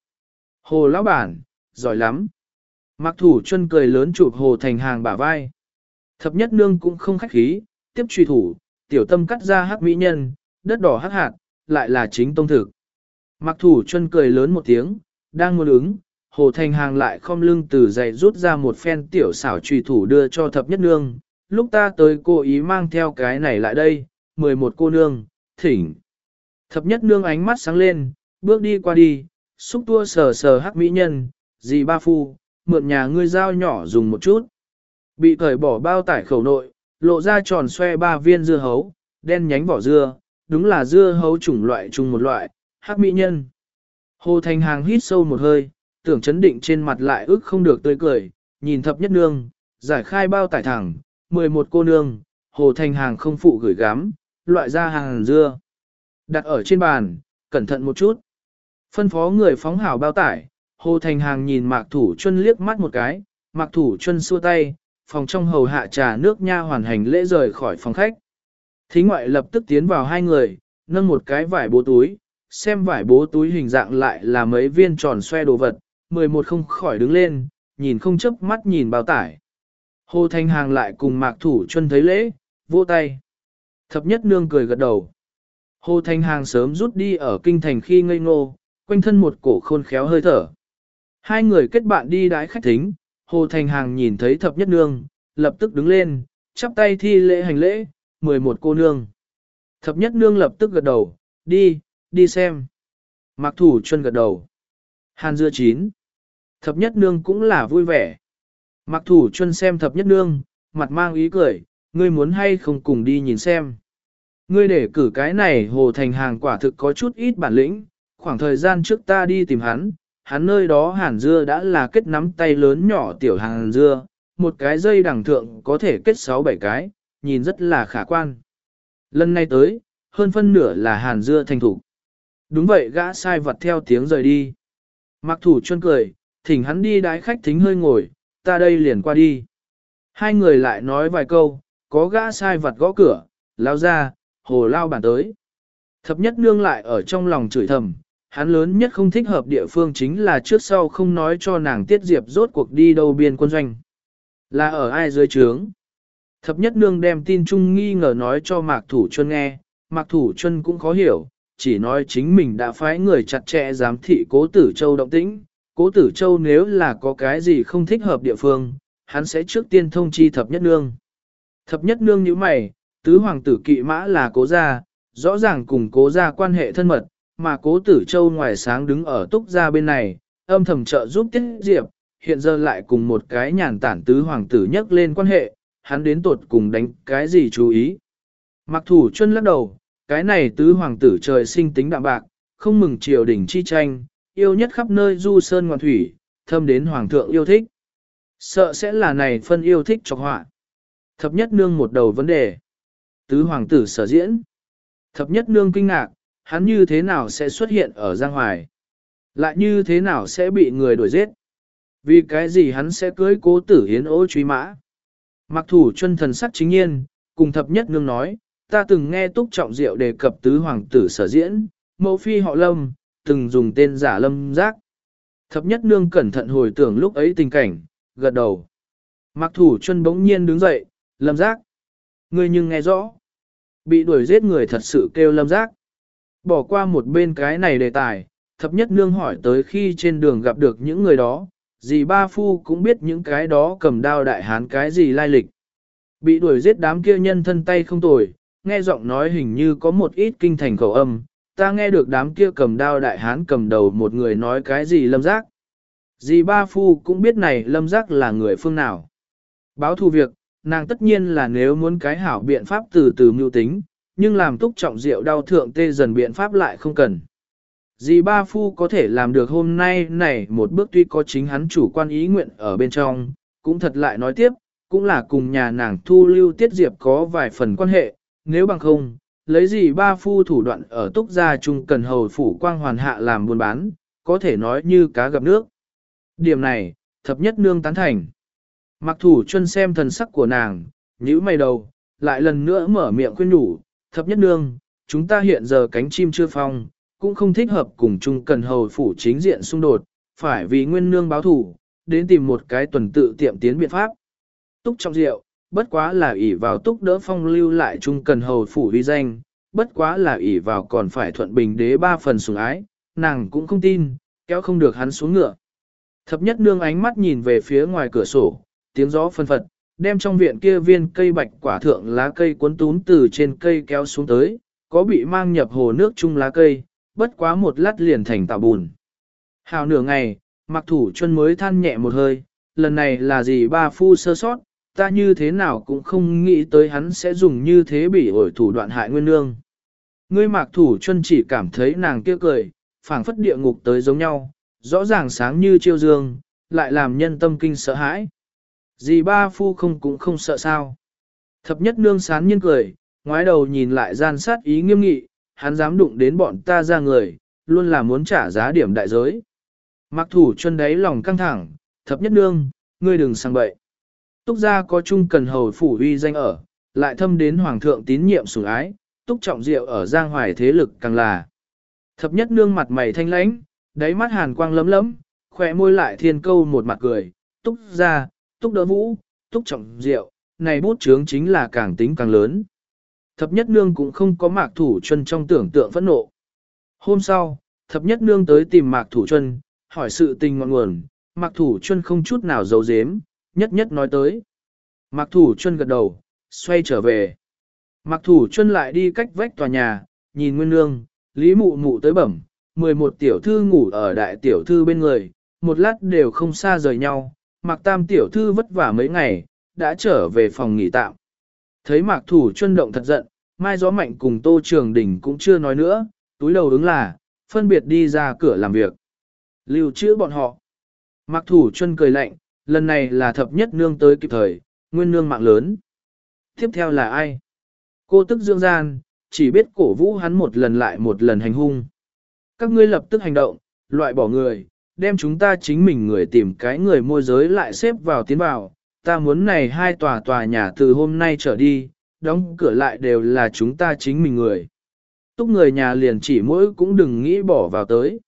[SPEAKER 1] Hồ lão bản, giỏi lắm! Mặc thủ chân cười lớn chụp Hồ Thành Hàng bả vai. Thập nhất nương cũng không khách khí, tiếp truy thủ, tiểu tâm cắt ra hắc mỹ nhân, đất đỏ hắc hạt, lại là chính tông thực. Mặc thủ chân cười lớn một tiếng, đang muốn ứng, Hồ Thành Hàng lại không lưng từ giày rút ra một phen tiểu xảo trùy thủ đưa cho thập nhất nương. Lúc ta tới cô ý mang theo cái này lại đây, 11 cô nương, thỉnh. Thập nhất nương ánh mắt sáng lên, bước đi qua đi, xúc tua sờ sờ hắc mỹ nhân, dì ba phu, mượn nhà ngươi dao nhỏ dùng một chút. Bị cởi bỏ bao tải khẩu nội, lộ ra tròn xoe ba viên dưa hấu, đen nhánh vỏ dưa, đúng là dưa hấu chủng loại chung một loại, hắc mỹ nhân. Hồ Thành Hàng hít sâu một hơi, tưởng chấn định trên mặt lại ức không được tươi cười, nhìn thập nhất nương, giải khai bao tải thẳng, 11 cô nương, Hồ Thành Hàng không phụ gửi gắm, loại ra hàng dưa. Đặt ở trên bàn, cẩn thận một chút. Phân phó người phóng hảo bao tải, Hồ Thành Hàng nhìn Mạc Thủ Chuân liếc mắt một cái, Mạc Thủ Chuân xua tay, phòng trong hầu hạ trà nước nha hoàn hành lễ rời khỏi phòng khách. Thí ngoại lập tức tiến vào hai người, nâng một cái vải bố túi, xem vải bố túi hình dạng lại là mấy viên tròn xoe đồ vật, 11 không khỏi đứng lên, nhìn không chớp mắt nhìn bao tải. Hồ Thanh Hàng lại cùng Mạc Thủ Chuân thấy lễ, vỗ tay. Thập nhất nương cười gật đầu. Hồ Thanh Hàng sớm rút đi ở kinh thành khi ngây ngô, quanh thân một cổ khôn khéo hơi thở. Hai người kết bạn đi đái khách thính, Hồ thanh Hàng nhìn thấy thập nhất nương, lập tức đứng lên, chắp tay thi lễ hành lễ, 11 cô nương. Thập nhất nương lập tức gật đầu, đi, đi xem. Mạc thủ chân gật đầu. Hàn dưa chín. Thập nhất nương cũng là vui vẻ. Mạc thủ chân xem thập nhất nương, mặt mang ý cười, ngươi muốn hay không cùng đi nhìn xem. Ngươi để cử cái này hồ thành hàng quả thực có chút ít bản lĩnh, khoảng thời gian trước ta đi tìm hắn, hắn nơi đó hàn dưa đã là kết nắm tay lớn nhỏ tiểu hàn dưa, một cái dây đẳng thượng có thể kết 6-7 cái, nhìn rất là khả quan. Lần này tới, hơn phân nửa là hàn dưa thành thủ. Đúng vậy gã sai vật theo tiếng rời đi. Mặc thủ chuân cười, thỉnh hắn đi đái khách thính hơi ngồi, ta đây liền qua đi. Hai người lại nói vài câu, có gã sai vật gõ cửa, lao ra, hồ lao bản tới. Thập nhất nương lại ở trong lòng chửi thầm, hắn lớn nhất không thích hợp địa phương chính là trước sau không nói cho nàng tiết diệp rốt cuộc đi đâu biên quân doanh. Là ở ai dưới trướng? Thập nhất nương đem tin chung nghi ngờ nói cho Mạc Thủ Chuân nghe, Mạc Thủ Chuân cũng khó hiểu, chỉ nói chính mình đã phái người chặt chẽ giám thị cố tử châu động tĩnh. Cố tử châu nếu là có cái gì không thích hợp địa phương, hắn sẽ trước tiên thông chi thập nhất nương. Thập nhất nương như mày, tứ hoàng tử kỵ mã là cố gia, rõ ràng cùng cố gia quan hệ thân mật, mà cố tử châu ngoài sáng đứng ở túc gia bên này, âm thầm trợ giúp tiết diệp, hiện giờ lại cùng một cái nhàn tản tứ hoàng tử nhắc lên quan hệ, hắn đến tột cùng đánh cái gì chú ý. Mặc thủ chân lắc đầu, cái này tứ hoàng tử trời sinh tính đạm bạc, không mừng triều đình chi tranh, yêu nhất khắp nơi du sơn ngoan thủy, thâm đến hoàng thượng yêu thích. Sợ sẽ là này phân yêu thích cho họa. Thập nhất nương một đầu vấn đề. Tứ hoàng tử sở diễn. Thập nhất nương kinh ngạc, hắn như thế nào sẽ xuất hiện ở Giang Hoài? Lại như thế nào sẽ bị người đuổi giết? Vì cái gì hắn sẽ cưới cố tử hiến ô truy mã? Mặc thủ chân thần sắc chính nhiên, cùng thập nhất nương nói, ta từng nghe túc trọng diệu đề cập tứ hoàng tử sở diễn, mẫu phi họ lâm, từng dùng tên giả lâm giác. Thập nhất nương cẩn thận hồi tưởng lúc ấy tình cảnh, gật đầu. Mặc thủ chân bỗng nhiên đứng dậy, lâm giác. Người nhưng nghe rõ. Bị đuổi giết người thật sự kêu lâm giác. Bỏ qua một bên cái này đề tài, thập nhất nương hỏi tới khi trên đường gặp được những người đó, dì ba phu cũng biết những cái đó cầm đao đại hán cái gì lai lịch. Bị đuổi giết đám kia nhân thân tay không tồi, nghe giọng nói hình như có một ít kinh thành khẩu âm, ta nghe được đám kia cầm đao đại hán cầm đầu một người nói cái gì lâm giác. Dì ba phu cũng biết này lâm giác là người phương nào. Báo thù việc, nàng tất nhiên là nếu muốn cái hảo biện pháp từ từ mưu tính, nhưng làm túc trọng rượu đau thượng tê dần biện pháp lại không cần. Dì ba phu có thể làm được hôm nay này một bước tuy có chính hắn chủ quan ý nguyện ở bên trong, cũng thật lại nói tiếp, cũng là cùng nhà nàng thu lưu tiết diệp có vài phần quan hệ, nếu bằng không, lấy gì ba phu thủ đoạn ở túc gia chung cần hầu phủ quang hoàn hạ làm buôn bán, có thể nói như cá gặp nước. Điểm này, thập nhất nương tán thành. Mặc thủ chân xem thần sắc của nàng, nhíu mày đầu, lại lần nữa mở miệng khuyên nhủ, thập nhất nương, chúng ta hiện giờ cánh chim chưa phong, cũng không thích hợp cùng chung cần hầu phủ chính diện xung đột, phải vì nguyên nương báo thủ, đến tìm một cái tuần tự tiệm tiến biện pháp. Túc trong rượu, bất quá là ỷ vào túc đỡ phong lưu lại chung cần hầu phủ vi danh, bất quá là ỷ vào còn phải thuận bình đế ba phần sủng ái, nàng cũng không tin, kéo không được hắn xuống ngựa. Thập nhất nương ánh mắt nhìn về phía ngoài cửa sổ, tiếng gió phân phật, đem trong viện kia viên cây bạch quả thượng lá cây cuốn túm từ trên cây kéo xuống tới, có bị mang nhập hồ nước chung lá cây, bất quá một lát liền thành tạo bùn. Hào nửa ngày, mặc thủ chân mới than nhẹ một hơi, lần này là gì ba phu sơ sót, ta như thế nào cũng không nghĩ tới hắn sẽ dùng như thế bị ổi thủ đoạn hại nguyên nương. Ngươi mạc thủ chân chỉ cảm thấy nàng kia cười, phảng phất địa ngục tới giống nhau, rõ ràng sáng như chiêu dương, lại làm nhân tâm kinh sợ hãi. Dì ba phu không cũng không sợ sao. Thập nhất nương sán nhiên cười, ngoái đầu nhìn lại gian sát ý nghiêm nghị, hắn dám đụng đến bọn ta ra người, luôn là muốn trả giá điểm đại giới. Mặc thủ chân đáy lòng căng thẳng, thập nhất nương, ngươi đừng sang bậy. Túc gia có chung cần hầu phủ uy danh ở, lại thâm đến hoàng thượng tín nhiệm sủng ái, túc trọng diệu ở giang hoài thế lực càng là. Thập nhất nương mặt mày thanh lãnh, đáy mắt hàn quang lấm lấm, khỏe môi lại thiên câu một mặt cười, túc gia, túc đỡ vũ, túc trọng diệu, này bút chướng chính là càng tính càng lớn. Thập nhất nương cũng không có mạc thủ chân trong tưởng tượng phẫn nộ. Hôm sau, thập nhất nương tới tìm mạc thủ chân, hỏi sự tình ngọn nguồn, mạc thủ chân không chút nào giấu giếm, nhất nhất nói tới. Mạc thủ Chuân gật đầu, xoay trở về. Mạc thủ Chuân lại đi cách vách tòa nhà, nhìn nguyên nương, lý mụ mụ tới bẩm, 11 tiểu thư ngủ ở đại tiểu thư bên người, một lát đều không xa rời nhau, Mạc Tam tiểu thư vất vả mấy ngày, đã trở về phòng nghỉ tạm. Thấy Mạc Thủ chuân động thật giận, Mai Gió Mạnh cùng Tô Trường Đình cũng chưa nói nữa, túi đầu ứng là, phân biệt đi ra cửa làm việc. Lưu trữ bọn họ. Mạc Thủ chuân cười lạnh, lần này là thập nhất nương tới kịp thời, nguyên nương mạng lớn. Tiếp theo là ai? Cô tức dương gian, chỉ biết cổ vũ hắn một lần lại một lần hành hung. Các ngươi lập tức hành động, loại bỏ người, đem chúng ta chính mình người tìm cái người môi giới lại xếp vào tiến vào, ta muốn này hai tòa tòa nhà từ hôm nay trở đi, đóng cửa lại đều là chúng ta chính mình người. Túc người nhà liền chỉ mỗi cũng đừng nghĩ bỏ vào tới.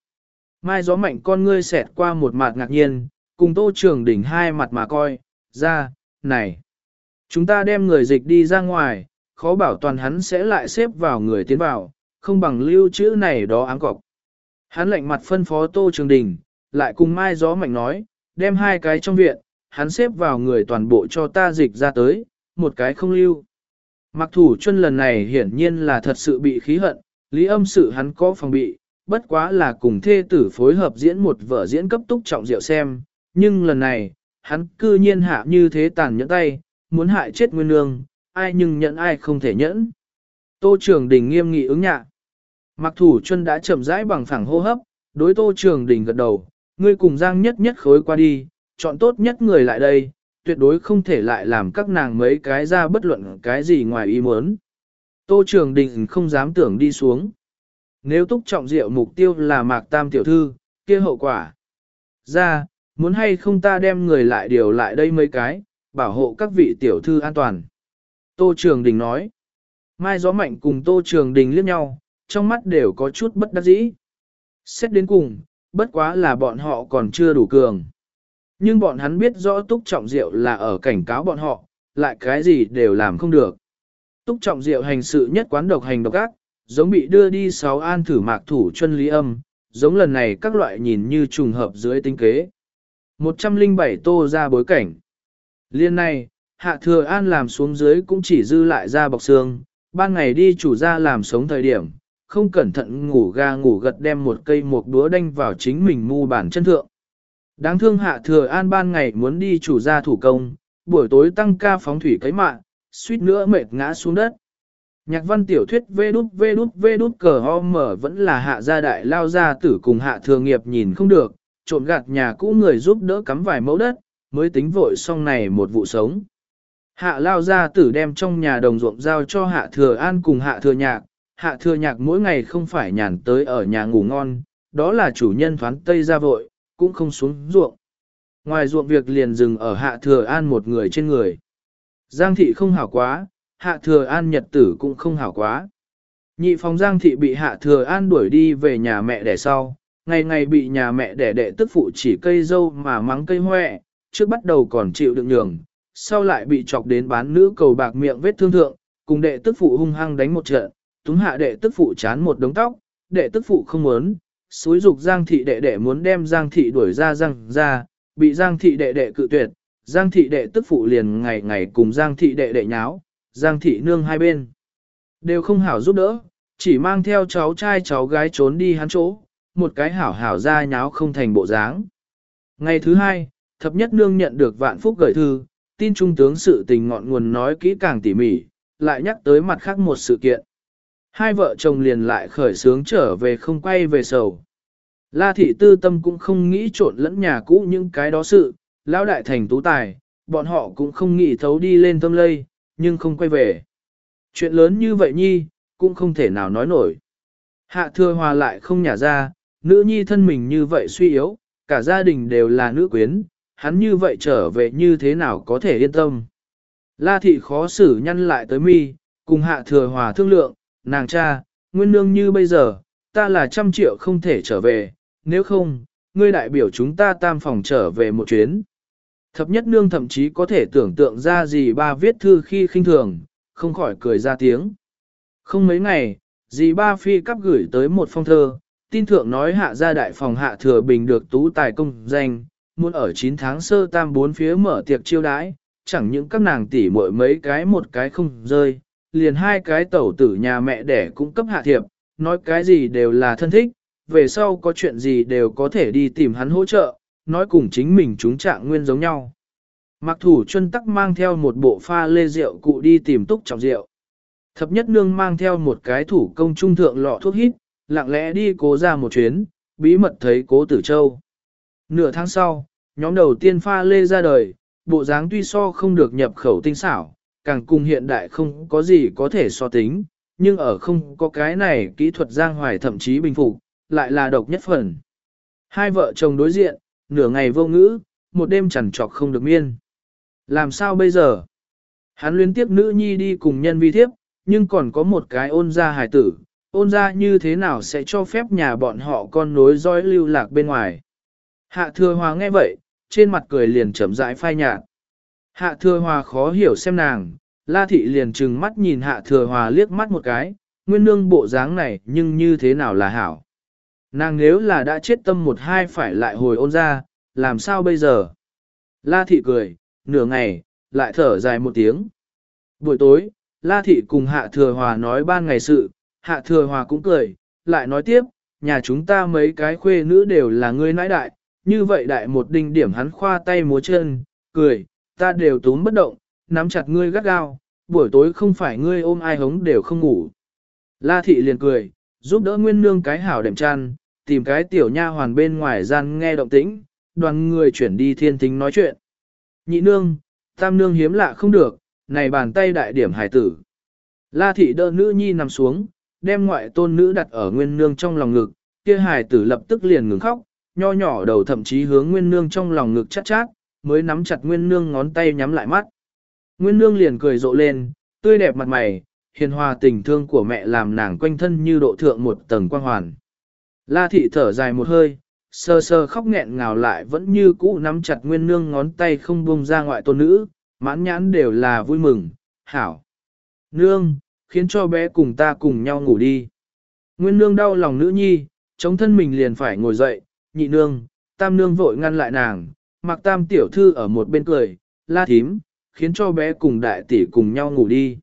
[SPEAKER 1] Mai gió mạnh con ngươi xẹt qua một mặt ngạc nhiên, cùng tô trường đỉnh hai mặt mà coi, ra, này. Chúng ta đem người dịch đi ra ngoài, khó bảo toàn hắn sẽ lại xếp vào người tiến vào, không bằng lưu chữ này đó áng cọc. Hắn lệnh mặt phân phó tô trường đình, lại cùng Mai Gió Mạnh nói, đem hai cái trong viện, hắn xếp vào người toàn bộ cho ta dịch ra tới, một cái không lưu. Mặc thủ chân lần này hiển nhiên là thật sự bị khí hận, lý âm sự hắn có phòng bị, bất quá là cùng thê tử phối hợp diễn một vở diễn cấp túc trọng diệu xem, nhưng lần này, hắn cư nhiên hạ như thế tàn nhẫn tay, muốn hại chết nguyên nương, ai nhưng nhận ai không thể nhẫn. Tô Trường Đình nghiêm nghị ứng nhạ. Mặc thủ chân đã chậm rãi bằng phẳng hô hấp, đối Tô Trường Đình gật đầu, ngươi cùng Giang nhất nhất khối qua đi, chọn tốt nhất người lại đây, tuyệt đối không thể lại làm các nàng mấy cái ra bất luận cái gì ngoài ý muốn. Tô Trường Đình không dám tưởng đi xuống. Nếu túc trọng diệu mục tiêu là mạc tam tiểu thư, kia hậu quả. Ra, muốn hay không ta đem người lại điều lại đây mấy cái, bảo hộ các vị tiểu thư an toàn. Tô Trường Đình nói. Mai gió mạnh cùng Tô Trường Đình liếc nhau, trong mắt đều có chút bất đắc dĩ. Xét đến cùng, bất quá là bọn họ còn chưa đủ cường. Nhưng bọn hắn biết rõ Túc Trọng Diệu là ở cảnh cáo bọn họ, lại cái gì đều làm không được. Túc Trọng Diệu hành sự nhất quán độc hành độc ác, giống bị đưa đi sáu an thử mạc thủ chân lý âm, giống lần này các loại nhìn như trùng hợp dưới tinh kế. 107 tô ra bối cảnh. Liên này, hạ thừa an làm xuống dưới cũng chỉ dư lại ra bọc xương, ban ngày đi chủ ra làm sống thời điểm, không cẩn thận ngủ ga ngủ gật đem một cây một búa đanh vào chính mình mu bản chân thượng. Đáng thương hạ thừa an ban ngày muốn đi chủ ra thủ công, buổi tối tăng ca phóng thủy cấy mạng, suýt nữa mệt ngã xuống đất. Nhạc văn tiểu thuyết vê đút vê đút vê đút cờ ho mở vẫn là hạ gia đại lao gia tử cùng hạ thừa nghiệp nhìn không được, trộn gạt nhà cũ người giúp đỡ cắm vài mẫu đất, mới tính vội xong này một vụ sống. Hạ lao ra tử đem trong nhà đồng ruộng giao cho hạ thừa an cùng hạ thừa nhạc, hạ thừa nhạc mỗi ngày không phải nhàn tới ở nhà ngủ ngon, đó là chủ nhân thoán tây ra vội, cũng không xuống ruộng. Ngoài ruộng việc liền dừng ở hạ thừa an một người trên người. Giang thị không hảo quá, hạ thừa an nhật tử cũng không hảo quá. Nhị phòng giang thị bị hạ thừa an đuổi đi về nhà mẹ đẻ sau, ngày ngày bị nhà mẹ đẻ đệ tức phụ chỉ cây dâu mà mắng cây hoẹ, trước bắt đầu còn chịu đựng nhường, sau lại bị chọc đến bán nữ cầu bạc miệng vết thương thượng, cùng đệ tức phụ hung hăng đánh một trận, túng hạ đệ tức phụ chán một đống tóc, đệ tức phụ không muốn, xúi dục giang thị đệ đệ muốn đem giang thị đuổi ra giang ra, bị giang thị đệ đệ cự tuyệt, giang thị đệ tức phụ liền ngày ngày cùng giang thị đệ đệ nháo, giang thị nương hai bên. Đều không hảo giúp đỡ, chỉ mang theo cháu trai cháu gái trốn đi hắn chỗ, một cái hảo hảo ra nháo không thành bộ dáng. Ngày thứ hai, thập nhất nương nhận được vạn phúc gửi thư, tin trung tướng sự tình ngọn nguồn nói kỹ càng tỉ mỉ, lại nhắc tới mặt khác một sự kiện. Hai vợ chồng liền lại khởi sướng trở về không quay về sầu. La thị tư tâm cũng không nghĩ trộn lẫn nhà cũ những cái đó sự, lão đại thành tú tài, bọn họ cũng không nghĩ thấu đi lên tâm lây, nhưng không quay về. Chuyện lớn như vậy nhi, cũng không thể nào nói nổi. Hạ thừa hòa lại không nhả ra, nữ nhi thân mình như vậy suy yếu, cả gia đình đều là nữ quyến, hắn như vậy trở về như thế nào có thể yên tâm. La thị khó xử nhăn lại tới mi, cùng hạ thừa hòa thương lượng, nàng cha, nguyên nương như bây giờ, ta là trăm triệu không thể trở về, nếu không, ngươi đại biểu chúng ta tam phòng trở về một chuyến. Thập nhất nương thậm chí có thể tưởng tượng ra gì ba viết thư khi khinh thường, không khỏi cười ra tiếng. Không mấy ngày, dì ba phi cắp gửi tới một phong thơ, tin thượng nói hạ gia đại phòng hạ thừa bình được tú tài công danh, muốn ở 9 tháng sơ tam bốn phía mở tiệc chiêu đãi, chẳng những các nàng tỷ muội mấy cái một cái không rơi, liền hai cái tẩu tử nhà mẹ đẻ cũng cấp hạ thiệp, nói cái gì đều là thân thích, về sau có chuyện gì đều có thể đi tìm hắn hỗ trợ, nói cùng chính mình chúng trạng nguyên giống nhau. Mặc thủ chân tắc mang theo một bộ pha lê rượu cụ đi tìm túc trọng rượu. Thập nhất nương mang theo một cái thủ công trung thượng lọ thuốc hít, lặng lẽ đi cố ra một chuyến, bí mật thấy cố tử châu. Nửa tháng sau, nhóm đầu tiên pha lê ra đời, bộ dáng tuy so không được nhập khẩu tinh xảo, càng cùng hiện đại không có gì có thể so tính, nhưng ở không có cái này kỹ thuật giang hoài thậm chí bình phục, lại là độc nhất phần. Hai vợ chồng đối diện, nửa ngày vô ngữ, một đêm chẳng trọc không được miên. Làm sao bây giờ? Hắn liên tiếp nữ nhi đi cùng nhân vi thiếp, nhưng còn có một cái ôn gia hài tử, ôn ra như thế nào sẽ cho phép nhà bọn họ con nối dõi lưu lạc bên ngoài. Hạ thừa hòa nghe vậy, trên mặt cười liền chậm rãi phai nhạt. Hạ thừa hòa khó hiểu xem nàng, la thị liền trừng mắt nhìn hạ thừa hòa liếc mắt một cái, nguyên nương bộ dáng này nhưng như thế nào là hảo. Nàng nếu là đã chết tâm một hai phải lại hồi ôn ra, làm sao bây giờ? La thị cười, nửa ngày, lại thở dài một tiếng. Buổi tối, La thị cùng Hạ Thừa Hòa nói ban ngày sự, Hạ Thừa Hòa cũng cười, lại nói tiếp, nhà chúng ta mấy cái khuê nữ đều là ngươi nãi đại, như vậy đại một đinh điểm hắn khoa tay múa chân, cười, ta đều túm bất động, nắm chặt ngươi gắt gao, buổi tối không phải ngươi ôm ai hống đều không ngủ. La thị liền cười, giúp đỡ nguyên nương cái hảo đệm chăn, tìm cái tiểu nha hoàn bên ngoài gian nghe động tĩnh, đoàn người chuyển đi thiên thính nói chuyện. Nhị nương, tam nương hiếm lạ không được, này bàn tay đại điểm hải tử. La thị đỡ nữ nhi nằm xuống, đem ngoại tôn nữ đặt ở nguyên nương trong lòng ngực, kia hải tử lập tức liền ngừng khóc, nho nhỏ đầu thậm chí hướng nguyên nương trong lòng ngực chát chát, mới nắm chặt nguyên nương ngón tay nhắm lại mắt. Nguyên nương liền cười rộ lên, tươi đẹp mặt mày, hiền hòa tình thương của mẹ làm nàng quanh thân như độ thượng một tầng quang hoàn. La thị thở dài một hơi, sơ sơ khóc nghẹn ngào lại vẫn như cũ nắm chặt nguyên nương ngón tay không buông ra ngoại tôn nữ, mãn nhãn đều là vui mừng, hảo. Nương, khiến cho bé cùng ta cùng nhau ngủ đi. Nguyên nương đau lòng nữ nhi, chống thân mình liền phải ngồi dậy, nhị nương, tam nương vội ngăn lại nàng, mặc tam tiểu thư ở một bên cười, la thím, khiến cho bé cùng đại tỷ cùng nhau ngủ đi.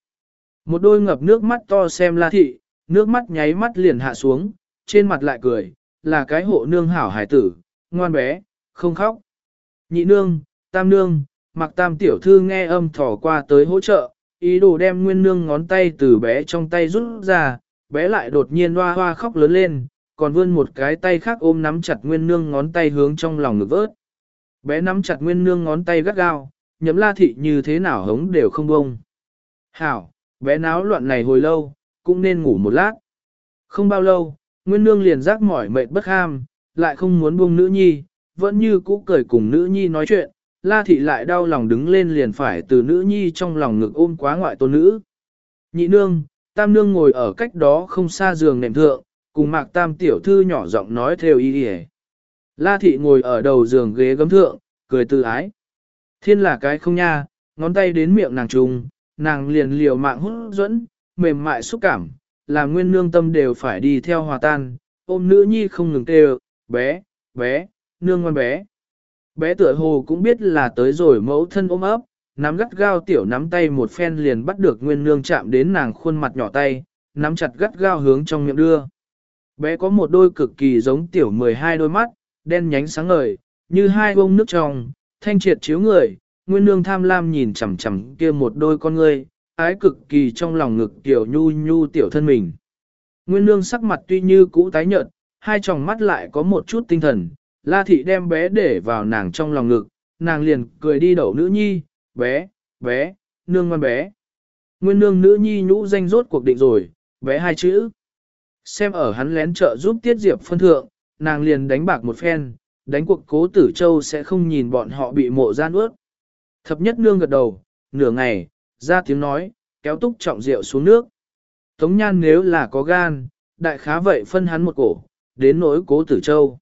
[SPEAKER 1] Một đôi ngập nước mắt to xem la thị, nước mắt nháy mắt liền hạ xuống, trên mặt lại cười, là cái hộ nương hảo hải tử, ngoan bé, không khóc. Nhị nương, tam nương, mặc tam tiểu thư nghe âm thỏ qua tới hỗ trợ, ý đồ đem nguyên nương ngón tay từ bé trong tay rút ra, bé lại đột nhiên hoa hoa khóc lớn lên, còn vươn một cái tay khác ôm nắm chặt nguyên nương ngón tay hướng trong lòng ngực vớt. Bé nắm chặt nguyên nương ngón tay gắt gao, nhấm la thị như thế nào hống đều không bông. Hảo, bé náo loạn này hồi lâu, cũng nên ngủ một lát. Không bao lâu, nguyên nương liền giác mỏi mệt bất ham, lại không muốn buông nữ nhi, vẫn như cũ cười cùng nữ nhi nói chuyện, la thị lại đau lòng đứng lên liền phải từ nữ nhi trong lòng ngực ôm quá ngoại tôn nữ. Nhị nương, tam nương ngồi ở cách đó không xa giường nệm thượng, cùng mạc tam tiểu thư nhỏ giọng nói theo ý hề. La thị ngồi ở đầu giường ghế gấm thượng, cười từ ái. Thiên là cái không nha, ngón tay đến miệng nàng trùng, nàng liền liều mạng hút dẫn, mềm mại xúc cảm, làm nguyên nương tâm đều phải đi theo hòa tan, ôm nữ nhi không ngừng kêu, bé, bé, nương ngoan bé. Bé tựa hồ cũng biết là tới rồi mẫu thân ôm ấp, nắm gắt gao tiểu nắm tay một phen liền bắt được nguyên nương chạm đến nàng khuôn mặt nhỏ tay, nắm chặt gắt gao hướng trong miệng đưa. Bé có một đôi cực kỳ giống tiểu 12 đôi mắt, đen nhánh sáng ngời, như hai bông nước trong, thanh triệt chiếu người, nguyên nương tham lam nhìn chằm chằm kia một đôi con ngươi, ái cực kỳ trong lòng ngực tiểu nhu nhu tiểu thân mình. Nguyên nương sắc mặt tuy như cũ tái nhợt, hai tròng mắt lại có một chút tinh thần, la thị đem bé để vào nàng trong lòng ngực, nàng liền cười đi đậu nữ nhi, bé, bé, nương ngoan bé. Nguyên nương nữ nhi nhũ danh rốt cuộc định rồi, bé hai chữ. Xem ở hắn lén trợ giúp tiết diệp phân thượng, nàng liền đánh bạc một phen, đánh cuộc cố tử châu sẽ không nhìn bọn họ bị mộ gian ướt. Thập nhất nương gật đầu, nửa ngày, ra tiếng nói, kéo túc trọng rượu xuống nước. Tống nhan nếu là có gan, đại khá vậy phân hắn một cổ, đến nỗi cố tử châu.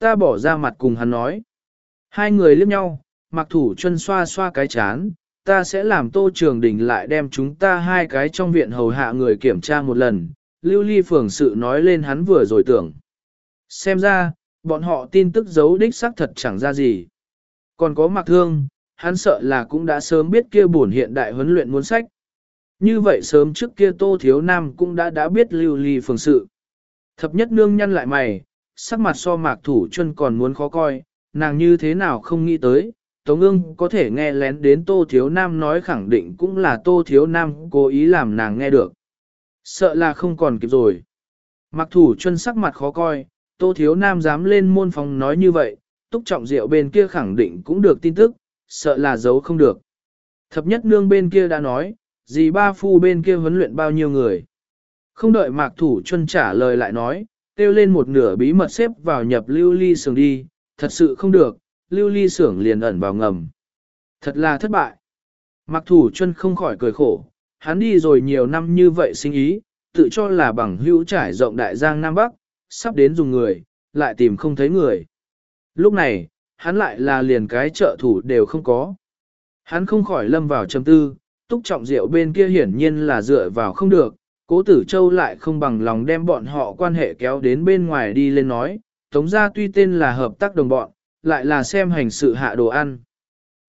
[SPEAKER 1] Ta bỏ ra mặt cùng hắn nói. Hai người liếc nhau, mặc thủ chân xoa xoa cái chán, ta sẽ làm tô trường đình lại đem chúng ta hai cái trong viện hầu hạ người kiểm tra một lần. Lưu ly phường sự nói lên hắn vừa rồi tưởng. Xem ra, bọn họ tin tức giấu đích xác thật chẳng ra gì. Còn có mặc thương, hắn sợ là cũng đã sớm biết kia bổn hiện đại huấn luyện muốn sách. Như vậy sớm trước kia Tô Thiếu Nam cũng đã đã biết lưu ly phường sự. Thập nhất nương nhăn lại mày, sắc mặt so mạc thủ chân còn muốn khó coi, nàng như thế nào không nghĩ tới, Tống ương có thể nghe lén đến Tô Thiếu Nam nói khẳng định cũng là Tô Thiếu Nam cố ý làm nàng nghe được. Sợ là không còn kịp rồi. Mặc thủ chân sắc mặt khó coi, Tô Thiếu Nam dám lên môn phòng nói như vậy, túc trọng rượu bên kia khẳng định cũng được tin tức, sợ là giấu không được. Thập nhất nương bên kia đã nói, gì ba phu bên kia huấn luyện bao nhiêu người. Không đợi mạc thủ chân trả lời lại nói, kêu lên một nửa bí mật xếp vào nhập lưu ly sưởng đi, thật sự không được, lưu ly sưởng liền ẩn vào ngầm. Thật là thất bại. Mặc thủ chân không khỏi cười khổ, hắn đi rồi nhiều năm như vậy sinh ý, tự cho là bằng hữu trải rộng đại giang Nam Bắc, sắp đến dùng người, lại tìm không thấy người. Lúc này, hắn lại là liền cái trợ thủ đều không có. Hắn không khỏi lâm vào trầm tư, túc trọng rượu bên kia hiển nhiên là dựa vào không được, cố tử châu lại không bằng lòng đem bọn họ quan hệ kéo đến bên ngoài đi lên nói, tống gia tuy tên là hợp tác đồng bọn, lại là xem hành sự hạ đồ ăn.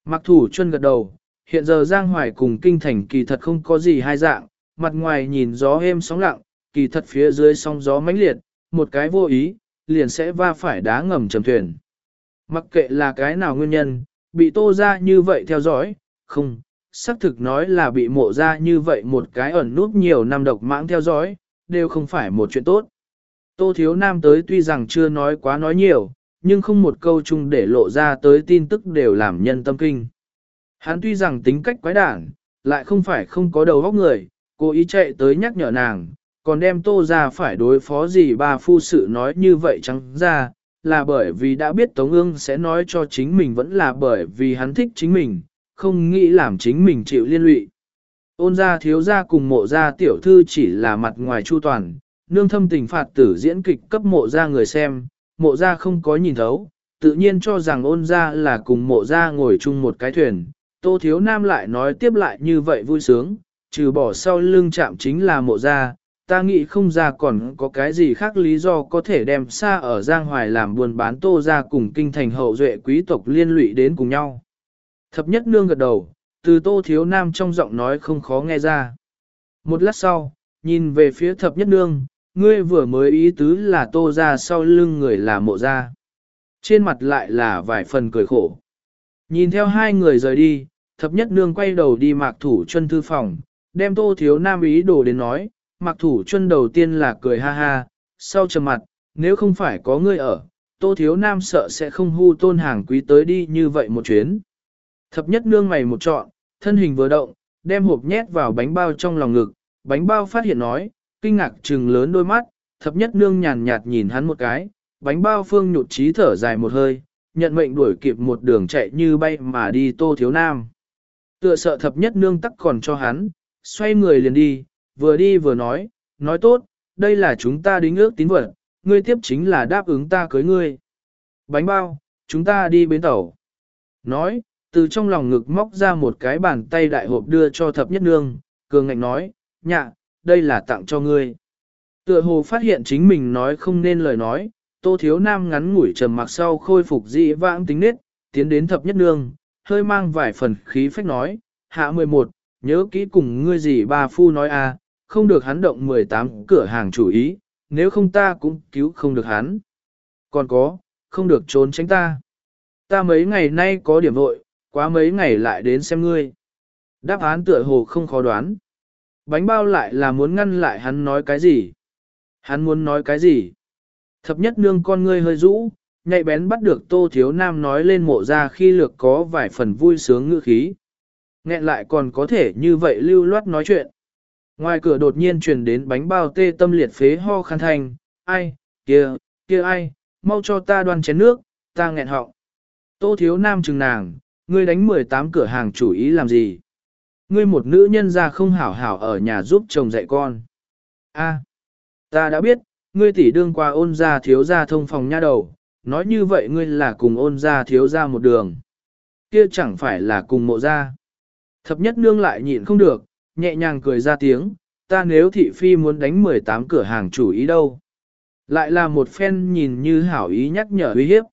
[SPEAKER 1] Mặc thủ chân gật đầu, hiện giờ Giang Hoài cùng kinh thành kỳ thật không có gì hai dạng, mặt ngoài nhìn gió êm sóng lặng, kỳ thật phía dưới sóng gió mãnh liệt, một cái vô ý, liền sẽ va phải đá ngầm trầm thuyền. Mặc kệ là cái nào nguyên nhân, bị tô ra như vậy theo dõi, không, xác thực nói là bị mộ ra như vậy một cái ẩn núp nhiều năm độc mãng theo dõi, đều không phải một chuyện tốt. Tô Thiếu Nam tới tuy rằng chưa nói quá nói nhiều, nhưng không một câu chung để lộ ra tới tin tức đều làm nhân tâm kinh. Hắn tuy rằng tính cách quái đản, lại không phải không có đầu óc người, cố ý chạy tới nhắc nhở nàng, còn đem tô ra phải đối phó gì ba phu sự nói như vậy trắng ra, là bởi vì đã biết Tống ương sẽ nói cho chính mình vẫn là bởi vì hắn thích chính mình, không nghĩ làm chính mình chịu liên lụy. Ôn gia thiếu gia cùng mộ gia tiểu thư chỉ là mặt ngoài chu toàn, nương thâm tình phạt tử diễn kịch cấp mộ gia người xem, mộ gia không có nhìn thấu, tự nhiên cho rằng ôn gia là cùng mộ gia ngồi chung một cái thuyền. Tô thiếu nam lại nói tiếp lại như vậy vui sướng, trừ bỏ sau lưng chạm chính là mộ gia, ta nghĩ không ra còn có cái gì khác lý do có thể đem xa ở Giang Hoài làm buồn bán tô ra cùng kinh thành hậu duệ quý tộc liên lụy đến cùng nhau. Thập nhất nương gật đầu, từ tô thiếu nam trong giọng nói không khó nghe ra. Một lát sau, nhìn về phía thập nhất nương, ngươi vừa mới ý tứ là tô ra sau lưng người là mộ ra. Trên mặt lại là vài phần cười khổ. Nhìn theo hai người rời đi, thập nhất nương quay đầu đi mạc thủ chân thư phòng, đem tô thiếu nam ý đồ đến nói, Mạc Thủ chân đầu tiên là cười ha ha, sau trầm mặt, nếu không phải có ngươi ở, Tô Thiếu Nam sợ sẽ không hu tôn hàng quý tới đi như vậy một chuyến. Thập nhất nương mày một trọn, thân hình vừa động, đem hộp nhét vào bánh bao trong lòng ngực, bánh bao phát hiện nói, kinh ngạc trừng lớn đôi mắt, thập nhất nương nhàn nhạt nhìn hắn một cái, bánh bao phương nhụt trí thở dài một hơi, nhận mệnh đuổi kịp một đường chạy như bay mà đi Tô Thiếu Nam. Tựa sợ thập nhất nương tắc còn cho hắn, xoay người liền đi, vừa đi vừa nói, nói tốt, đây là chúng ta đính ước tín vật, ngươi tiếp chính là đáp ứng ta cưới ngươi. Bánh bao, chúng ta đi bến tàu. Nói, từ trong lòng ngực móc ra một cái bàn tay đại hộp đưa cho thập nhất nương, cường ngạnh nói, nhạ, đây là tặng cho ngươi. Tựa hồ phát hiện chính mình nói không nên lời nói, tô thiếu nam ngắn ngủi trầm mặc sau khôi phục dị vãng tính nết, tiến đến thập nhất nương, hơi mang vài phần khí phách nói, hạ 11, nhớ kỹ cùng ngươi gì bà phu nói a, à, không được hắn động 18 cửa hàng chủ ý, nếu không ta cũng cứu không được hắn. Còn có, không được trốn tránh ta. Ta mấy ngày nay có điểm vội, quá mấy ngày lại đến xem ngươi. Đáp án tựa hồ không khó đoán. Bánh bao lại là muốn ngăn lại hắn nói cái gì? Hắn muốn nói cái gì? Thập nhất nương con ngươi hơi rũ, nhạy bén bắt được tô thiếu nam nói lên mộ ra khi lược có vài phần vui sướng ngữ khí. Nghẹn lại còn có thể như vậy lưu loát nói chuyện. Ngoài cửa đột nhiên truyền đến bánh bao tê tâm liệt phế ho khăn thành, ai, kia, kia ai, mau cho ta đoan chén nước, ta nghẹn họng. Tô thiếu nam chừng nàng, ngươi đánh 18 cửa hàng chủ ý làm gì? Ngươi một nữ nhân ra không hảo hảo ở nhà giúp chồng dạy con. A, ta đã biết, ngươi tỷ đương qua ôn ra thiếu ra thông phòng nha đầu, nói như vậy ngươi là cùng ôn ra thiếu ra một đường. Kia chẳng phải là cùng mộ ra. Thập nhất nương lại nhịn không được, nhẹ nhàng cười ra tiếng, ta nếu thị phi muốn đánh 18 cửa hàng chủ ý đâu. Lại là một phen nhìn như hảo ý nhắc nhở uy hiếp.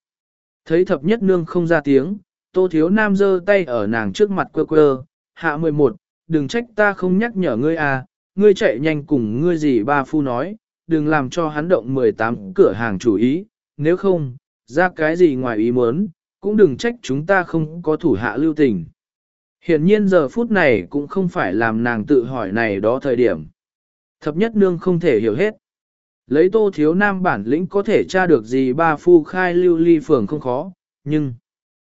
[SPEAKER 1] Thấy thập nhất nương không ra tiếng, tô thiếu nam giơ tay ở nàng trước mặt quơ quơ, hạ 11, đừng trách ta không nhắc nhở ngươi à, ngươi chạy nhanh cùng ngươi gì ba phu nói, đừng làm cho hắn động 18 cửa hàng chủ ý, nếu không, ra cái gì ngoài ý muốn, cũng đừng trách chúng ta không có thủ hạ lưu tình. Hiện nhiên giờ phút này cũng không phải làm nàng tự hỏi này đó thời điểm. Thập nhất nương không thể hiểu hết. Lấy tô thiếu nam bản lĩnh có thể tra được gì ba phu khai lưu ly phường không khó, nhưng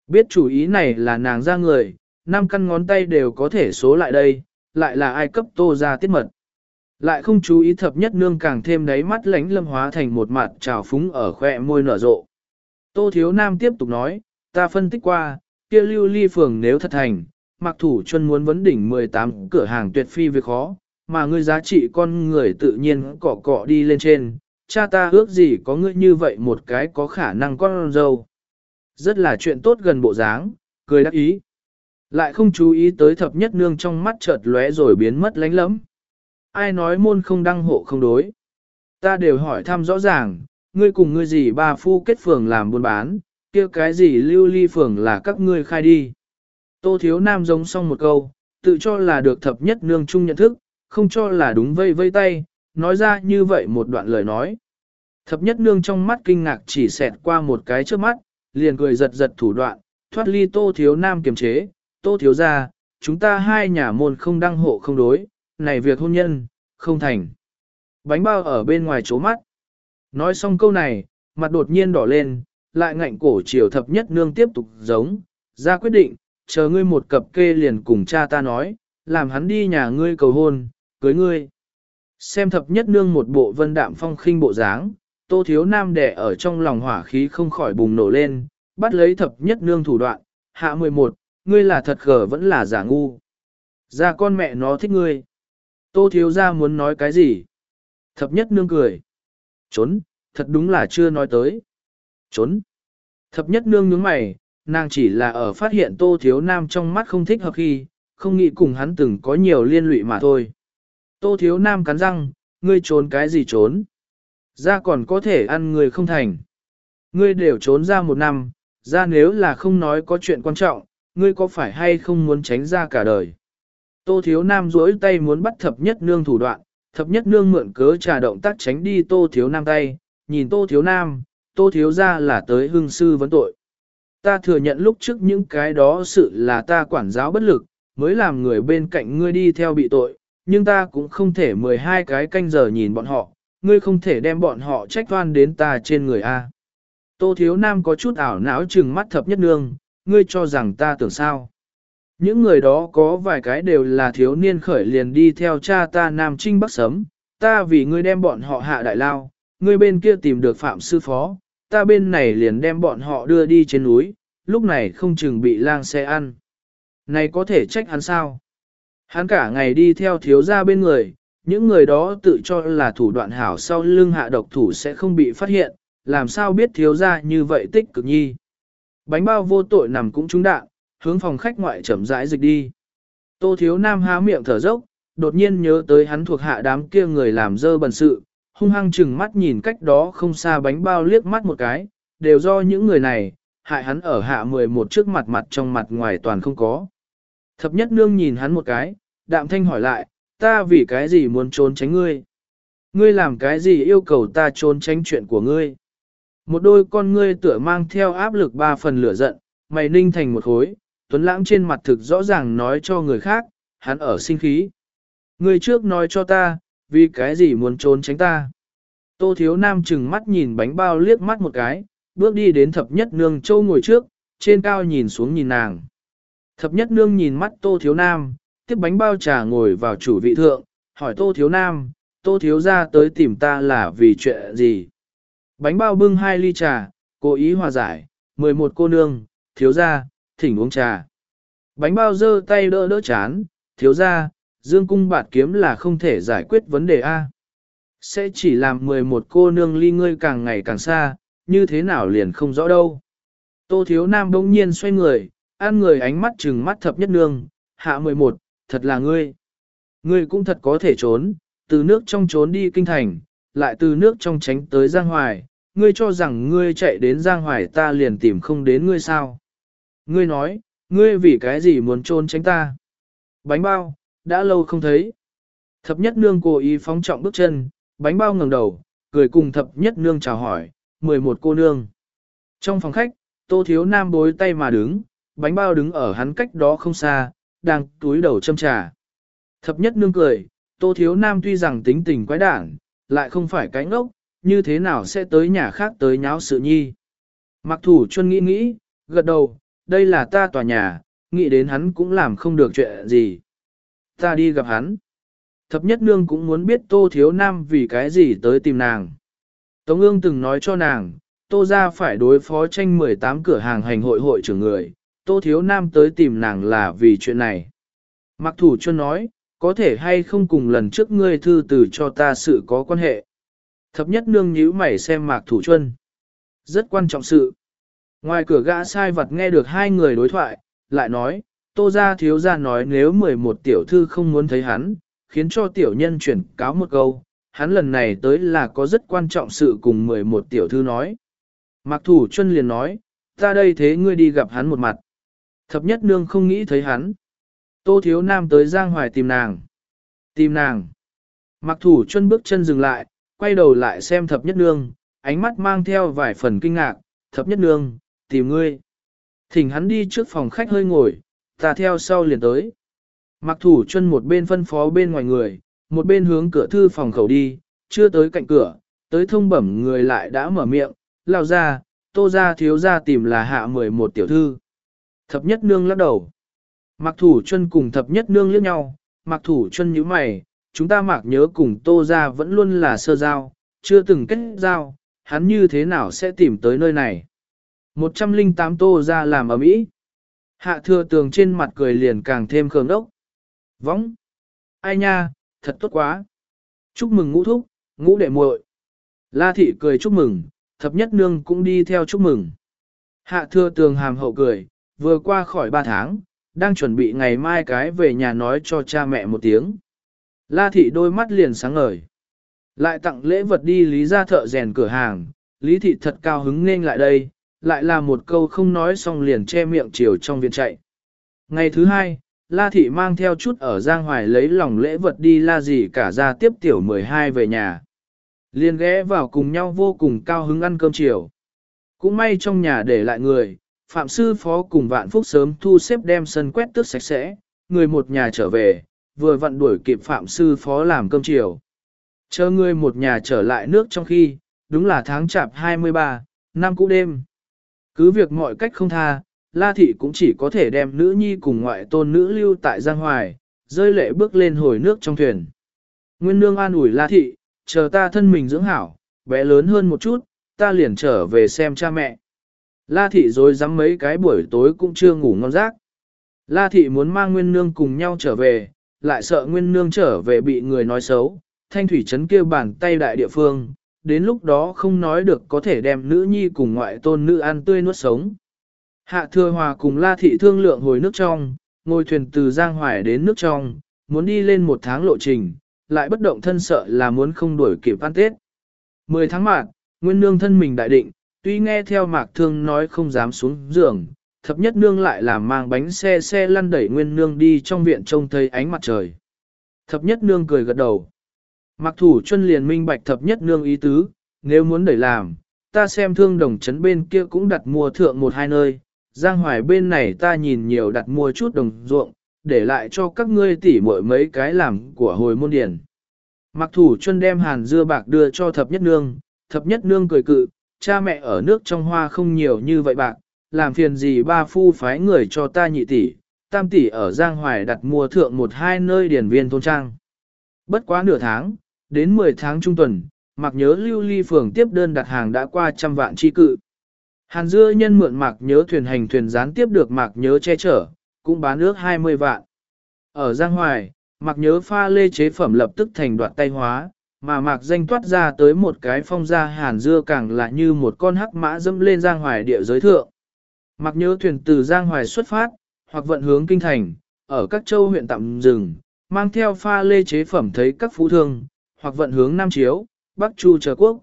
[SPEAKER 1] biết chủ ý này là nàng ra người, năm căn ngón tay đều có thể số lại đây, lại là ai cấp tô ra tiết mật. Lại không chú ý thập nhất nương càng thêm đáy mắt lánh lâm hóa thành một mặt trào phúng ở khoe môi nở rộ. Tô thiếu nam tiếp tục nói, ta phân tích qua, kia lưu ly phường nếu thật thành, mặc thủ chân muốn vấn đỉnh 18 cửa hàng tuyệt phi việc khó, mà ngươi giá trị con người tự nhiên cọ cọ đi lên trên, cha ta ước gì có ngươi như vậy một cái có khả năng con dâu. Rất là chuyện tốt gần bộ dáng, cười đắc ý. Lại không chú ý tới thập nhất nương trong mắt chợt lóe rồi biến mất lánh lẫm. Ai nói môn không đăng hộ không đối. Ta đều hỏi thăm rõ ràng, ngươi cùng ngươi gì ba phu kết phường làm buôn bán, kia cái gì lưu ly phường là các ngươi khai đi. Tô thiếu nam giống xong một câu, tự cho là được thập nhất nương chung nhận thức, không cho là đúng vây vây tay, nói ra như vậy một đoạn lời nói. Thập nhất nương trong mắt kinh ngạc chỉ xẹt qua một cái trước mắt, liền cười giật giật thủ đoạn, thoát ly tô thiếu nam kiềm chế, tô thiếu ra, chúng ta hai nhà môn không đăng hộ không đối, này việc hôn nhân, không thành. Bánh bao ở bên ngoài chố mắt. Nói xong câu này, mặt đột nhiên đỏ lên, lại ngạnh cổ chiều thập nhất nương tiếp tục giống, ra quyết định, chờ ngươi một cặp kê liền cùng cha ta nói, làm hắn đi nhà ngươi cầu hôn, cưới ngươi. Xem thập nhất nương một bộ vân đạm phong khinh bộ dáng, tô thiếu nam đẻ ở trong lòng hỏa khí không khỏi bùng nổ lên, bắt lấy thập nhất nương thủ đoạn, hạ 11, ngươi là thật khờ vẫn là giả ngu. Ra con mẹ nó thích ngươi. Tô thiếu ra muốn nói cái gì? Thập nhất nương cười. Trốn, thật đúng là chưa nói tới. Trốn. Thập nhất nương nhướng mày, nàng chỉ là ở phát hiện tô thiếu nam trong mắt không thích hợp khi, không nghĩ cùng hắn từng có nhiều liên lụy mà thôi. Tô thiếu nam cắn răng, ngươi trốn cái gì trốn? Ra còn có thể ăn người không thành. Ngươi đều trốn ra một năm, ra nếu là không nói có chuyện quan trọng, ngươi có phải hay không muốn tránh ra cả đời? Tô thiếu nam duỗi tay muốn bắt thập nhất nương thủ đoạn, thập nhất nương mượn cớ trà động tác tránh đi tô thiếu nam tay, nhìn tô thiếu nam, tô thiếu ra là tới hương sư vấn tội. Ta thừa nhận lúc trước những cái đó sự là ta quản giáo bất lực, mới làm người bên cạnh ngươi đi theo bị tội, nhưng ta cũng không thể 12 cái canh giờ nhìn bọn họ, ngươi không thể đem bọn họ trách toan đến ta trên người A. Tô thiếu nam có chút ảo não chừng mắt thập nhất nương, ngươi cho rằng ta tưởng sao. Những người đó có vài cái đều là thiếu niên khởi liền đi theo cha ta Nam Trinh Bắc Sấm, ta vì ngươi đem bọn họ hạ đại lao, ngươi bên kia tìm được phạm sư phó, ta bên này liền đem bọn họ đưa đi trên núi, lúc này không chừng bị lang xe ăn. Này có thể trách hắn sao? Hắn cả ngày đi theo thiếu gia bên người, những người đó tự cho là thủ đoạn hảo sau lưng hạ độc thủ sẽ không bị phát hiện, làm sao biết thiếu gia như vậy tích cực nhi. Bánh bao vô tội nằm cũng trúng đạn, hướng phòng khách ngoại chậm rãi dịch đi. Tô thiếu nam há miệng thở dốc, đột nhiên nhớ tới hắn thuộc hạ đám kia người làm dơ bẩn sự, hung hăng chừng mắt nhìn cách đó không xa bánh bao liếc mắt một cái, đều do những người này, hại hắn ở hạ 11 trước mặt mặt trong mặt ngoài toàn không có. Thập nhất nương nhìn hắn một cái, đạm thanh hỏi lại, ta vì cái gì muốn trốn tránh ngươi? Ngươi làm cái gì yêu cầu ta trốn tránh chuyện của ngươi? Một đôi con ngươi tựa mang theo áp lực ba phần lửa giận, mày ninh thành một khối, tuấn lãng trên mặt thực rõ ràng nói cho người khác, hắn ở sinh khí. Ngươi trước nói cho ta, vì cái gì muốn trốn tránh ta? Tô thiếu nam chừng mắt nhìn bánh bao liếc mắt một cái, bước đi đến thập nhất nương châu ngồi trước, trên cao nhìn xuống nhìn nàng. Thập nhất nương nhìn mắt tô thiếu nam, tiếp bánh bao trà ngồi vào chủ vị thượng, hỏi tô thiếu nam, tô thiếu ra tới tìm ta là vì chuyện gì? Bánh bao bưng hai ly trà, cố ý hòa giải, 11 cô nương, thiếu ra, thỉnh uống trà. Bánh bao dơ tay đỡ đỡ chán, thiếu ra, dương cung bạt kiếm là không thể giải quyết vấn đề A. Sẽ chỉ làm 11 cô nương ly ngươi càng ngày càng xa, như thế nào liền không rõ đâu. Tô thiếu nam bỗng nhiên xoay người, ăn người ánh mắt trừng mắt thập nhất nương, hạ 11, thật là ngươi. Ngươi cũng thật có thể trốn, từ nước trong trốn đi kinh thành, lại từ nước trong tránh tới Giang Hoài, ngươi cho rằng ngươi chạy đến Giang Hoài ta liền tìm không đến ngươi sao. Ngươi nói, ngươi vì cái gì muốn trốn tránh ta? Bánh bao, đã lâu không thấy. Thập nhất nương cố ý phóng trọng bước chân, bánh bao ngẩng đầu, cười cùng thập nhất nương chào hỏi, 11 cô nương. Trong phòng khách, tô thiếu nam bối tay mà đứng, bánh bao đứng ở hắn cách đó không xa, đang túi đầu châm trà. Thập nhất nương cười, tô thiếu nam tuy rằng tính tình quái đản, lại không phải cái ngốc, như thế nào sẽ tới nhà khác tới nháo sự nhi. Mặc thủ chuân nghĩ nghĩ, gật đầu, đây là ta tòa nhà, nghĩ đến hắn cũng làm không được chuyện gì. Ta đi gặp hắn. Thập nhất nương cũng muốn biết tô thiếu nam vì cái gì tới tìm nàng. Tống ương từng nói cho nàng, tô ra phải đối phó tranh 18 cửa hàng hành hội hội trưởng người, tô thiếu nam tới tìm nàng là vì chuyện này. Mặc thủ cho nói, có thể hay không cùng lần trước ngươi thư từ cho ta sự có quan hệ. Thập nhất nương nhíu mày xem mạc thủ chuân. Rất quan trọng sự. Ngoài cửa gã sai vật nghe được hai người đối thoại, lại nói, tô ra thiếu ra nói nếu 11 tiểu thư không muốn thấy hắn, khiến cho tiểu nhân chuyển cáo một câu, hắn lần này tới là có rất quan trọng sự cùng 11 tiểu thư nói. Mạc thủ chuân liền nói, ta đây thế ngươi đi gặp hắn một mặt. Thập nhất nương không nghĩ thấy hắn. Tô thiếu nam tới Giang Hoài tìm nàng. Tìm nàng. Mặc thủ chân bước chân dừng lại, quay đầu lại xem thập nhất nương, ánh mắt mang theo vài phần kinh ngạc. Thập nhất nương, tìm ngươi. Thỉnh hắn đi trước phòng khách hơi ngồi, ta theo sau liền tới. Mặc thủ chân một bên phân phó bên ngoài người, một bên hướng cửa thư phòng khẩu đi, chưa tới cạnh cửa, tới thông bẩm người lại đã mở miệng, lao ra, tô ra thiếu ra tìm là hạ 11 tiểu thư. Thập nhất nương lắc đầu. Mặc thủ chân cùng thập nhất nương liếc nhau, mặc thủ chân như mày, chúng ta mạc nhớ cùng tô ra vẫn luôn là sơ giao, chưa từng kết giao, hắn như thế nào sẽ tìm tới nơi này. 108 tô ra làm ở mỹ. Hạ thừa tường trên mặt cười liền càng thêm khờn đốc. Võng. Ai nha, thật tốt quá. Chúc mừng ngũ thúc, ngũ đệ muội. La thị cười chúc mừng, thập nhất nương cũng đi theo chúc mừng. Hạ thừa tường hàm hậu cười, vừa qua khỏi ba tháng, đang chuẩn bị ngày mai cái về nhà nói cho cha mẹ một tiếng. La thị đôi mắt liền sáng ngời. Lại tặng lễ vật đi lý ra thợ rèn cửa hàng, lý thị thật cao hứng nên lại đây, lại là một câu không nói xong liền che miệng chiều trong viện chạy. Ngày thứ hai, La Thị mang theo chút ở Giang Hoài lấy lòng lễ vật đi la gì cả ra tiếp tiểu 12 về nhà. Liên ghé vào cùng nhau vô cùng cao hứng ăn cơm chiều. Cũng may trong nhà để lại người, Phạm Sư Phó cùng Vạn Phúc sớm thu xếp đem sân quét tước sạch sẽ, người một nhà trở về, vừa vặn đuổi kịp Phạm Sư Phó làm cơm chiều. Chờ người một nhà trở lại nước trong khi, đúng là tháng chạp 23, năm cũ đêm. Cứ việc mọi cách không tha, La Thị cũng chỉ có thể đem nữ nhi cùng ngoại tôn nữ lưu tại Giang Hoài, rơi lệ bước lên hồi nước trong thuyền. Nguyên nương an ủi La Thị, chờ ta thân mình dưỡng hảo, bé lớn hơn một chút, ta liền trở về xem cha mẹ. La Thị rồi dám mấy cái buổi tối cũng chưa ngủ ngon giấc. La Thị muốn mang Nguyên nương cùng nhau trở về, lại sợ Nguyên nương trở về bị người nói xấu, thanh thủy trấn kêu bàn tay đại địa phương, đến lúc đó không nói được có thể đem nữ nhi cùng ngoại tôn nữ ăn tươi nuốt sống. Hạ thừa hòa cùng La Thị thương lượng hồi nước trong, ngồi thuyền từ Giang Hoài đến nước trong, muốn đi lên một tháng lộ trình, lại bất động thân sợ là muốn không đuổi kịp ăn Tết. Mười tháng mạt, Nguyên Nương thân mình đại định, tuy nghe theo Mạc Thương nói không dám xuống giường, thập nhất Nương lại làm mang bánh xe xe lăn đẩy Nguyên Nương đi trong viện trông thấy ánh mặt trời. Thập nhất Nương cười gật đầu. Mạc Thủ chân liền minh bạch thập nhất Nương ý tứ, nếu muốn đẩy làm, ta xem thương đồng chấn bên kia cũng đặt mua thượng một hai nơi, Giang Hoài bên này ta nhìn nhiều đặt mua chút đồng ruộng, để lại cho các ngươi tỉ muội mấy cái làm của hồi môn điển. Mặc thủ chân đem hàn dưa bạc đưa cho thập nhất nương, thập nhất nương cười cự, cha mẹ ở nước trong hoa không nhiều như vậy bạc, làm phiền gì ba phu phái người cho ta nhị tỷ, tam tỷ ở Giang Hoài đặt mua thượng một hai nơi điển viên thôn trang. Bất quá nửa tháng, đến 10 tháng trung tuần, mặc nhớ lưu ly phường tiếp đơn đặt hàng đã qua trăm vạn chi cự. Hàn dưa nhân mượn mạc nhớ thuyền hành thuyền gián tiếp được mạc nhớ che chở, cũng bán ước 20 vạn. Ở Giang Hoài, mạc nhớ pha lê chế phẩm lập tức thành đoạn tay hóa, mà mạc danh toát ra tới một cái phong gia hàn dưa càng là như một con hắc mã dẫm lên Giang Hoài địa giới thượng. Mạc nhớ thuyền từ Giang Hoài xuất phát, hoặc vận hướng kinh thành, ở các châu huyện tạm dừng, mang theo pha lê chế phẩm thấy các phú thương, hoặc vận hướng Nam Chiếu, Bắc Chu chờ quốc.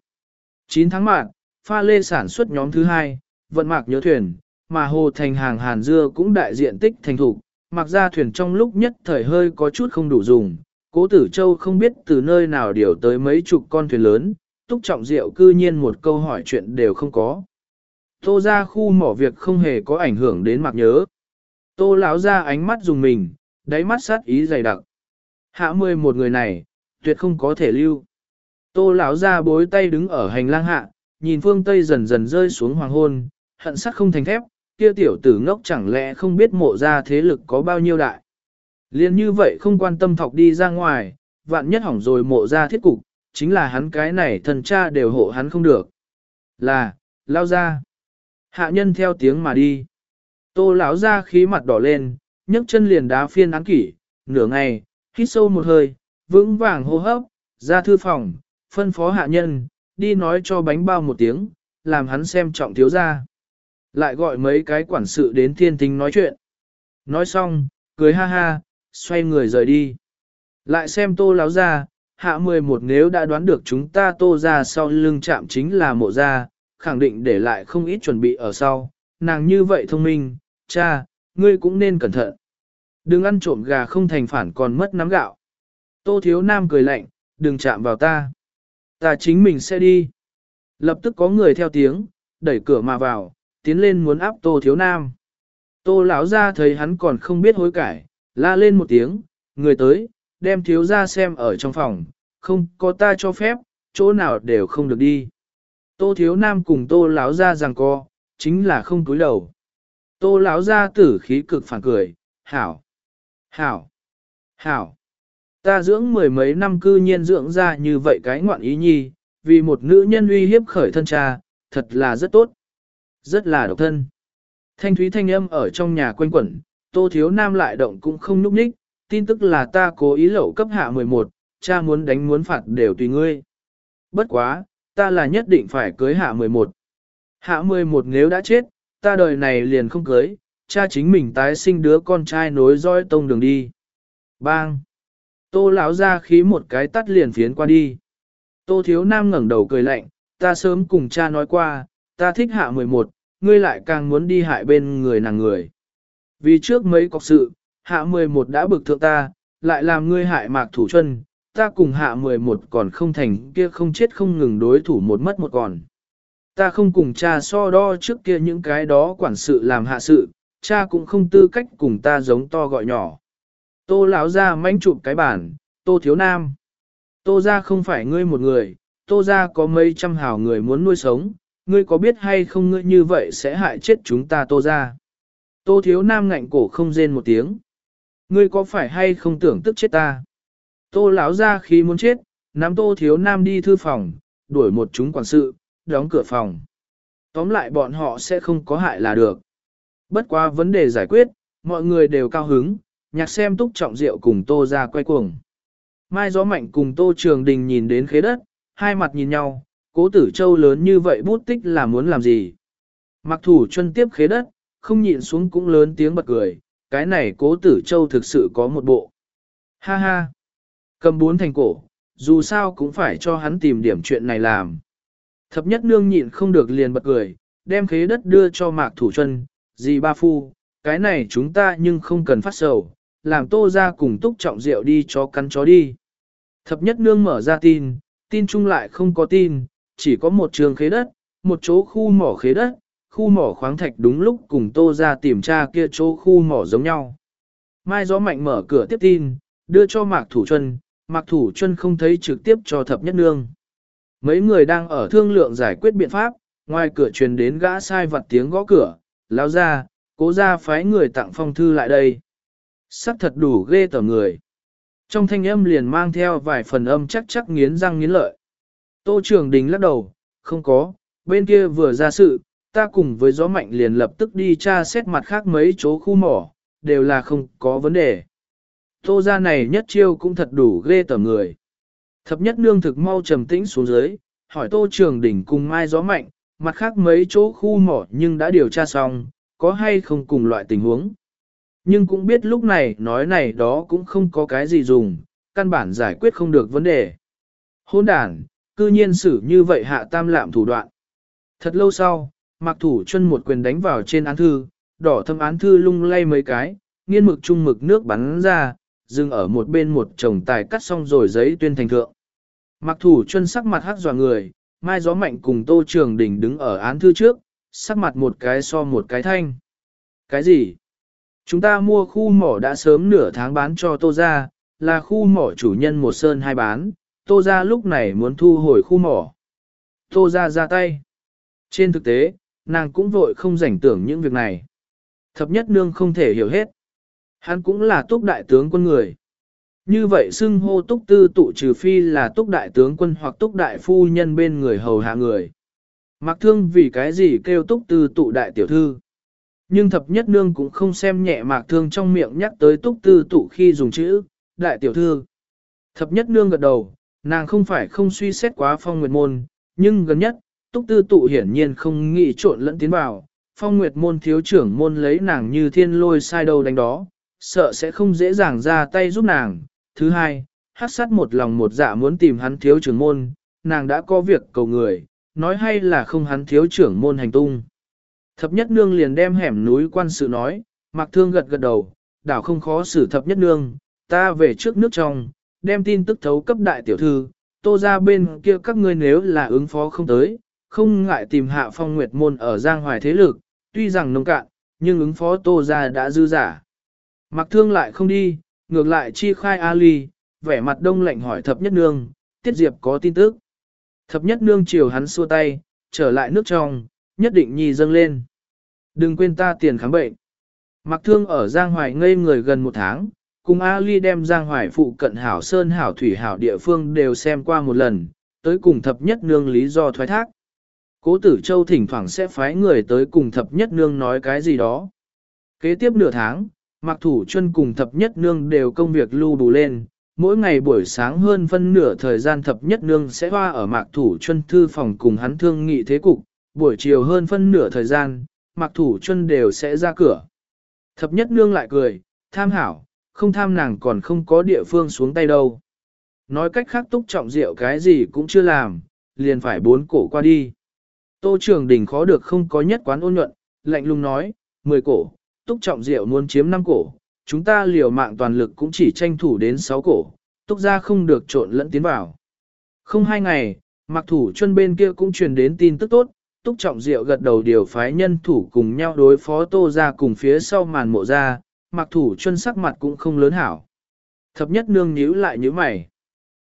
[SPEAKER 1] 9 tháng mạng, pha lê sản xuất nhóm thứ hai, vận mạc nhớ thuyền, mà hồ thành hàng hàn dưa cũng đại diện tích thành thủ, mặc ra thuyền trong lúc nhất thời hơi có chút không đủ dùng. Cố tử châu không biết từ nơi nào điều tới mấy chục con thuyền lớn, túc trọng Diệu cư nhiên một câu hỏi chuyện đều không có. Tô ra khu mỏ việc không hề có ảnh hưởng đến mặc nhớ. Tô lão ra ánh mắt dùng mình, đáy mắt sát ý dày đặc. Hạ mười một người này, tuyệt không có thể lưu. Tô lão ra bối tay đứng ở hành lang hạ, nhìn phương Tây dần dần rơi xuống hoàng hôn, hận sắc không thành thép, kia tiểu tử ngốc chẳng lẽ không biết mộ ra thế lực có bao nhiêu đại. Liên như vậy không quan tâm thọc đi ra ngoài, vạn nhất hỏng rồi mộ ra thiết cục, chính là hắn cái này thần cha đều hộ hắn không được. Là, lao ra. Hạ nhân theo tiếng mà đi. Tô lão ra khí mặt đỏ lên, nhấc chân liền đá phiên án kỷ, nửa ngày, hít sâu một hơi, vững vàng hô hấp, ra thư phòng, phân phó hạ nhân, đi nói cho bánh bao một tiếng, làm hắn xem trọng thiếu ra. Lại gọi mấy cái quản sự đến thiên tính nói chuyện. Nói xong, cười ha ha, xoay người rời đi. Lại xem tô láo ra, hạ 11 nếu đã đoán được chúng ta tô ra sau lưng chạm chính là mộ ra, khẳng định để lại không ít chuẩn bị ở sau. Nàng như vậy thông minh, cha, ngươi cũng nên cẩn thận. Đừng ăn trộm gà không thành phản còn mất nắm gạo. Tô thiếu nam cười lạnh, đừng chạm vào ta. Ta chính mình sẽ đi. Lập tức có người theo tiếng, đẩy cửa mà vào, tiến lên muốn áp tô thiếu nam. Tô lão ra thấy hắn còn không biết hối cải, la lên một tiếng, người tới, đem thiếu ra xem ở trong phòng, không có ta cho phép, chỗ nào đều không được đi. Tô thiếu nam cùng tô lão ra rằng co, chính là không túi đầu. Tô lão ra tử khí cực phản cười, hảo, hảo, hảo. Ta dưỡng mười mấy năm cư nhiên dưỡng ra như vậy cái ngoạn ý nhi, vì một nữ nhân uy hiếp khởi thân cha, thật là rất tốt. Rất là độc thân. Thanh thúy thanh âm ở trong nhà quanh quẩn, tô thiếu nam lại động cũng không núp ních, tin tức là ta cố ý lậu cấp hạ 11, cha muốn đánh muốn phạt đều tùy ngươi. Bất quá, ta là nhất định phải cưới hạ 11. Hạ 11 nếu đã chết, ta đời này liền không cưới, cha chính mình tái sinh đứa con trai nối dõi tông đường đi. Bang! Tô lão ra khí một cái tắt liền phiến qua đi. Tô thiếu nam ngẩng đầu cười lạnh, ta sớm cùng cha nói qua, ta thích hạ 11, ngươi lại càng muốn đi hại bên người nàng người. Vì trước mấy cọc sự, hạ 11 đã bực thượng ta, lại làm ngươi hại mạc thủ chân, ta cùng hạ 11 còn không thành kia không chết không ngừng đối thủ một mất một còn. Ta không cùng cha so đo trước kia những cái đó quản sự làm hạ sự, cha cũng không tư cách cùng ta giống to gọi nhỏ. Tô lão ra manh chụp cái bản, tô thiếu nam. Tô ra không phải ngươi một người, tô ra có mấy trăm hào người muốn nuôi sống, ngươi có biết hay không ngươi như vậy sẽ hại chết chúng ta tô ra. Tô thiếu nam ngạnh cổ không rên một tiếng. Ngươi có phải hay không tưởng tức chết ta? Tô lão ra khi muốn chết, nắm tô thiếu nam đi thư phòng, đuổi một chúng quản sự, đóng cửa phòng. Tóm lại bọn họ sẽ không có hại là được. Bất quá vấn đề giải quyết, mọi người đều cao hứng, nhạc xem túc trọng rượu cùng tô ra quay cuồng. Mai gió mạnh cùng tô trường đình nhìn đến khế đất, hai mặt nhìn nhau, cố tử châu lớn như vậy bút tích là muốn làm gì. Mặc thủ chân tiếp khế đất, không nhịn xuống cũng lớn tiếng bật cười, cái này cố tử châu thực sự có một bộ. Ha ha, cầm bốn thành cổ, dù sao cũng phải cho hắn tìm điểm chuyện này làm. Thập nhất nương nhịn không được liền bật cười, đem khế đất đưa cho mạc thủ chân, gì ba phu, cái này chúng ta nhưng không cần phát sầu, làm tô ra cùng túc trọng rượu đi cho cắn chó đi. Thập nhất nương mở ra tin, tin chung lại không có tin, chỉ có một trường khế đất, một chỗ khu mỏ khế đất, khu mỏ khoáng thạch đúng lúc cùng tô ra tìm tra kia chỗ khu mỏ giống nhau. Mai gió mạnh mở cửa tiếp tin, đưa cho mạc thủ chân, mạc thủ chân không thấy trực tiếp cho thập nhất nương. Mấy người đang ở thương lượng giải quyết biện pháp, ngoài cửa truyền đến gã sai vặt tiếng gõ cửa, lao ra, cố ra phái người tặng phong thư lại đây. Sắc thật đủ ghê tởm người. Trong thanh âm liền mang theo vài phần âm chắc chắc nghiến răng nghiến lợi. Tô Trường Đình lắc đầu, không có, bên kia vừa ra sự, ta cùng với gió mạnh liền lập tức đi tra xét mặt khác mấy chỗ khu mỏ, đều là không có vấn đề. Tô ra này nhất chiêu cũng thật đủ ghê tởm người. Thập nhất nương thực mau trầm tĩnh xuống dưới, hỏi Tô Trường đỉnh cùng Mai gió mạnh, mặt khác mấy chỗ khu mỏ nhưng đã điều tra xong, có hay không cùng loại tình huống. Nhưng cũng biết lúc này nói này đó cũng không có cái gì dùng, căn bản giải quyết không được vấn đề. Hôn đàn, cư nhiên xử như vậy hạ tam lạm thủ đoạn. Thật lâu sau, mặc thủ chân một quyền đánh vào trên án thư, đỏ thâm án thư lung lay mấy cái, nghiên mực trung mực nước bắn ra, dừng ở một bên một chồng tài cắt xong rồi giấy tuyên thành thượng. Mặc thủ chân sắc mặt hát dò người, mai gió mạnh cùng tô trường đỉnh đứng ở án thư trước, sắc mặt một cái so một cái thanh. Cái gì? Chúng ta mua khu mỏ đã sớm nửa tháng bán cho tô ra, là khu mỏ chủ nhân một sơn hai bán, tô ra lúc này muốn thu hồi khu mỏ. Tô ra ra tay. Trên thực tế, nàng cũng vội không rảnh tưởng những việc này. Thập nhất nương không thể hiểu hết. Hắn cũng là túc đại tướng quân người. Như vậy xưng hô túc tư tụ trừ phi là túc đại tướng quân hoặc túc đại phu nhân bên người hầu hạ người. Mặc thương vì cái gì kêu túc tư tụ đại tiểu thư. Nhưng thập nhất nương cũng không xem nhẹ mạc thương trong miệng nhắc tới túc tư tụ khi dùng chữ, đại tiểu thư. Thập nhất nương gật đầu, nàng không phải không suy xét quá phong nguyệt môn, nhưng gần nhất, túc tư tụ hiển nhiên không nghĩ trộn lẫn tiến vào. Phong nguyệt môn thiếu trưởng môn lấy nàng như thiên lôi sai đầu đánh đó, sợ sẽ không dễ dàng ra tay giúp nàng. Thứ hai, hát sát một lòng một dạ muốn tìm hắn thiếu trưởng môn, nàng đã có việc cầu người, nói hay là không hắn thiếu trưởng môn hành tung. Thập nhất nương liền đem hẻm núi quan sự nói, mặc thương gật gật đầu, đảo không khó xử thập nhất nương, ta về trước nước trong, đem tin tức thấu cấp đại tiểu thư, tô ra bên kia các ngươi nếu là ứng phó không tới, không ngại tìm hạ phong nguyệt môn ở Giang Hoài thế lực, tuy rằng nông cạn, nhưng ứng phó tô ra đã dư giả. Mặc thương lại không đi, ngược lại chi khai Ali, vẻ mặt đông lạnh hỏi thập nhất nương, tiết diệp có tin tức. Thập nhất nương chiều hắn xua tay, trở lại nước trong, nhất định nhi dâng lên. Đừng quên ta tiền khám bệnh. Mặc thương ở Giang Hoài ngây người gần một tháng, cùng Ali đem Giang Hoài phụ cận hảo sơn hảo thủy hảo địa phương đều xem qua một lần, tới cùng thập nhất nương lý do thoái thác. Cố tử châu thỉnh thoảng sẽ phái người tới cùng thập nhất nương nói cái gì đó. Kế tiếp nửa tháng, mặc thủ chân cùng thập nhất nương đều công việc lưu đủ lên, mỗi ngày buổi sáng hơn phân nửa thời gian thập nhất nương sẽ hoa ở mạc thủ chân thư phòng cùng hắn thương nghị thế cục, buổi chiều hơn phân nửa thời gian, mạc thủ chân đều sẽ ra cửa. Thập nhất nương lại cười, tham hảo, không tham nàng còn không có địa phương xuống tay đâu. Nói cách khác túc trọng rượu cái gì cũng chưa làm, liền phải bốn cổ qua đi. Tô trường đình khó được không có nhất quán ôn nhuận, lạnh lùng nói, mười cổ, túc trọng Diệu muốn chiếm năm cổ, chúng ta liều mạng toàn lực cũng chỉ tranh thủ đến sáu cổ, túc ra không được trộn lẫn tiến vào. Không hai ngày, mặc thủ chân bên kia cũng truyền đến tin tức tốt, túc trọng diệu gật đầu điều phái nhân thủ cùng nhau đối phó tô ra cùng phía sau màn mộ ra, mặc thủ chân sắc mặt cũng không lớn hảo. Thập nhất nương nhíu lại như mày.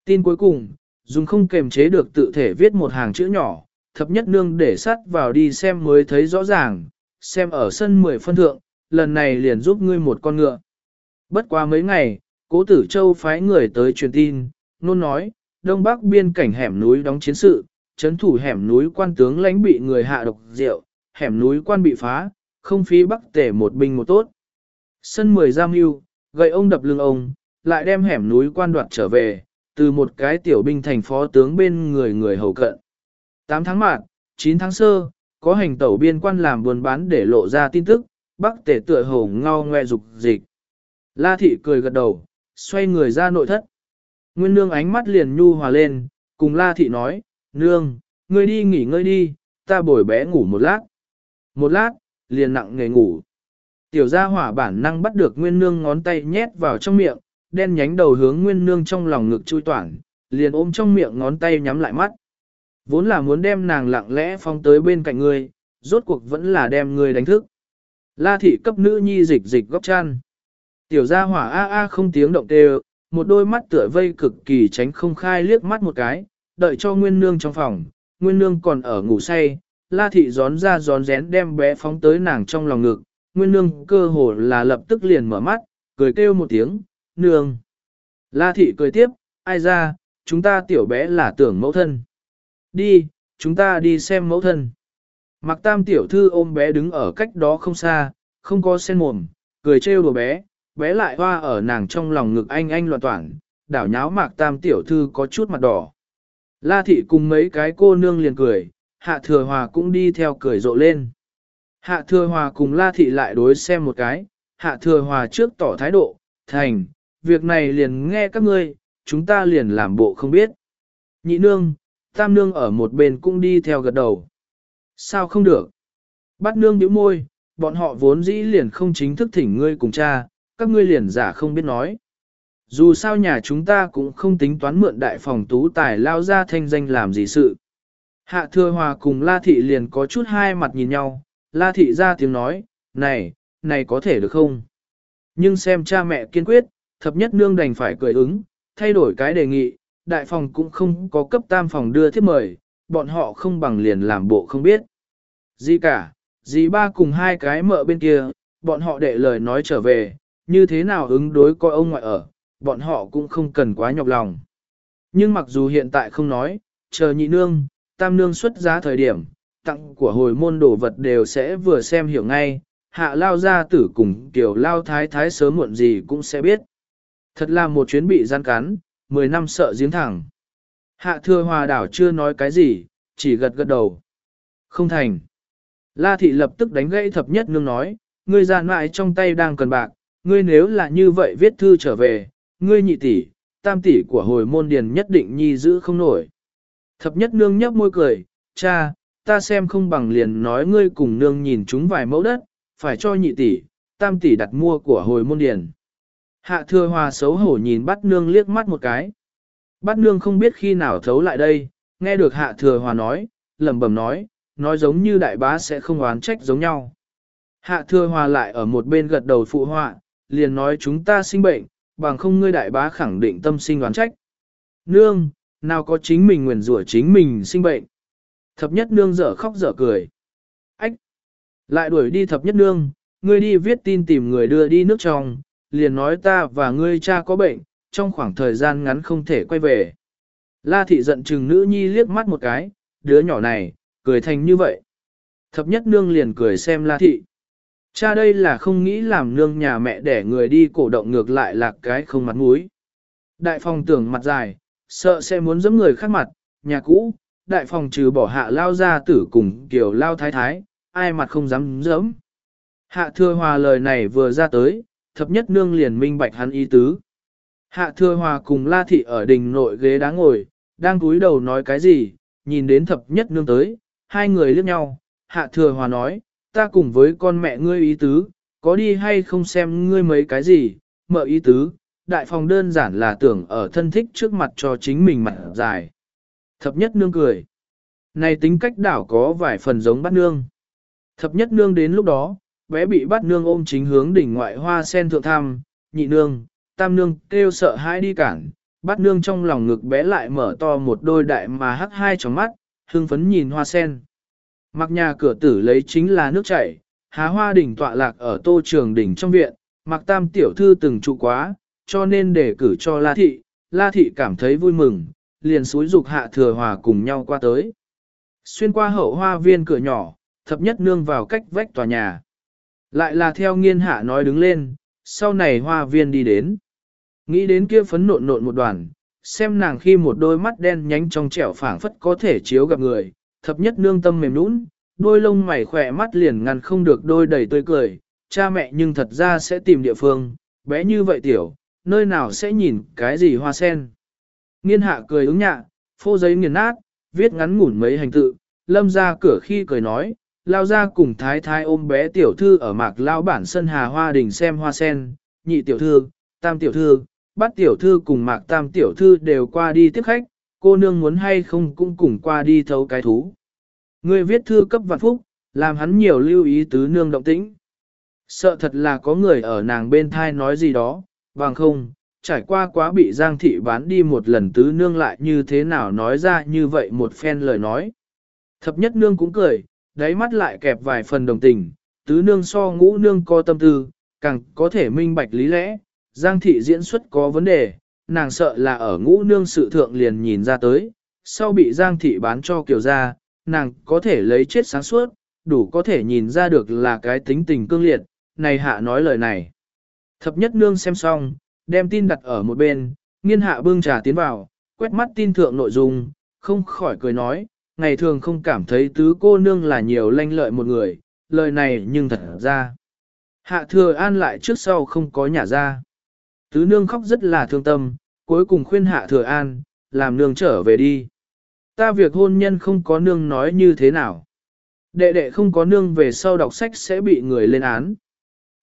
[SPEAKER 1] Tin cuối cùng, dùng không kềm chế được tự thể viết một hàng chữ nhỏ, thập nhất nương để sắt vào đi xem mới thấy rõ ràng, xem ở sân mười phân thượng, lần này liền giúp ngươi một con ngựa. Bất qua mấy ngày, cố tử châu phái người tới truyền tin, nôn nói, đông bắc biên cảnh hẻm núi đóng chiến sự, chấn thủ hẻm núi quan tướng lãnh bị người hạ độc rượu, hẻm núi quan bị phá, không phí bắc tể một binh một tốt. Sân mười giam mưu, gậy ông đập lưng ông, lại đem hẻm núi quan đoạt trở về, từ một cái tiểu binh thành phó tướng bên người người hầu cận. 8 tháng mạng, 9 tháng sơ, có hành tẩu biên quan làm buôn bán để lộ ra tin tức, bắc tể tựa hồ ngao ngoe dục dịch. La thị cười gật đầu, xoay người ra nội thất. Nguyên nương ánh mắt liền nhu hòa lên, cùng la thị nói, nương, ngươi đi nghỉ ngơi đi, ta bồi bé ngủ một lát. Một lát, liền nặng nghề ngủ. Tiểu gia hỏa bản năng bắt được nguyên nương ngón tay nhét vào trong miệng, đen nhánh đầu hướng nguyên nương trong lòng ngực chui toản, liền ôm trong miệng ngón tay nhắm lại mắt. Vốn là muốn đem nàng lặng lẽ phong tới bên cạnh ngươi, rốt cuộc vẫn là đem ngươi đánh thức. La thị cấp nữ nhi dịch dịch góc chăn. Tiểu gia hỏa a a không tiếng động tê một đôi mắt tựa vây cực kỳ tránh không khai liếc mắt một cái, đợi cho nguyên nương trong phòng, nguyên nương còn ở ngủ say, la thị gión ra gión rén đem bé phóng tới nàng trong lòng ngực, nguyên nương cơ hồ là lập tức liền mở mắt, cười kêu một tiếng, nương. La thị cười tiếp, ai ra, chúng ta tiểu bé là tưởng mẫu thân. Đi, chúng ta đi xem mẫu thân. Mặc tam tiểu thư ôm bé đứng ở cách đó không xa, không có sen mồm, cười trêu đùa bé, bé lại hoa ở nàng trong lòng ngực anh anh loạn toản, đảo nháo mạc tam tiểu thư có chút mặt đỏ. La thị cùng mấy cái cô nương liền cười, hạ thừa hòa cũng đi theo cười rộ lên. Hạ thừa hòa cùng la thị lại đối xem một cái, hạ thừa hòa trước tỏ thái độ, thành, việc này liền nghe các ngươi, chúng ta liền làm bộ không biết. Nhị nương, tam nương ở một bên cũng đi theo gật đầu. Sao không được? Bát nương bĩu môi, bọn họ vốn dĩ liền không chính thức thỉnh ngươi cùng cha, các ngươi liền giả không biết nói. Dù sao nhà chúng ta cũng không tính toán mượn đại phòng tú tài lao ra thanh danh làm gì sự. Hạ thừa hòa cùng La Thị liền có chút hai mặt nhìn nhau, La Thị ra tiếng nói, này, này có thể được không? Nhưng xem cha mẹ kiên quyết, thập nhất nương đành phải cười ứng, thay đổi cái đề nghị, đại phòng cũng không có cấp tam phòng đưa thiết mời, bọn họ không bằng liền làm bộ không biết. Gì cả, dì ba cùng hai cái mợ bên kia, bọn họ để lời nói trở về, như thế nào ứng đối coi ông ngoại ở, bọn họ cũng không cần quá nhọc lòng. Nhưng mặc dù hiện tại không nói, chờ nhị nương, tam nương xuất giá thời điểm, tặng của hồi môn đồ vật đều sẽ vừa xem hiểu ngay, hạ lao gia tử cùng tiểu lao thái thái sớm muộn gì cũng sẽ biết. Thật là một chuyến bị gian cắn, 10 năm sợ giếng thẳng. Hạ thừa hòa đảo chưa nói cái gì, chỉ gật gật đầu. Không thành. La thị lập tức đánh gãy thập nhất nương nói, ngươi giàn mại trong tay đang cần bạc, ngươi nếu là như vậy viết thư trở về, ngươi nhị tỷ, tam tỷ của hồi môn điền nhất định nhi giữ không nổi. Thập nhất nương nhấp môi cười, cha, ta xem không bằng liền nói ngươi cùng nương nhìn chúng vài mẫu đất, phải cho nhị tỷ, tam tỷ đặt mua của hồi môn điền. Hạ thừa hòa xấu hổ nhìn bắt nương liếc mắt một cái. Bắt nương không biết khi nào thấu lại đây, nghe được hạ thừa hòa nói, lẩm bẩm nói, nói giống như đại bá sẽ không oán trách giống nhau. Hạ thừa hòa lại ở một bên gật đầu phụ họa, liền nói chúng ta sinh bệnh, bằng không ngươi đại bá khẳng định tâm sinh oán trách. Nương, nào có chính mình nguyền rủa chính mình sinh bệnh. Thập nhất nương dở khóc dở cười. Ách! Lại đuổi đi thập nhất nương, ngươi đi viết tin tìm người đưa đi nước trong, liền nói ta và ngươi cha có bệnh, trong khoảng thời gian ngắn không thể quay về. La thị giận chừng nữ nhi liếc mắt một cái, đứa nhỏ này, cười thành như vậy. Thập nhất nương liền cười xem la thị. Cha đây là không nghĩ làm nương nhà mẹ để người đi cổ động ngược lại là cái không mặt mũi. Đại phòng tưởng mặt dài, sợ sẽ muốn giẫm người khác mặt, nhà cũ, đại phòng trừ bỏ hạ lao ra tử cùng kiểu lao thái thái, ai mặt không dám giẫm. Hạ thừa hòa lời này vừa ra tới, thập nhất nương liền minh bạch hắn ý tứ. Hạ thừa hòa cùng la thị ở đình nội ghế đá ngồi, đang cúi đầu nói cái gì, nhìn đến thập nhất nương tới, hai người liếc nhau, hạ thừa hòa nói, ta cùng với con mẹ ngươi ý tứ, có đi hay không xem ngươi mấy cái gì, mợ ý tứ, đại phòng đơn giản là tưởng ở thân thích trước mặt cho chính mình mặt dài. Thập nhất nương cười. Này tính cách đảo có vài phần giống bắt nương. Thập nhất nương đến lúc đó, bé bị bắt nương ôm chính hướng đỉnh ngoại hoa sen thượng tham, nhị nương, tam nương kêu sợ hãi đi cản, bắt nương trong lòng ngực bé lại mở to một đôi đại mà hắc hai tròng mắt, hưng phấn nhìn hoa sen. Mặc nhà cửa tử lấy chính là nước chảy, há hoa đỉnh tọa lạc ở tô trường đỉnh trong viện, mặc tam tiểu thư từng trụ quá, cho nên để cử cho La Thị, La Thị cảm thấy vui mừng, liền suối dục hạ thừa hòa cùng nhau qua tới. Xuyên qua hậu hoa viên cửa nhỏ, thập nhất nương vào cách vách tòa nhà. Lại là theo nghiên hạ nói đứng lên, sau này hoa viên đi đến. Nghĩ đến kia phấn nộn nộn một đoàn, xem nàng khi một đôi mắt đen nhánh trong trẻo phảng phất có thể chiếu gặp người, thập nhất nương tâm mềm nũng, đôi lông mày khỏe mắt liền ngăn không được đôi đầy tươi cười, cha mẹ nhưng thật ra sẽ tìm địa phương, bé như vậy tiểu, nơi nào sẽ nhìn cái gì hoa sen. Nghiên hạ cười ứng nhạ, phô giấy nghiền nát, viết ngắn ngủn mấy hành tự, lâm ra cửa khi cười nói, lao ra cùng thái thái ôm bé tiểu thư ở mạc lao bản sân hà hoa đình xem hoa sen, nhị tiểu thư, tam tiểu thư, bắt tiểu thư cùng mạc tam tiểu thư đều qua đi tiếp khách, cô nương muốn hay không cũng cùng qua đi thấu cái thú. Người viết thư cấp vạn phúc, làm hắn nhiều lưu ý tứ nương động tĩnh. Sợ thật là có người ở nàng bên thai nói gì đó, bằng không, trải qua quá bị Giang Thị bán đi một lần tứ nương lại như thế nào nói ra như vậy một phen lời nói. Thập nhất nương cũng cười, đáy mắt lại kẹp vài phần đồng tình, tứ nương so ngũ nương có tâm tư, càng có thể minh bạch lý lẽ, Giang Thị diễn xuất có vấn đề, nàng sợ là ở ngũ nương sự thượng liền nhìn ra tới, sau bị Giang Thị bán cho Kiều gia, nàng có thể lấy chết sáng suốt, đủ có thể nhìn ra được là cái tính tình cương liệt, này hạ nói lời này. Thập nhất nương xem xong, đem tin đặt ở một bên, nghiên hạ bưng trà tiến vào, quét mắt tin thượng nội dung, không khỏi cười nói, ngày thường không cảm thấy tứ cô nương là nhiều lanh lợi một người, lời này nhưng thật ra. Hạ thừa an lại trước sau không có nhà ra. Tứ nương khóc rất là thương tâm, cuối cùng khuyên hạ thừa an, làm nương trở về đi. Ta việc hôn nhân không có nương nói như thế nào. Đệ đệ không có nương về sau đọc sách sẽ bị người lên án.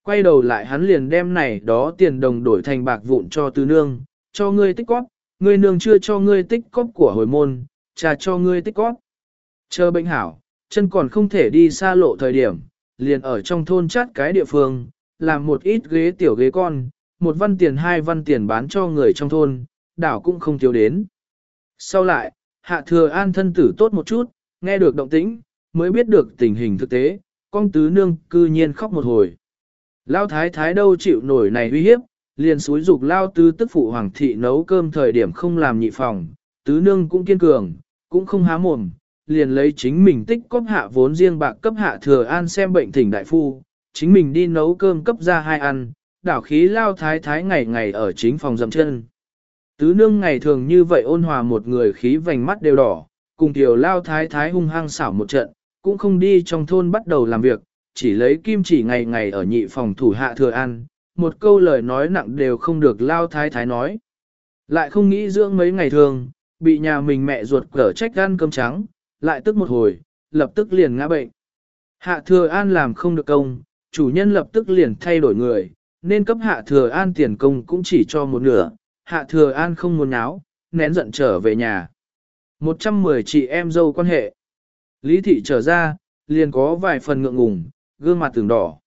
[SPEAKER 1] Quay đầu lại hắn liền đem này đó tiền đồng đổi thành bạc vụn cho tứ nương, cho ngươi tích cóp, ngươi nương chưa cho ngươi tích cóp của hồi môn, trà cho ngươi tích cóp. Chờ bệnh hảo, chân còn không thể đi xa lộ thời điểm, liền ở trong thôn chát cái địa phương, làm một ít ghế tiểu ghế con, một văn tiền hai văn tiền bán cho người trong thôn, đảo cũng không thiếu đến. Sau lại, hạ thừa an thân tử tốt một chút, nghe được động tĩnh, mới biết được tình hình thực tế, con tứ nương cư nhiên khóc một hồi. Lao thái thái đâu chịu nổi này uy hiếp, liền suối dục lao tứ tức phụ hoàng thị nấu cơm thời điểm không làm nhị phòng, tứ nương cũng kiên cường, cũng không há mồm, liền lấy chính mình tích cóp hạ vốn riêng bạc cấp hạ thừa an xem bệnh thỉnh đại phu, chính mình đi nấu cơm cấp ra hai ăn, đảo khí lao thái thái ngày ngày ở chính phòng dầm chân. Tứ nương ngày thường như vậy ôn hòa một người khí vành mắt đều đỏ, cùng tiểu lao thái thái hung hăng xảo một trận, cũng không đi trong thôn bắt đầu làm việc, chỉ lấy kim chỉ ngày ngày ở nhị phòng thủ hạ thừa ăn, một câu lời nói nặng đều không được lao thái thái nói. Lại không nghĩ dưỡng mấy ngày thường, bị nhà mình mẹ ruột cở trách ăn cơm trắng, lại tức một hồi, lập tức liền ngã bệnh. Hạ thừa an làm không được công, chủ nhân lập tức liền thay đổi người, nên cấp hạ thừa an tiền công cũng chỉ cho một nửa, hạ thừa an không muốn náo, nén giận trở về nhà. 110 chị em dâu quan hệ. Lý thị trở ra, liền có vài phần ngượng ngùng, gương mặt từng đỏ.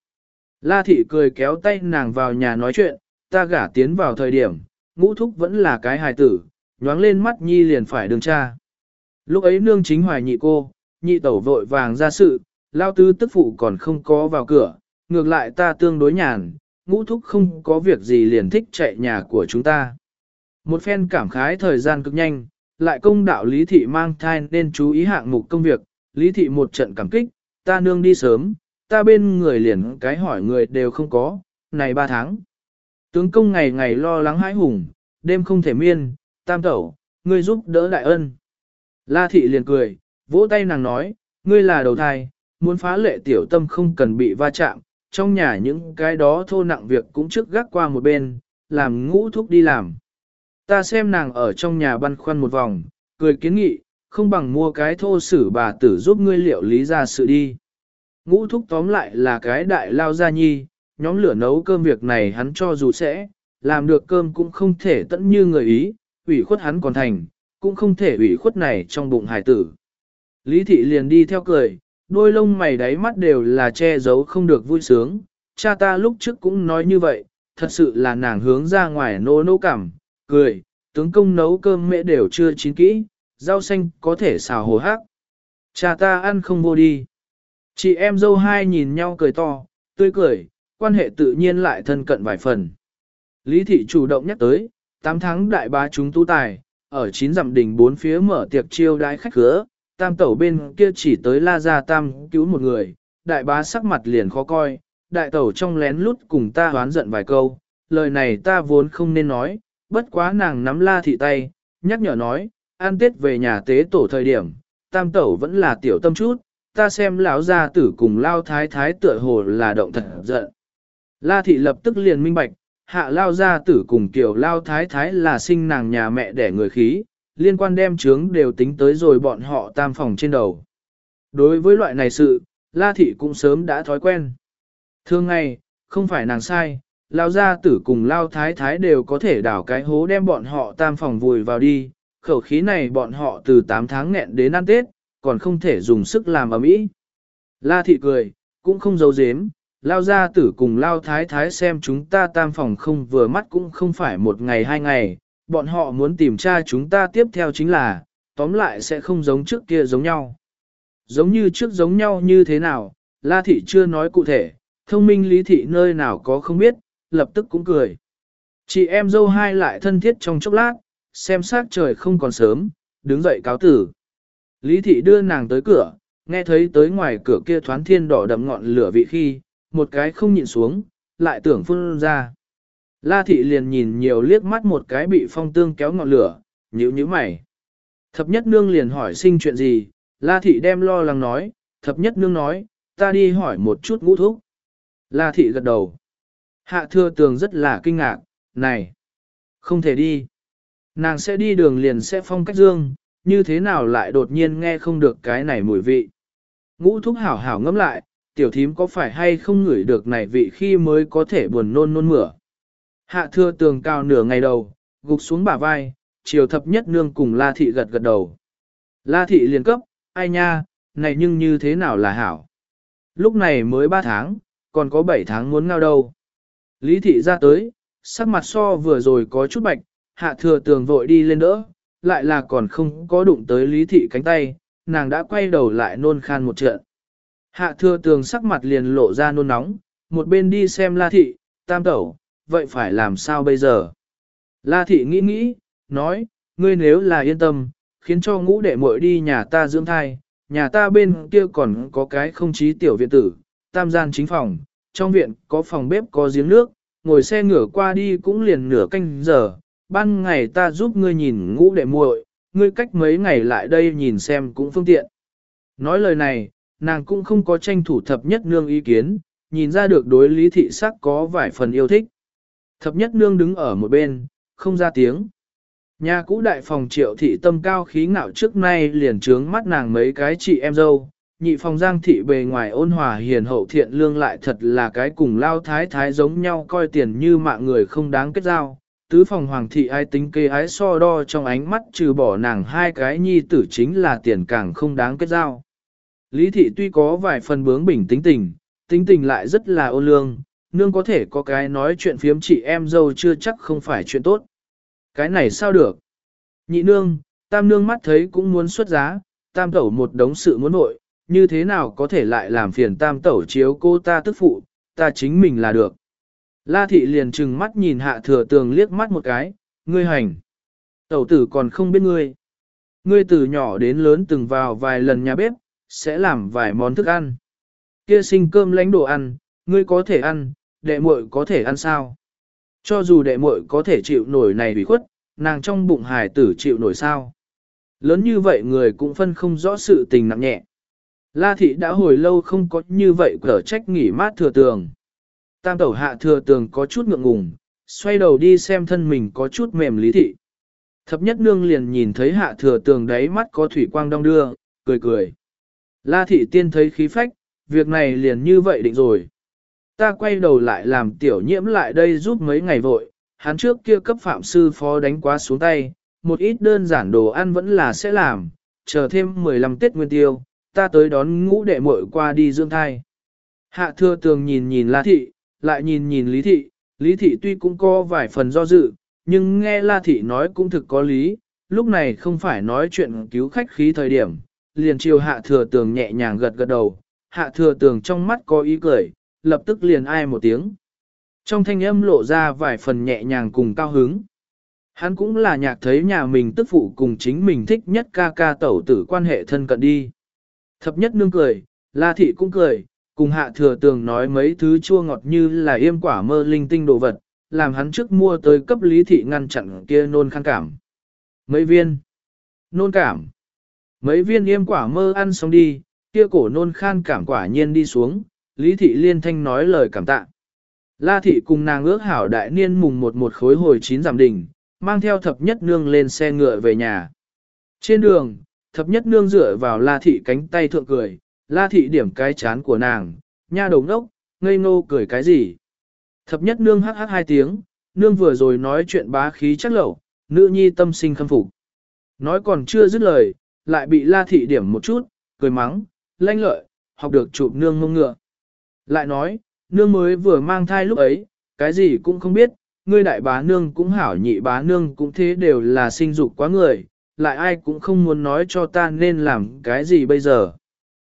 [SPEAKER 1] La thị cười kéo tay nàng vào nhà nói chuyện, ta gả tiến vào thời điểm, ngũ thúc vẫn là cái hài tử, nhoáng lên mắt nhi liền phải đường cha. Lúc ấy nương chính hoài nhị cô, nhị tẩu vội vàng ra sự, lao tư tức phụ còn không có vào cửa, ngược lại ta tương đối nhàn, ngũ thúc không có việc gì liền thích chạy nhà của chúng ta. Một phen cảm khái thời gian cực nhanh, lại công đạo Lý Thị mang thai nên chú ý hạng mục công việc, Lý Thị một trận cảm kích, ta nương đi sớm, ta bên người liền cái hỏi người đều không có, này ba tháng. Tướng công ngày ngày lo lắng hãi hùng, đêm không thể miên, tam tẩu, ngươi giúp đỡ đại ân. La Thị liền cười, vỗ tay nàng nói, ngươi là đầu thai, muốn phá lệ tiểu tâm không cần bị va chạm, trong nhà những cái đó thô nặng việc cũng trước gác qua một bên, làm ngũ thúc đi làm. Ta xem nàng ở trong nhà băn khoăn một vòng, cười kiến nghị, không bằng mua cái thô sử bà tử giúp ngươi liệu lý ra sự đi. Ngũ thúc tóm lại là cái đại lao gia nhi, nhóm lửa nấu cơm việc này hắn cho dù sẽ, làm được cơm cũng không thể tận như người ý, ủy khuất hắn còn thành, cũng không thể ủy khuất này trong bụng hải tử. Lý thị liền đi theo cười, đôi lông mày đáy mắt đều là che giấu không được vui sướng, cha ta lúc trước cũng nói như vậy, thật sự là nàng hướng ra ngoài nô nô cảm, cười, tướng công nấu cơm mẹ đều chưa chín kỹ, rau xanh có thể xào hồ hắc. Cha ta ăn không vô đi. Chị em dâu hai nhìn nhau cười to, tươi cười, quan hệ tự nhiên lại thân cận vài phần. Lý thị chủ động nhắc tới, Tám tháng đại bá chúng tu tài, ở chín dặm đỉnh bốn phía mở tiệc chiêu đái khách khứa, tam tẩu bên kia chỉ tới la gia tam cứu một người, đại bá sắc mặt liền khó coi, đại tẩu trong lén lút cùng ta hoán giận vài câu, lời này ta vốn không nên nói, bất quá nàng nắm la thị tay, nhắc nhở nói, an tết về nhà tế tổ thời điểm, tam tẩu vẫn là tiểu tâm chút, ta xem lão gia tử cùng lao thái thái tựa hồ là động thật giận. La thị lập tức liền minh bạch, hạ lao gia tử cùng kiểu lao thái thái là sinh nàng nhà mẹ đẻ người khí, liên quan đem trướng đều tính tới rồi bọn họ tam phòng trên đầu. Đối với loại này sự, La thị cũng sớm đã thói quen. Thường ngày, không phải nàng sai, lao gia tử cùng lao thái thái đều có thể đảo cái hố đem bọn họ tam phòng vùi vào đi, khẩu khí này bọn họ từ 8 tháng nghẹn đến ăn Tết, còn không thể dùng sức làm ở mỹ. La thị cười, cũng không giấu giếm, lao gia tử cùng lao thái thái xem chúng ta tam phòng không vừa mắt cũng không phải một ngày hai ngày, bọn họ muốn tìm tra chúng ta tiếp theo chính là, tóm lại sẽ không giống trước kia giống nhau. Giống như trước giống nhau như thế nào, La thị chưa nói cụ thể, thông minh lý thị nơi nào có không biết, lập tức cũng cười. Chị em dâu hai lại thân thiết trong chốc lát, xem sát trời không còn sớm, đứng dậy cáo tử. Lý thị đưa nàng tới cửa, nghe thấy tới ngoài cửa kia Thoán thiên đỏ đậm ngọn lửa vị khi, một cái không nhịn xuống, lại tưởng phun ra. La thị liền nhìn nhiều liếc mắt một cái bị phong tương kéo ngọn lửa, nhíu nhíu mày. Thập nhất nương liền hỏi sinh chuyện gì, La thị đem lo lắng nói, thập nhất nương nói, ta đi hỏi một chút ngũ thúc. La thị gật đầu. Hạ thưa tường rất là kinh ngạc, này, không thể đi. Nàng sẽ đi đường liền sẽ phong cách dương, như thế nào lại đột nhiên nghe không được cái này mùi vị. Ngũ thúc hảo hảo ngẫm lại, tiểu thím có phải hay không ngửi được này vị khi mới có thể buồn nôn nôn mửa. Hạ thưa tường cao nửa ngày đầu, gục xuống bả vai, chiều thập nhất nương cùng la thị gật gật đầu. La thị liền cấp, ai nha, này nhưng như thế nào là hảo. Lúc này mới 3 tháng, còn có 7 tháng muốn ngao đâu. Lý thị ra tới, sắc mặt so vừa rồi có chút bạch, hạ thừa tường vội đi lên đỡ, lại là còn không có đụng tới lý thị cánh tay, nàng đã quay đầu lại nôn khan một trận. Hạ thừa tường sắc mặt liền lộ ra nôn nóng, một bên đi xem la thị, tam tẩu, vậy phải làm sao bây giờ? La thị nghĩ nghĩ, nói, ngươi nếu là yên tâm, khiến cho ngũ đệ muội đi nhà ta dưỡng thai, nhà ta bên kia còn có cái không chí tiểu viện tử, tam gian chính phòng, trong viện có phòng bếp có giếng nước, ngồi xe ngửa qua đi cũng liền nửa canh giờ, ban ngày ta giúp ngươi nhìn ngũ đệ muội, ngươi cách mấy ngày lại đây nhìn xem cũng phương tiện. Nói lời này, nàng cũng không có tranh thủ thập nhất nương ý kiến, nhìn ra được đối lý thị sắc có vài phần yêu thích. Thập nhất nương đứng ở một bên, không ra tiếng. Nhà cũ đại phòng triệu thị tâm cao khí ngạo trước nay liền trướng mắt nàng mấy cái chị em dâu, nhị phòng giang thị bề ngoài ôn hòa hiền hậu thiện lương lại thật là cái cùng lao thái thái giống nhau coi tiền như mạng người không đáng kết giao. Tứ phòng hoàng thị ai tính kê ái so đo trong ánh mắt trừ bỏ nàng hai cái nhi tử chính là tiền càng không đáng kết giao. Lý thị tuy có vài phần bướng bình tính tình, tính tình lại rất là ô lương, nương có thể có cái nói chuyện phiếm chị em dâu chưa chắc không phải chuyện tốt. Cái này sao được? Nhị nương, tam nương mắt thấy cũng muốn xuất giá, tam tẩu một đống sự muốn nội, như thế nào có thể lại làm phiền tam tẩu chiếu cô ta tức phụ, ta chính mình là được. La thị liền trừng mắt nhìn hạ thừa tường liếc mắt một cái, ngươi hành. Tẩu tử còn không biết ngươi. Ngươi từ nhỏ đến lớn từng vào vài lần nhà bếp, sẽ làm vài món thức ăn. Kia sinh cơm lãnh đồ ăn, ngươi có thể ăn, đệ muội có thể ăn sao? Cho dù đệ muội có thể chịu nổi này bị khuất, nàng trong bụng hài tử chịu nổi sao? Lớn như vậy người cũng phân không rõ sự tình nặng nhẹ. La thị đã hồi lâu không có như vậy cở trách nghỉ mát thừa tường. Tam tẩu hạ thừa tường có chút ngượng ngùng, xoay đầu đi xem thân mình có chút mềm lý thị. Thập nhất nương liền nhìn thấy hạ thừa tường đáy mắt có thủy quang đong đưa, cười cười. La thị tiên thấy khí phách, việc này liền như vậy định rồi. Ta quay đầu lại làm tiểu nhiễm lại đây giúp mấy ngày vội, hắn trước kia cấp phạm sư phó đánh quá xuống tay, một ít đơn giản đồ ăn vẫn là sẽ làm, chờ thêm 15 Tết Nguyên Tiêu, ta tới đón ngũ đệ muội qua đi dưỡng thai. Hạ thưa tường nhìn nhìn La Thị, lại nhìn nhìn Lý Thị, Lý Thị tuy cũng có vài phần do dự, nhưng nghe La Thị nói cũng thực có lý, lúc này không phải nói chuyện cứu khách khí thời điểm, liền chiều hạ thừa tường nhẹ nhàng gật gật đầu, hạ thừa tường trong mắt có ý cười, lập tức liền ai một tiếng. Trong thanh âm lộ ra vài phần nhẹ nhàng cùng cao hứng. Hắn cũng là nhạc thấy nhà mình tức phụ cùng chính mình thích nhất ca ca tẩu tử quan hệ thân cận đi. Thập nhất nương cười, la thị cũng cười, cùng hạ thừa tường nói mấy thứ chua ngọt như là yêm quả mơ linh tinh đồ vật, làm hắn trước mua tới cấp lý thị ngăn chặn kia nôn khăn cảm. Mấy viên, nôn cảm, mấy viên yêm quả mơ ăn xong đi, kia cổ nôn khan cảm quả nhiên đi xuống, lý thị liên thanh nói lời cảm tạ. La thị cùng nàng ước hảo đại niên mùng một một khối hồi chín giảm đỉnh, mang theo thập nhất nương lên xe ngựa về nhà. Trên đường, thập nhất nương dựa vào la thị cánh tay thượng cười, la thị điểm cái chán của nàng, nha đầu ngốc, ngây ngô cười cái gì. Thập nhất nương hắc hắc hai tiếng, nương vừa rồi nói chuyện bá khí chắc lẩu, nữ nhi tâm sinh khâm phục. Nói còn chưa dứt lời, lại bị la thị điểm một chút, cười mắng, lanh lợi, học được chụp nương mông ngựa. Lại nói, nương mới vừa mang thai lúc ấy, cái gì cũng không biết, ngươi đại bá nương cũng hảo nhị bá nương cũng thế đều là sinh dục quá người, lại ai cũng không muốn nói cho ta nên làm cái gì bây giờ.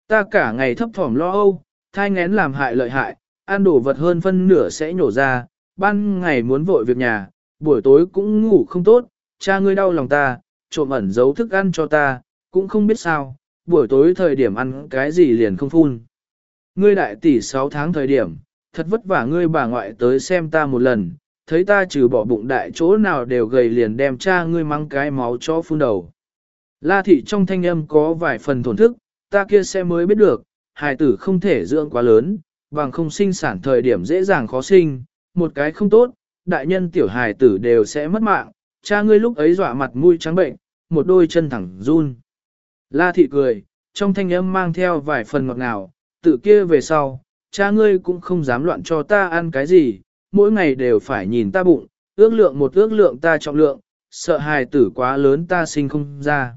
[SPEAKER 1] Ta cả ngày thấp thỏm lo âu, thai ngén làm hại lợi hại, ăn đồ vật hơn phân nửa sẽ nhổ ra, ban ngày muốn vội việc nhà, buổi tối cũng ngủ không tốt, cha ngươi đau lòng ta, trộm ẩn giấu thức ăn cho ta, cũng không biết sao, buổi tối thời điểm ăn cái gì liền không phun. Ngươi đại tỷ 6 tháng thời điểm, thật vất vả ngươi bà ngoại tới xem ta một lần, thấy ta trừ bỏ bụng đại chỗ nào đều gầy liền đem cha ngươi mang cái máu cho phun đầu. La thị trong thanh âm có vài phần thổn thức, ta kia sẽ mới biết được, hài tử không thể dưỡng quá lớn, bằng không sinh sản thời điểm dễ dàng khó sinh, một cái không tốt, đại nhân tiểu hài tử đều sẽ mất mạng, cha ngươi lúc ấy dọa mặt mũi trắng bệnh, một đôi chân thẳng run. La thị cười, trong thanh âm mang theo vài phần ngọt ngào, tự kia về sau, cha ngươi cũng không dám loạn cho ta ăn cái gì, mỗi ngày đều phải nhìn ta bụng, ước lượng một ước lượng ta trọng lượng, sợ hài tử quá lớn ta sinh không ra.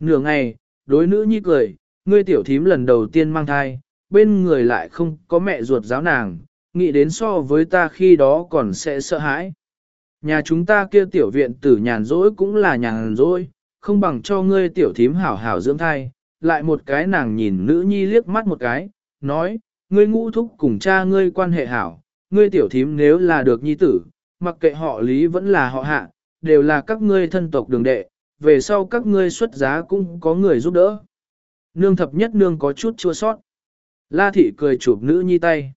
[SPEAKER 1] Nửa ngày, đối nữ nhi cười, ngươi tiểu thím lần đầu tiên mang thai, bên người lại không có mẹ ruột giáo nàng, nghĩ đến so với ta khi đó còn sẽ sợ hãi. Nhà chúng ta kia tiểu viện tử nhàn rỗi cũng là nhàn rỗi, không bằng cho ngươi tiểu thím hảo hảo dưỡng thai, lại một cái nàng nhìn nữ nhi liếc mắt một cái, nói, ngươi ngũ thúc cùng cha ngươi quan hệ hảo, ngươi tiểu thím nếu là được nhi tử, mặc kệ họ lý vẫn là họ hạ, đều là các ngươi thân tộc đường đệ, về sau các ngươi xuất giá cũng có người giúp đỡ. Nương thập nhất nương có chút chua sót. La thị cười chụp nữ nhi tay.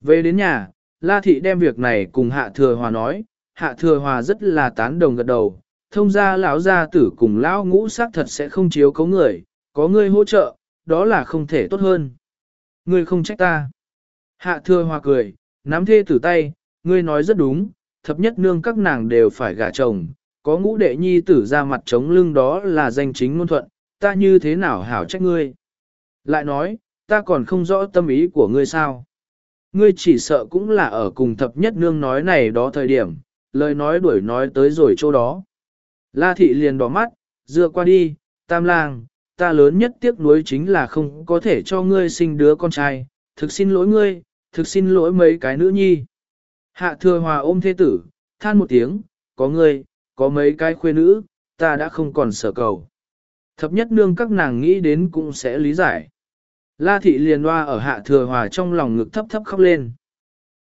[SPEAKER 1] Về đến nhà, La thị đem việc này cùng hạ thừa hòa nói, hạ thừa hòa rất là tán đồng gật đầu, thông ra lão gia tử cùng lão ngũ xác thật sẽ không chiếu cấu người, có ngươi hỗ trợ, đó là không thể tốt hơn. Ngươi không trách ta. Hạ thừa hòa cười, nắm thê tử tay, ngươi nói rất đúng, thập nhất nương các nàng đều phải gả chồng, có ngũ đệ nhi tử ra mặt chống lưng đó là danh chính ngôn thuận, ta như thế nào hảo trách ngươi. Lại nói, ta còn không rõ tâm ý của ngươi sao. Ngươi chỉ sợ cũng là ở cùng thập nhất nương nói này đó thời điểm, lời nói đuổi nói tới rồi chỗ đó. La thị liền đỏ mắt, dựa qua đi, tam lang, ta lớn nhất tiếc nuối chính là không có thể cho ngươi sinh đứa con trai, thực xin lỗi ngươi, thực xin lỗi mấy cái nữ nhi. Hạ thừa hòa ôm thế tử, than một tiếng, có ngươi, có mấy cái khuê nữ, ta đã không còn sở cầu. Thập nhất nương các nàng nghĩ đến cũng sẽ lý giải. La thị liền loa ở hạ thừa hòa trong lòng ngực thấp thấp khóc lên.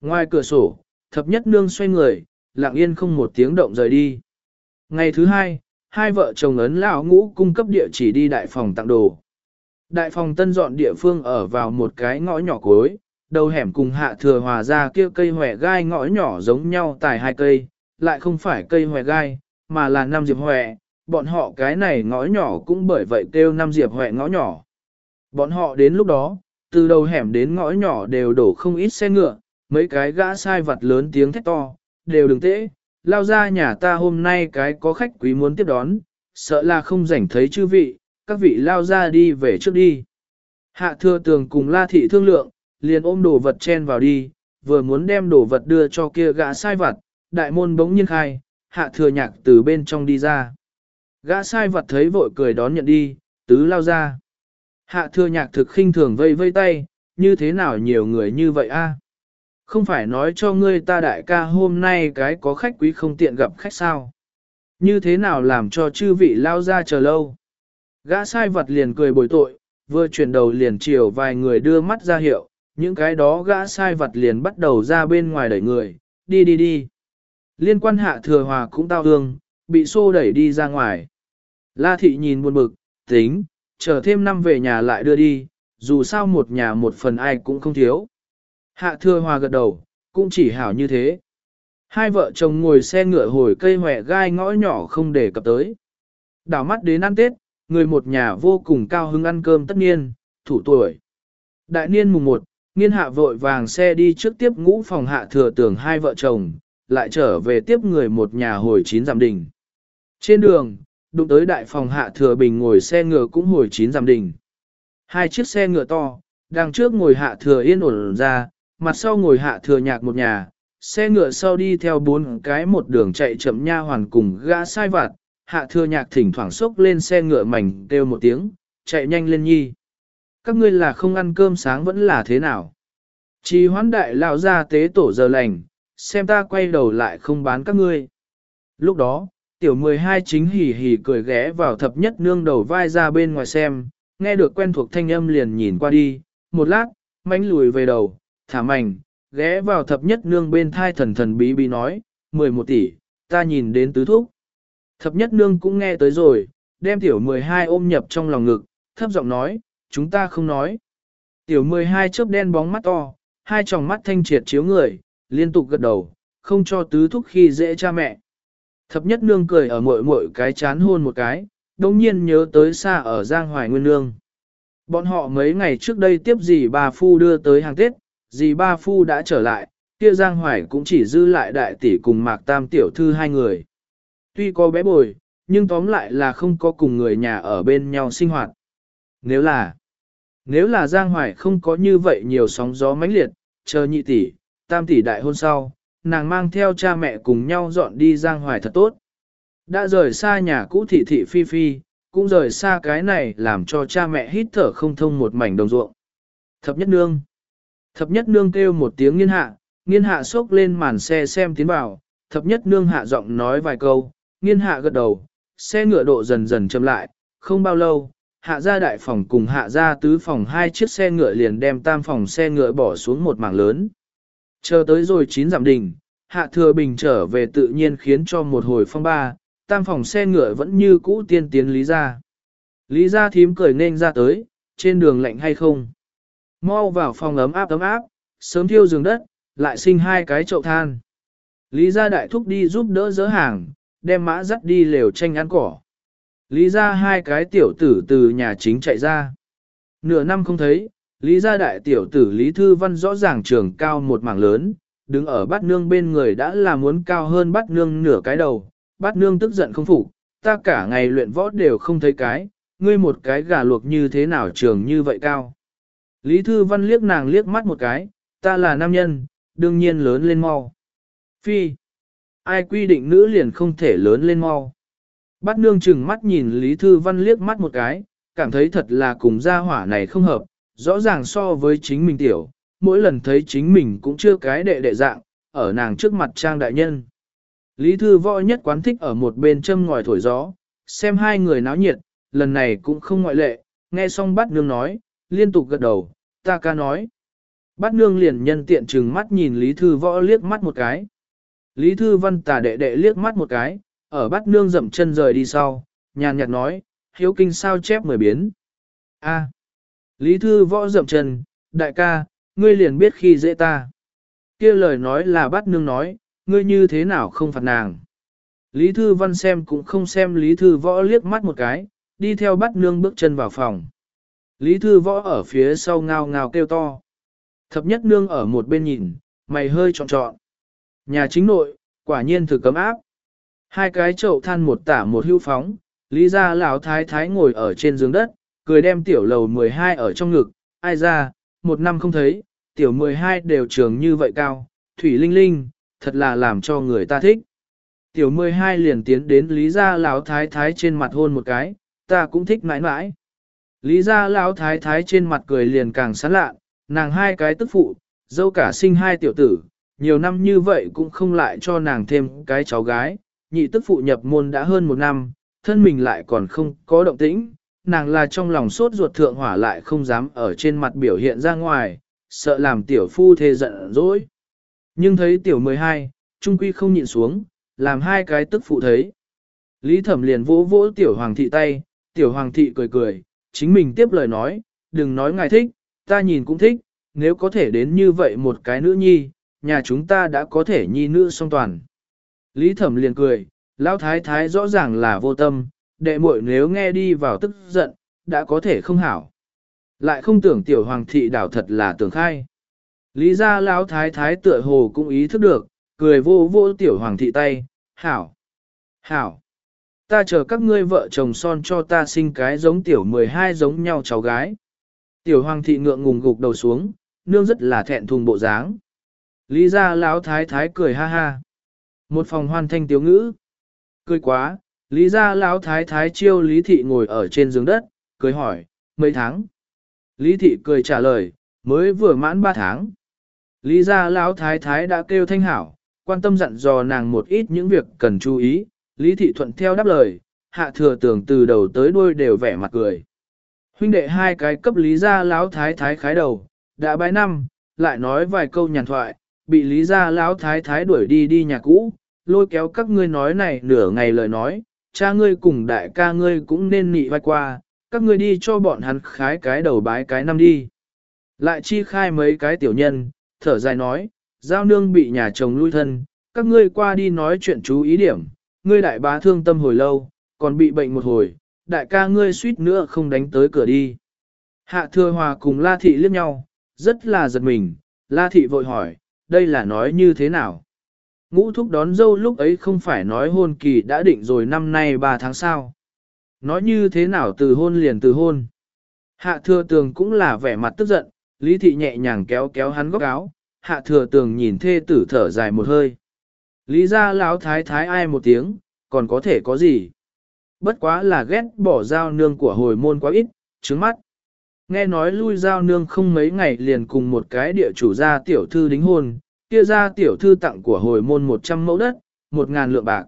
[SPEAKER 1] Ngoài cửa sổ, thập nhất nương xoay người, lặng yên không một tiếng động rời đi. Ngày thứ hai, hai vợ chồng ấn lão ngũ cung cấp địa chỉ đi đại phòng tặng đồ. Đại phòng tân dọn địa phương ở vào một cái ngõ nhỏ cuối, đầu hẻm cùng hạ thừa hòa ra kia cây hòe gai ngõ nhỏ giống nhau tài hai cây, lại không phải cây hòe gai, mà là năm diệp hòe, bọn họ cái này ngõ nhỏ cũng bởi vậy kêu năm diệp hòe ngõ nhỏ. Bọn họ đến lúc đó, từ đầu hẻm đến ngõ nhỏ đều đổ không ít xe ngựa, mấy cái gã sai vặt lớn tiếng thét to, đều đừng tễ, lao ra nhà ta hôm nay cái có khách quý muốn tiếp đón, sợ là không rảnh thấy chư vị, các vị lao ra đi về trước đi. Hạ thừa tường cùng la thị thương lượng, liền ôm đồ vật chen vào đi, vừa muốn đem đồ vật đưa cho kia gã sai Vật, đại môn bỗng nhiên khai, hạ thừa nhạc từ bên trong đi ra. Gã sai Vật thấy vội cười đón nhận đi, tứ lao ra. Hạ thừa nhạc thực khinh thường vây vây tay, như thế nào nhiều người như vậy a? Không phải nói cho ngươi ta đại ca hôm nay cái có khách quý không tiện gặp khách sao? Như thế nào làm cho chư vị lao ra chờ lâu? Gã sai vật liền cười bồi tội, vừa chuyển đầu liền chiều vài người đưa mắt ra hiệu, những cái đó gã sai vật liền bắt đầu ra bên ngoài đẩy người, đi đi đi. Liên quan hạ thừa hòa cũng tao hương, bị xô đẩy đi ra ngoài. La thị nhìn buồn bực, tính, chờ thêm năm về nhà lại đưa đi, dù sao một nhà một phần ai cũng không thiếu. Hạ thừa hòa gật đầu, cũng chỉ hảo như thế. Hai vợ chồng ngồi xe ngựa hồi cây hòe gai ngõ nhỏ không để cập tới. Đảo mắt đến ăn Tết, người một nhà vô cùng cao hứng ăn cơm tất niên, thủ tuổi. Đại niên mùng 1, niên hạ vội vàng xe đi trước tiếp ngũ phòng hạ thừa tưởng hai vợ chồng, lại trở về tiếp người một nhà hồi chín giảm đình. Trên đường, đụng tới đại phòng hạ thừa bình ngồi xe ngựa cũng hồi chín giảm đình. Hai chiếc xe ngựa to, đằng trước ngồi hạ thừa yên ổn ra, mặt sau ngồi hạ thừa nhạc một nhà, xe ngựa sau đi theo bốn cái một đường chạy chậm nha hoàn cùng gã sai vặt, hạ thừa nhạc thỉnh thoảng sốc lên xe ngựa mảnh kêu một tiếng, chạy nhanh lên nhi. Các ngươi là không ăn cơm sáng vẫn là thế nào? Chỉ hoán đại lão ra tế tổ giờ lành, xem ta quay đầu lại không bán các ngươi. Lúc đó, tiểu 12 chính hỉ hỉ cười ghé vào thập nhất nương đầu vai ra bên ngoài xem, nghe được quen thuộc thanh âm liền nhìn qua đi, một lát, mánh lùi về đầu, thả mảnh, ghé vào thập nhất nương bên thai thần thần bí bí nói, 11 tỷ, ta nhìn đến tứ thúc. Thập nhất nương cũng nghe tới rồi, đem tiểu 12 ôm nhập trong lòng ngực, thấp giọng nói, chúng ta không nói. Tiểu 12 chớp đen bóng mắt to, hai tròng mắt thanh triệt chiếu người, liên tục gật đầu, không cho tứ thúc khi dễ cha mẹ. Thập nhất nương cười ở mội mội cái chán hôn một cái, đồng nhiên nhớ tới xa ở Giang Hoài Nguyên Nương. Bọn họ mấy ngày trước đây tiếp gì bà Phu đưa tới hàng Tết, dì ba phu đã trở lại, kia Giang Hoài cũng chỉ dư lại đại tỷ cùng Mạc Tam tiểu thư hai người. Tuy có bé bồi, nhưng tóm lại là không có cùng người nhà ở bên nhau sinh hoạt. Nếu là, nếu là Giang Hoài không có như vậy nhiều sóng gió mãnh liệt, chờ nhị tỷ, tam tỷ đại hôn sau, nàng mang theo cha mẹ cùng nhau dọn đi Giang Hoài thật tốt. Đã rời xa nhà cũ thị thị phi phi, cũng rời xa cái này làm cho cha mẹ hít thở không thông một mảnh đồng ruộng. Thập nhất nương. Thập nhất nương kêu một tiếng nghiên hạ, nghiên hạ xốc lên màn xe xem tiến vào, thập nhất nương hạ giọng nói vài câu, nghiên hạ gật đầu, xe ngựa độ dần dần chậm lại, không bao lâu, hạ ra đại phòng cùng hạ ra tứ phòng hai chiếc xe ngựa liền đem tam phòng xe ngựa bỏ xuống một mảng lớn. Chờ tới rồi chín giảm đình, hạ thừa bình trở về tự nhiên khiến cho một hồi phong ba, tam phòng xe ngựa vẫn như cũ tiên tiến lý ra. Lý ra thím cười nên ra tới, trên đường lạnh hay không? Mau vào phòng ấm áp ấm áp, sớm thiêu giường đất, lại sinh hai cái chậu than. Lý gia đại thúc đi giúp đỡ dỡ hàng, đem mã dắt đi lều tranh ăn cỏ. Lý gia hai cái tiểu tử từ nhà chính chạy ra. Nửa năm không thấy, Lý gia đại tiểu tử Lý Thư Văn rõ ràng trường cao một mảng lớn, đứng ở bát nương bên người đã là muốn cao hơn bát nương nửa cái đầu. Bát nương tức giận không phục, ta cả ngày luyện võ đều không thấy cái, ngươi một cái gà luộc như thế nào trường như vậy cao. Lý Thư Văn liếc nàng liếc mắt một cái, ta là nam nhân, đương nhiên lớn lên mau. Phi, ai quy định nữ liền không thể lớn lên mau. Bát nương chừng mắt nhìn Lý Thư Văn liếc mắt một cái, cảm thấy thật là cùng gia hỏa này không hợp, rõ ràng so với chính mình tiểu, mỗi lần thấy chính mình cũng chưa cái đệ đệ dạng, ở nàng trước mặt trang đại nhân. Lý Thư Võ nhất quán thích ở một bên châm ngòi thổi gió, xem hai người náo nhiệt, lần này cũng không ngoại lệ, nghe xong Bát nương nói, liên tục gật đầu, ta ca nói. Bát nương liền nhân tiện trừng mắt nhìn Lý Thư Võ liếc mắt một cái. Lý Thư Văn tà đệ đệ liếc mắt một cái, ở Bát nương dậm chân rời đi sau, nhàn nhạt nói, hiếu kinh sao chép mười biến. A. Lý Thư Võ dậm chân, đại ca, ngươi liền biết khi dễ ta. kia lời nói là Bát nương nói, ngươi như thế nào không phạt nàng. Lý Thư Văn xem cũng không xem Lý Thư Võ liếc mắt một cái, đi theo Bát nương bước chân vào phòng. Lý Thư Võ ở phía sau ngao ngao kêu to. Thập nhất nương ở một bên nhìn, mày hơi trọn trọn. Nhà chính nội, quả nhiên thực cấm áp. Hai cái chậu than một tả một hưu phóng, Lý gia lão thái thái ngồi ở trên giường đất, cười đem tiểu lầu 12 ở trong ngực, ai ra, một năm không thấy, tiểu 12 đều trường như vậy cao, thủy linh linh, thật là làm cho người ta thích. Tiểu 12 liền tiến đến Lý gia lão thái thái trên mặt hôn một cái, ta cũng thích mãi mãi. Lý gia lão thái thái trên mặt cười liền càng sán lạ, nàng hai cái tức phụ, dâu cả sinh hai tiểu tử, nhiều năm như vậy cũng không lại cho nàng thêm cái cháu gái, nhị tức phụ nhập môn đã hơn một năm, thân mình lại còn không có động tĩnh, nàng là trong lòng sốt ruột thượng hỏa lại không dám ở trên mặt biểu hiện ra ngoài, sợ làm tiểu phu thê giận dỗi. Nhưng thấy tiểu 12, trung quy không nhịn xuống, làm hai cái tức phụ thấy. Lý thẩm liền vỗ vỗ tiểu hoàng thị tay, tiểu hoàng thị cười cười, chính mình tiếp lời nói, đừng nói ngài thích, ta nhìn cũng thích, nếu có thể đến như vậy một cái nữ nhi, nhà chúng ta đã có thể nhi nữ song toàn. Lý thẩm liền cười, lão thái thái rõ ràng là vô tâm, đệ muội nếu nghe đi vào tức giận, đã có thể không hảo. Lại không tưởng tiểu hoàng thị đảo thật là tưởng khai. Lý ra lão thái thái tựa hồ cũng ý thức được, cười vô vô tiểu hoàng thị tay, hảo, hảo. Ta chờ các ngươi vợ chồng son cho ta sinh cái giống tiểu 12 giống nhau cháu gái. Tiểu hoàng thị ngượng ngùng gục đầu xuống, nương rất là thẹn thùng bộ dáng. Lý ra lão thái thái cười ha ha. Một phòng hoan thanh tiếu ngữ. Cười quá, lý ra lão thái thái chiêu lý thị ngồi ở trên giường đất, cười hỏi, mấy tháng? Lý thị cười trả lời, mới vừa mãn ba tháng. Lý ra lão thái thái đã kêu thanh hảo, quan tâm dặn dò nàng một ít những việc cần chú ý, lý thị thuận theo đáp lời, hạ thừa tưởng từ đầu tới đuôi đều vẻ mặt cười. Huynh đệ hai cái cấp lý gia lão thái thái khái đầu, đã bái năm, lại nói vài câu nhàn thoại, bị lý gia lão thái thái đuổi đi đi nhà cũ, lôi kéo các ngươi nói này nửa ngày lời nói, cha ngươi cùng đại ca ngươi cũng nên nị vai qua, các ngươi đi cho bọn hắn khái cái đầu bái cái năm đi. Lại chi khai mấy cái tiểu nhân, thở dài nói, giao nương bị nhà chồng lui thân, các ngươi qua đi nói chuyện chú ý điểm, ngươi đại bá thương tâm hồi lâu, còn bị bệnh một hồi, đại ca ngươi suýt nữa không đánh tới cửa đi. Hạ thừa hòa cùng La Thị liếc nhau, rất là giật mình, La Thị vội hỏi, đây là nói như thế nào? Ngũ thúc đón dâu lúc ấy không phải nói hôn kỳ đã định rồi năm nay 3 tháng sau. Nói như thế nào từ hôn liền từ hôn. Hạ thừa tường cũng là vẻ mặt tức giận, Lý Thị nhẹ nhàng kéo kéo hắn góc áo, hạ thừa tường nhìn thê tử thở dài một hơi. Lý ra lão thái thái ai một tiếng, còn có thể có gì? Bất quá là ghét bỏ giao nương của hồi môn quá ít, trứng mắt. Nghe nói lui giao nương không mấy ngày liền cùng một cái địa chủ gia tiểu thư đính hôn, kia ra tiểu thư tặng của hồi môn 100 mẫu đất, 1.000 lượng bạc.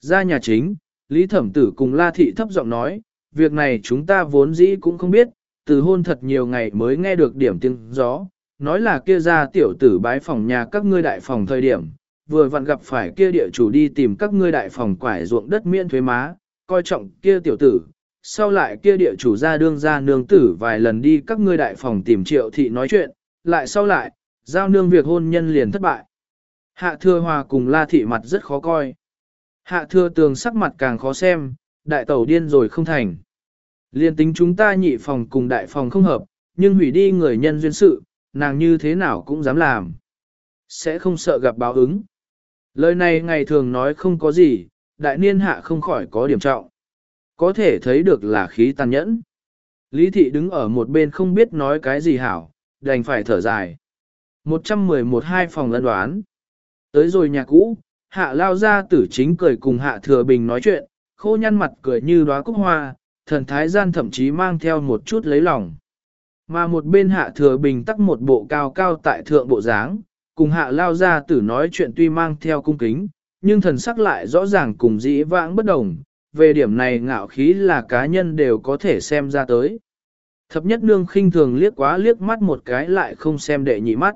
[SPEAKER 1] Ra nhà chính, Lý Thẩm Tử cùng La Thị thấp giọng nói, việc này chúng ta vốn dĩ cũng không biết, từ hôn thật nhiều ngày mới nghe được điểm tiếng gió, nói là kia ra tiểu tử bái phòng nhà các ngươi đại phòng thời điểm, vừa vặn gặp phải kia địa chủ đi tìm các ngươi đại phòng quải ruộng đất miễn thuế má, coi trọng kia tiểu tử, sau lại kia địa chủ ra đương ra nương tử vài lần đi các ngươi đại phòng tìm triệu thị nói chuyện, lại sau lại, giao nương việc hôn nhân liền thất bại. Hạ thừa hòa cùng la thị mặt rất khó coi. Hạ thừa tường sắc mặt càng khó xem, đại tẩu điên rồi không thành. Liên tính chúng ta nhị phòng cùng đại phòng không hợp, nhưng hủy đi người nhân duyên sự, nàng như thế nào cũng dám làm. Sẽ không sợ gặp báo ứng. Lời này ngày thường nói không có gì, đại niên hạ không khỏi có điểm trọng. Có thể thấy được là khí tàn nhẫn. Lý thị đứng ở một bên không biết nói cái gì hảo, đành phải thở dài. 111 hai phòng lân đoán. Tới rồi nhà cũ, hạ lao ra tử chính cười cùng hạ thừa bình nói chuyện, khô nhăn mặt cười như đóa cúc hoa, thần thái gian thậm chí mang theo một chút lấy lòng. Mà một bên hạ thừa bình tắc một bộ cao cao tại thượng bộ dáng, cùng hạ lao ra tử nói chuyện tuy mang theo cung kính, nhưng thần sắc lại rõ ràng cùng dĩ vãng bất đồng, về điểm này ngạo khí là cá nhân đều có thể xem ra tới. Thập nhất nương khinh thường liếc quá liếc mắt một cái lại không xem đệ nhị mắt.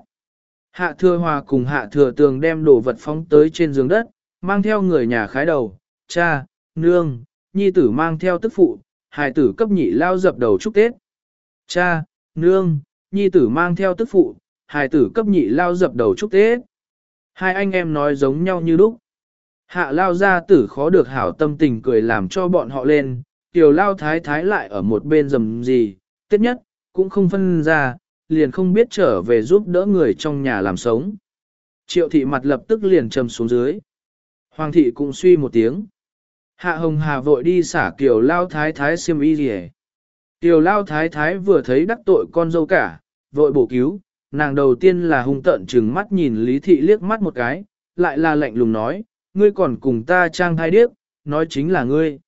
[SPEAKER 1] Hạ thừa hòa cùng hạ thừa tường đem đồ vật phóng tới trên giường đất, mang theo người nhà khái đầu, cha, nương, nhi tử mang theo tức phụ, hài tử cấp nhị lao dập đầu chúc Tết. Cha, nương, nhi tử mang theo tức phụ, hài tử cấp nhị lao dập đầu chúc Tết. Hai anh em nói giống nhau như lúc. Hạ lao gia tử khó được hảo tâm tình cười làm cho bọn họ lên, tiểu lao thái thái lại ở một bên rầm gì, tiết nhất, cũng không phân ra, liền không biết trở về giúp đỡ người trong nhà làm sống. Triệu thị mặt lập tức liền trầm xuống dưới. Hoàng thị cũng suy một tiếng. Hạ hồng hà vội đi xả kiểu lao thái thái siêm y gì Kiều lao thái thái vừa thấy đắc tội con dâu cả, vội bổ cứu, nàng đầu tiên là hung tợn trừng mắt nhìn lý thị liếc mắt một cái, lại là lạnh lùng nói, ngươi còn cùng ta trang thai điếc, nói chính là ngươi.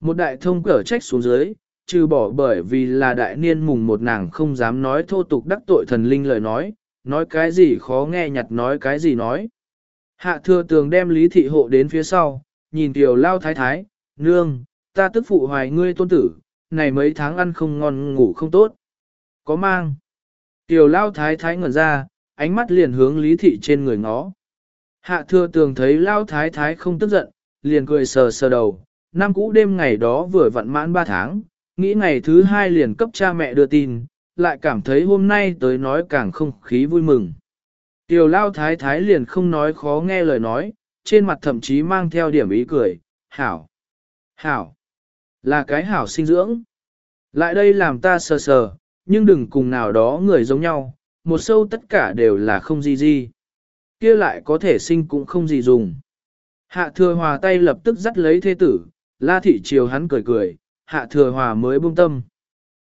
[SPEAKER 1] Một đại thông cở trách xuống dưới, trừ bỏ bởi vì là đại niên mùng một nàng không dám nói thô tục đắc tội thần linh lời nói, nói cái gì khó nghe nhặt nói cái gì nói. Hạ thừa tường đem lý thị hộ đến phía sau, nhìn tiểu lao thái thái, nương, ta tức phụ hoài ngươi tôn tử, này mấy tháng ăn không ngon ngủ không tốt. Có mang. Tiểu lao thái thái ngẩn ra, ánh mắt liền hướng lý thị trên người ngó. Hạ thừa tường thấy lao thái thái không tức giận, liền cười sờ sờ đầu, năm cũ đêm ngày đó vừa vặn mãn ba tháng, nghĩ ngày thứ hai liền cấp cha mẹ đưa tin, lại cảm thấy hôm nay tới nói càng không khí vui mừng. Tiểu lao thái thái liền không nói khó nghe lời nói, trên mặt thậm chí mang theo điểm ý cười, hảo, hảo, là cái hảo sinh dưỡng. Lại đây làm ta sờ sờ, nhưng đừng cùng nào đó người giống nhau, một sâu tất cả đều là không gì gì. kia lại có thể sinh cũng không gì dùng. Hạ thừa hòa tay lập tức dắt lấy thế tử, la thị chiều hắn cười cười, hạ thừa hòa mới buông tâm.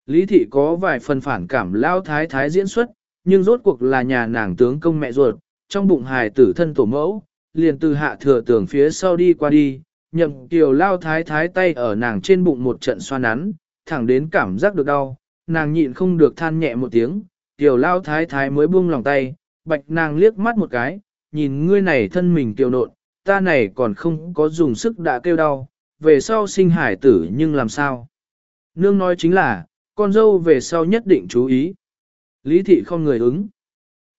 [SPEAKER 1] Lý thị có vài phần phản cảm lao thái thái diễn xuất, nhưng rốt cuộc là nhà nàng tướng công mẹ ruột, trong bụng hài tử thân tổ mẫu, liền từ hạ thừa tưởng phía sau đi qua đi, nhậm kiều lao thái thái tay ở nàng trên bụng một trận xoa nắn, thẳng đến cảm giác được đau, nàng nhịn không được than nhẹ một tiếng, tiểu lao thái thái mới buông lòng tay, bạch nàng liếc mắt một cái, nhìn ngươi này thân mình tiểu nộn, ta này còn không có dùng sức đã kêu đau, về sau sinh hải tử nhưng làm sao? Nương nói chính là, con dâu về sau nhất định chú ý. Lý thị không người ứng.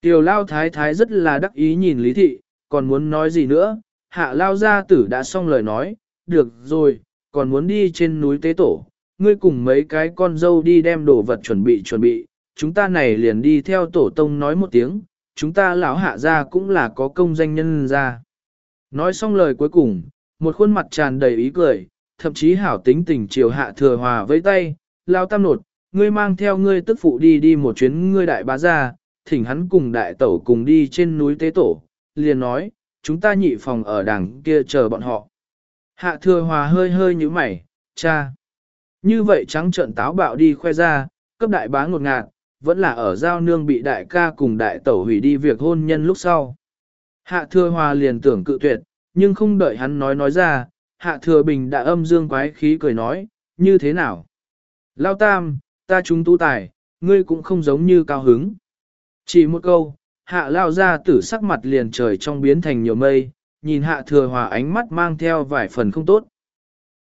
[SPEAKER 1] Tiểu lao thái thái rất là đắc ý nhìn lý thị, còn muốn nói gì nữa, hạ lao gia tử đã xong lời nói, được rồi, còn muốn đi trên núi tế tổ, ngươi cùng mấy cái con dâu đi đem đồ vật chuẩn bị chuẩn bị, chúng ta này liền đi theo tổ tông nói một tiếng, chúng ta lão hạ gia cũng là có công danh nhân ra. Nói xong lời cuối cùng, một khuôn mặt tràn đầy ý cười, thậm chí hảo tính tình chiều hạ thừa hòa với tay, lao tam nột, ngươi mang theo ngươi tức phụ đi đi một chuyến ngươi đại bá gia, thỉnh hắn cùng đại tẩu cùng đi trên núi tế tổ, liền nói, chúng ta nhị phòng ở đằng kia chờ bọn họ. Hạ thừa hòa hơi hơi như mày, cha. Như vậy trắng trợn táo bạo đi khoe ra, cấp đại bá ngột ngạt, vẫn là ở giao nương bị đại ca cùng đại tẩu hủy đi việc hôn nhân lúc sau. Hạ thừa hòa liền tưởng cự tuyệt, nhưng không đợi hắn nói nói ra, hạ thừa bình đã âm dương quái khí cười nói, như thế nào? Lao tam, ta chúng tu tài, ngươi cũng không giống như cao hứng. Chỉ một câu, hạ lao ra tử sắc mặt liền trời trong biến thành nhiều mây, nhìn hạ thừa hòa ánh mắt mang theo vài phần không tốt.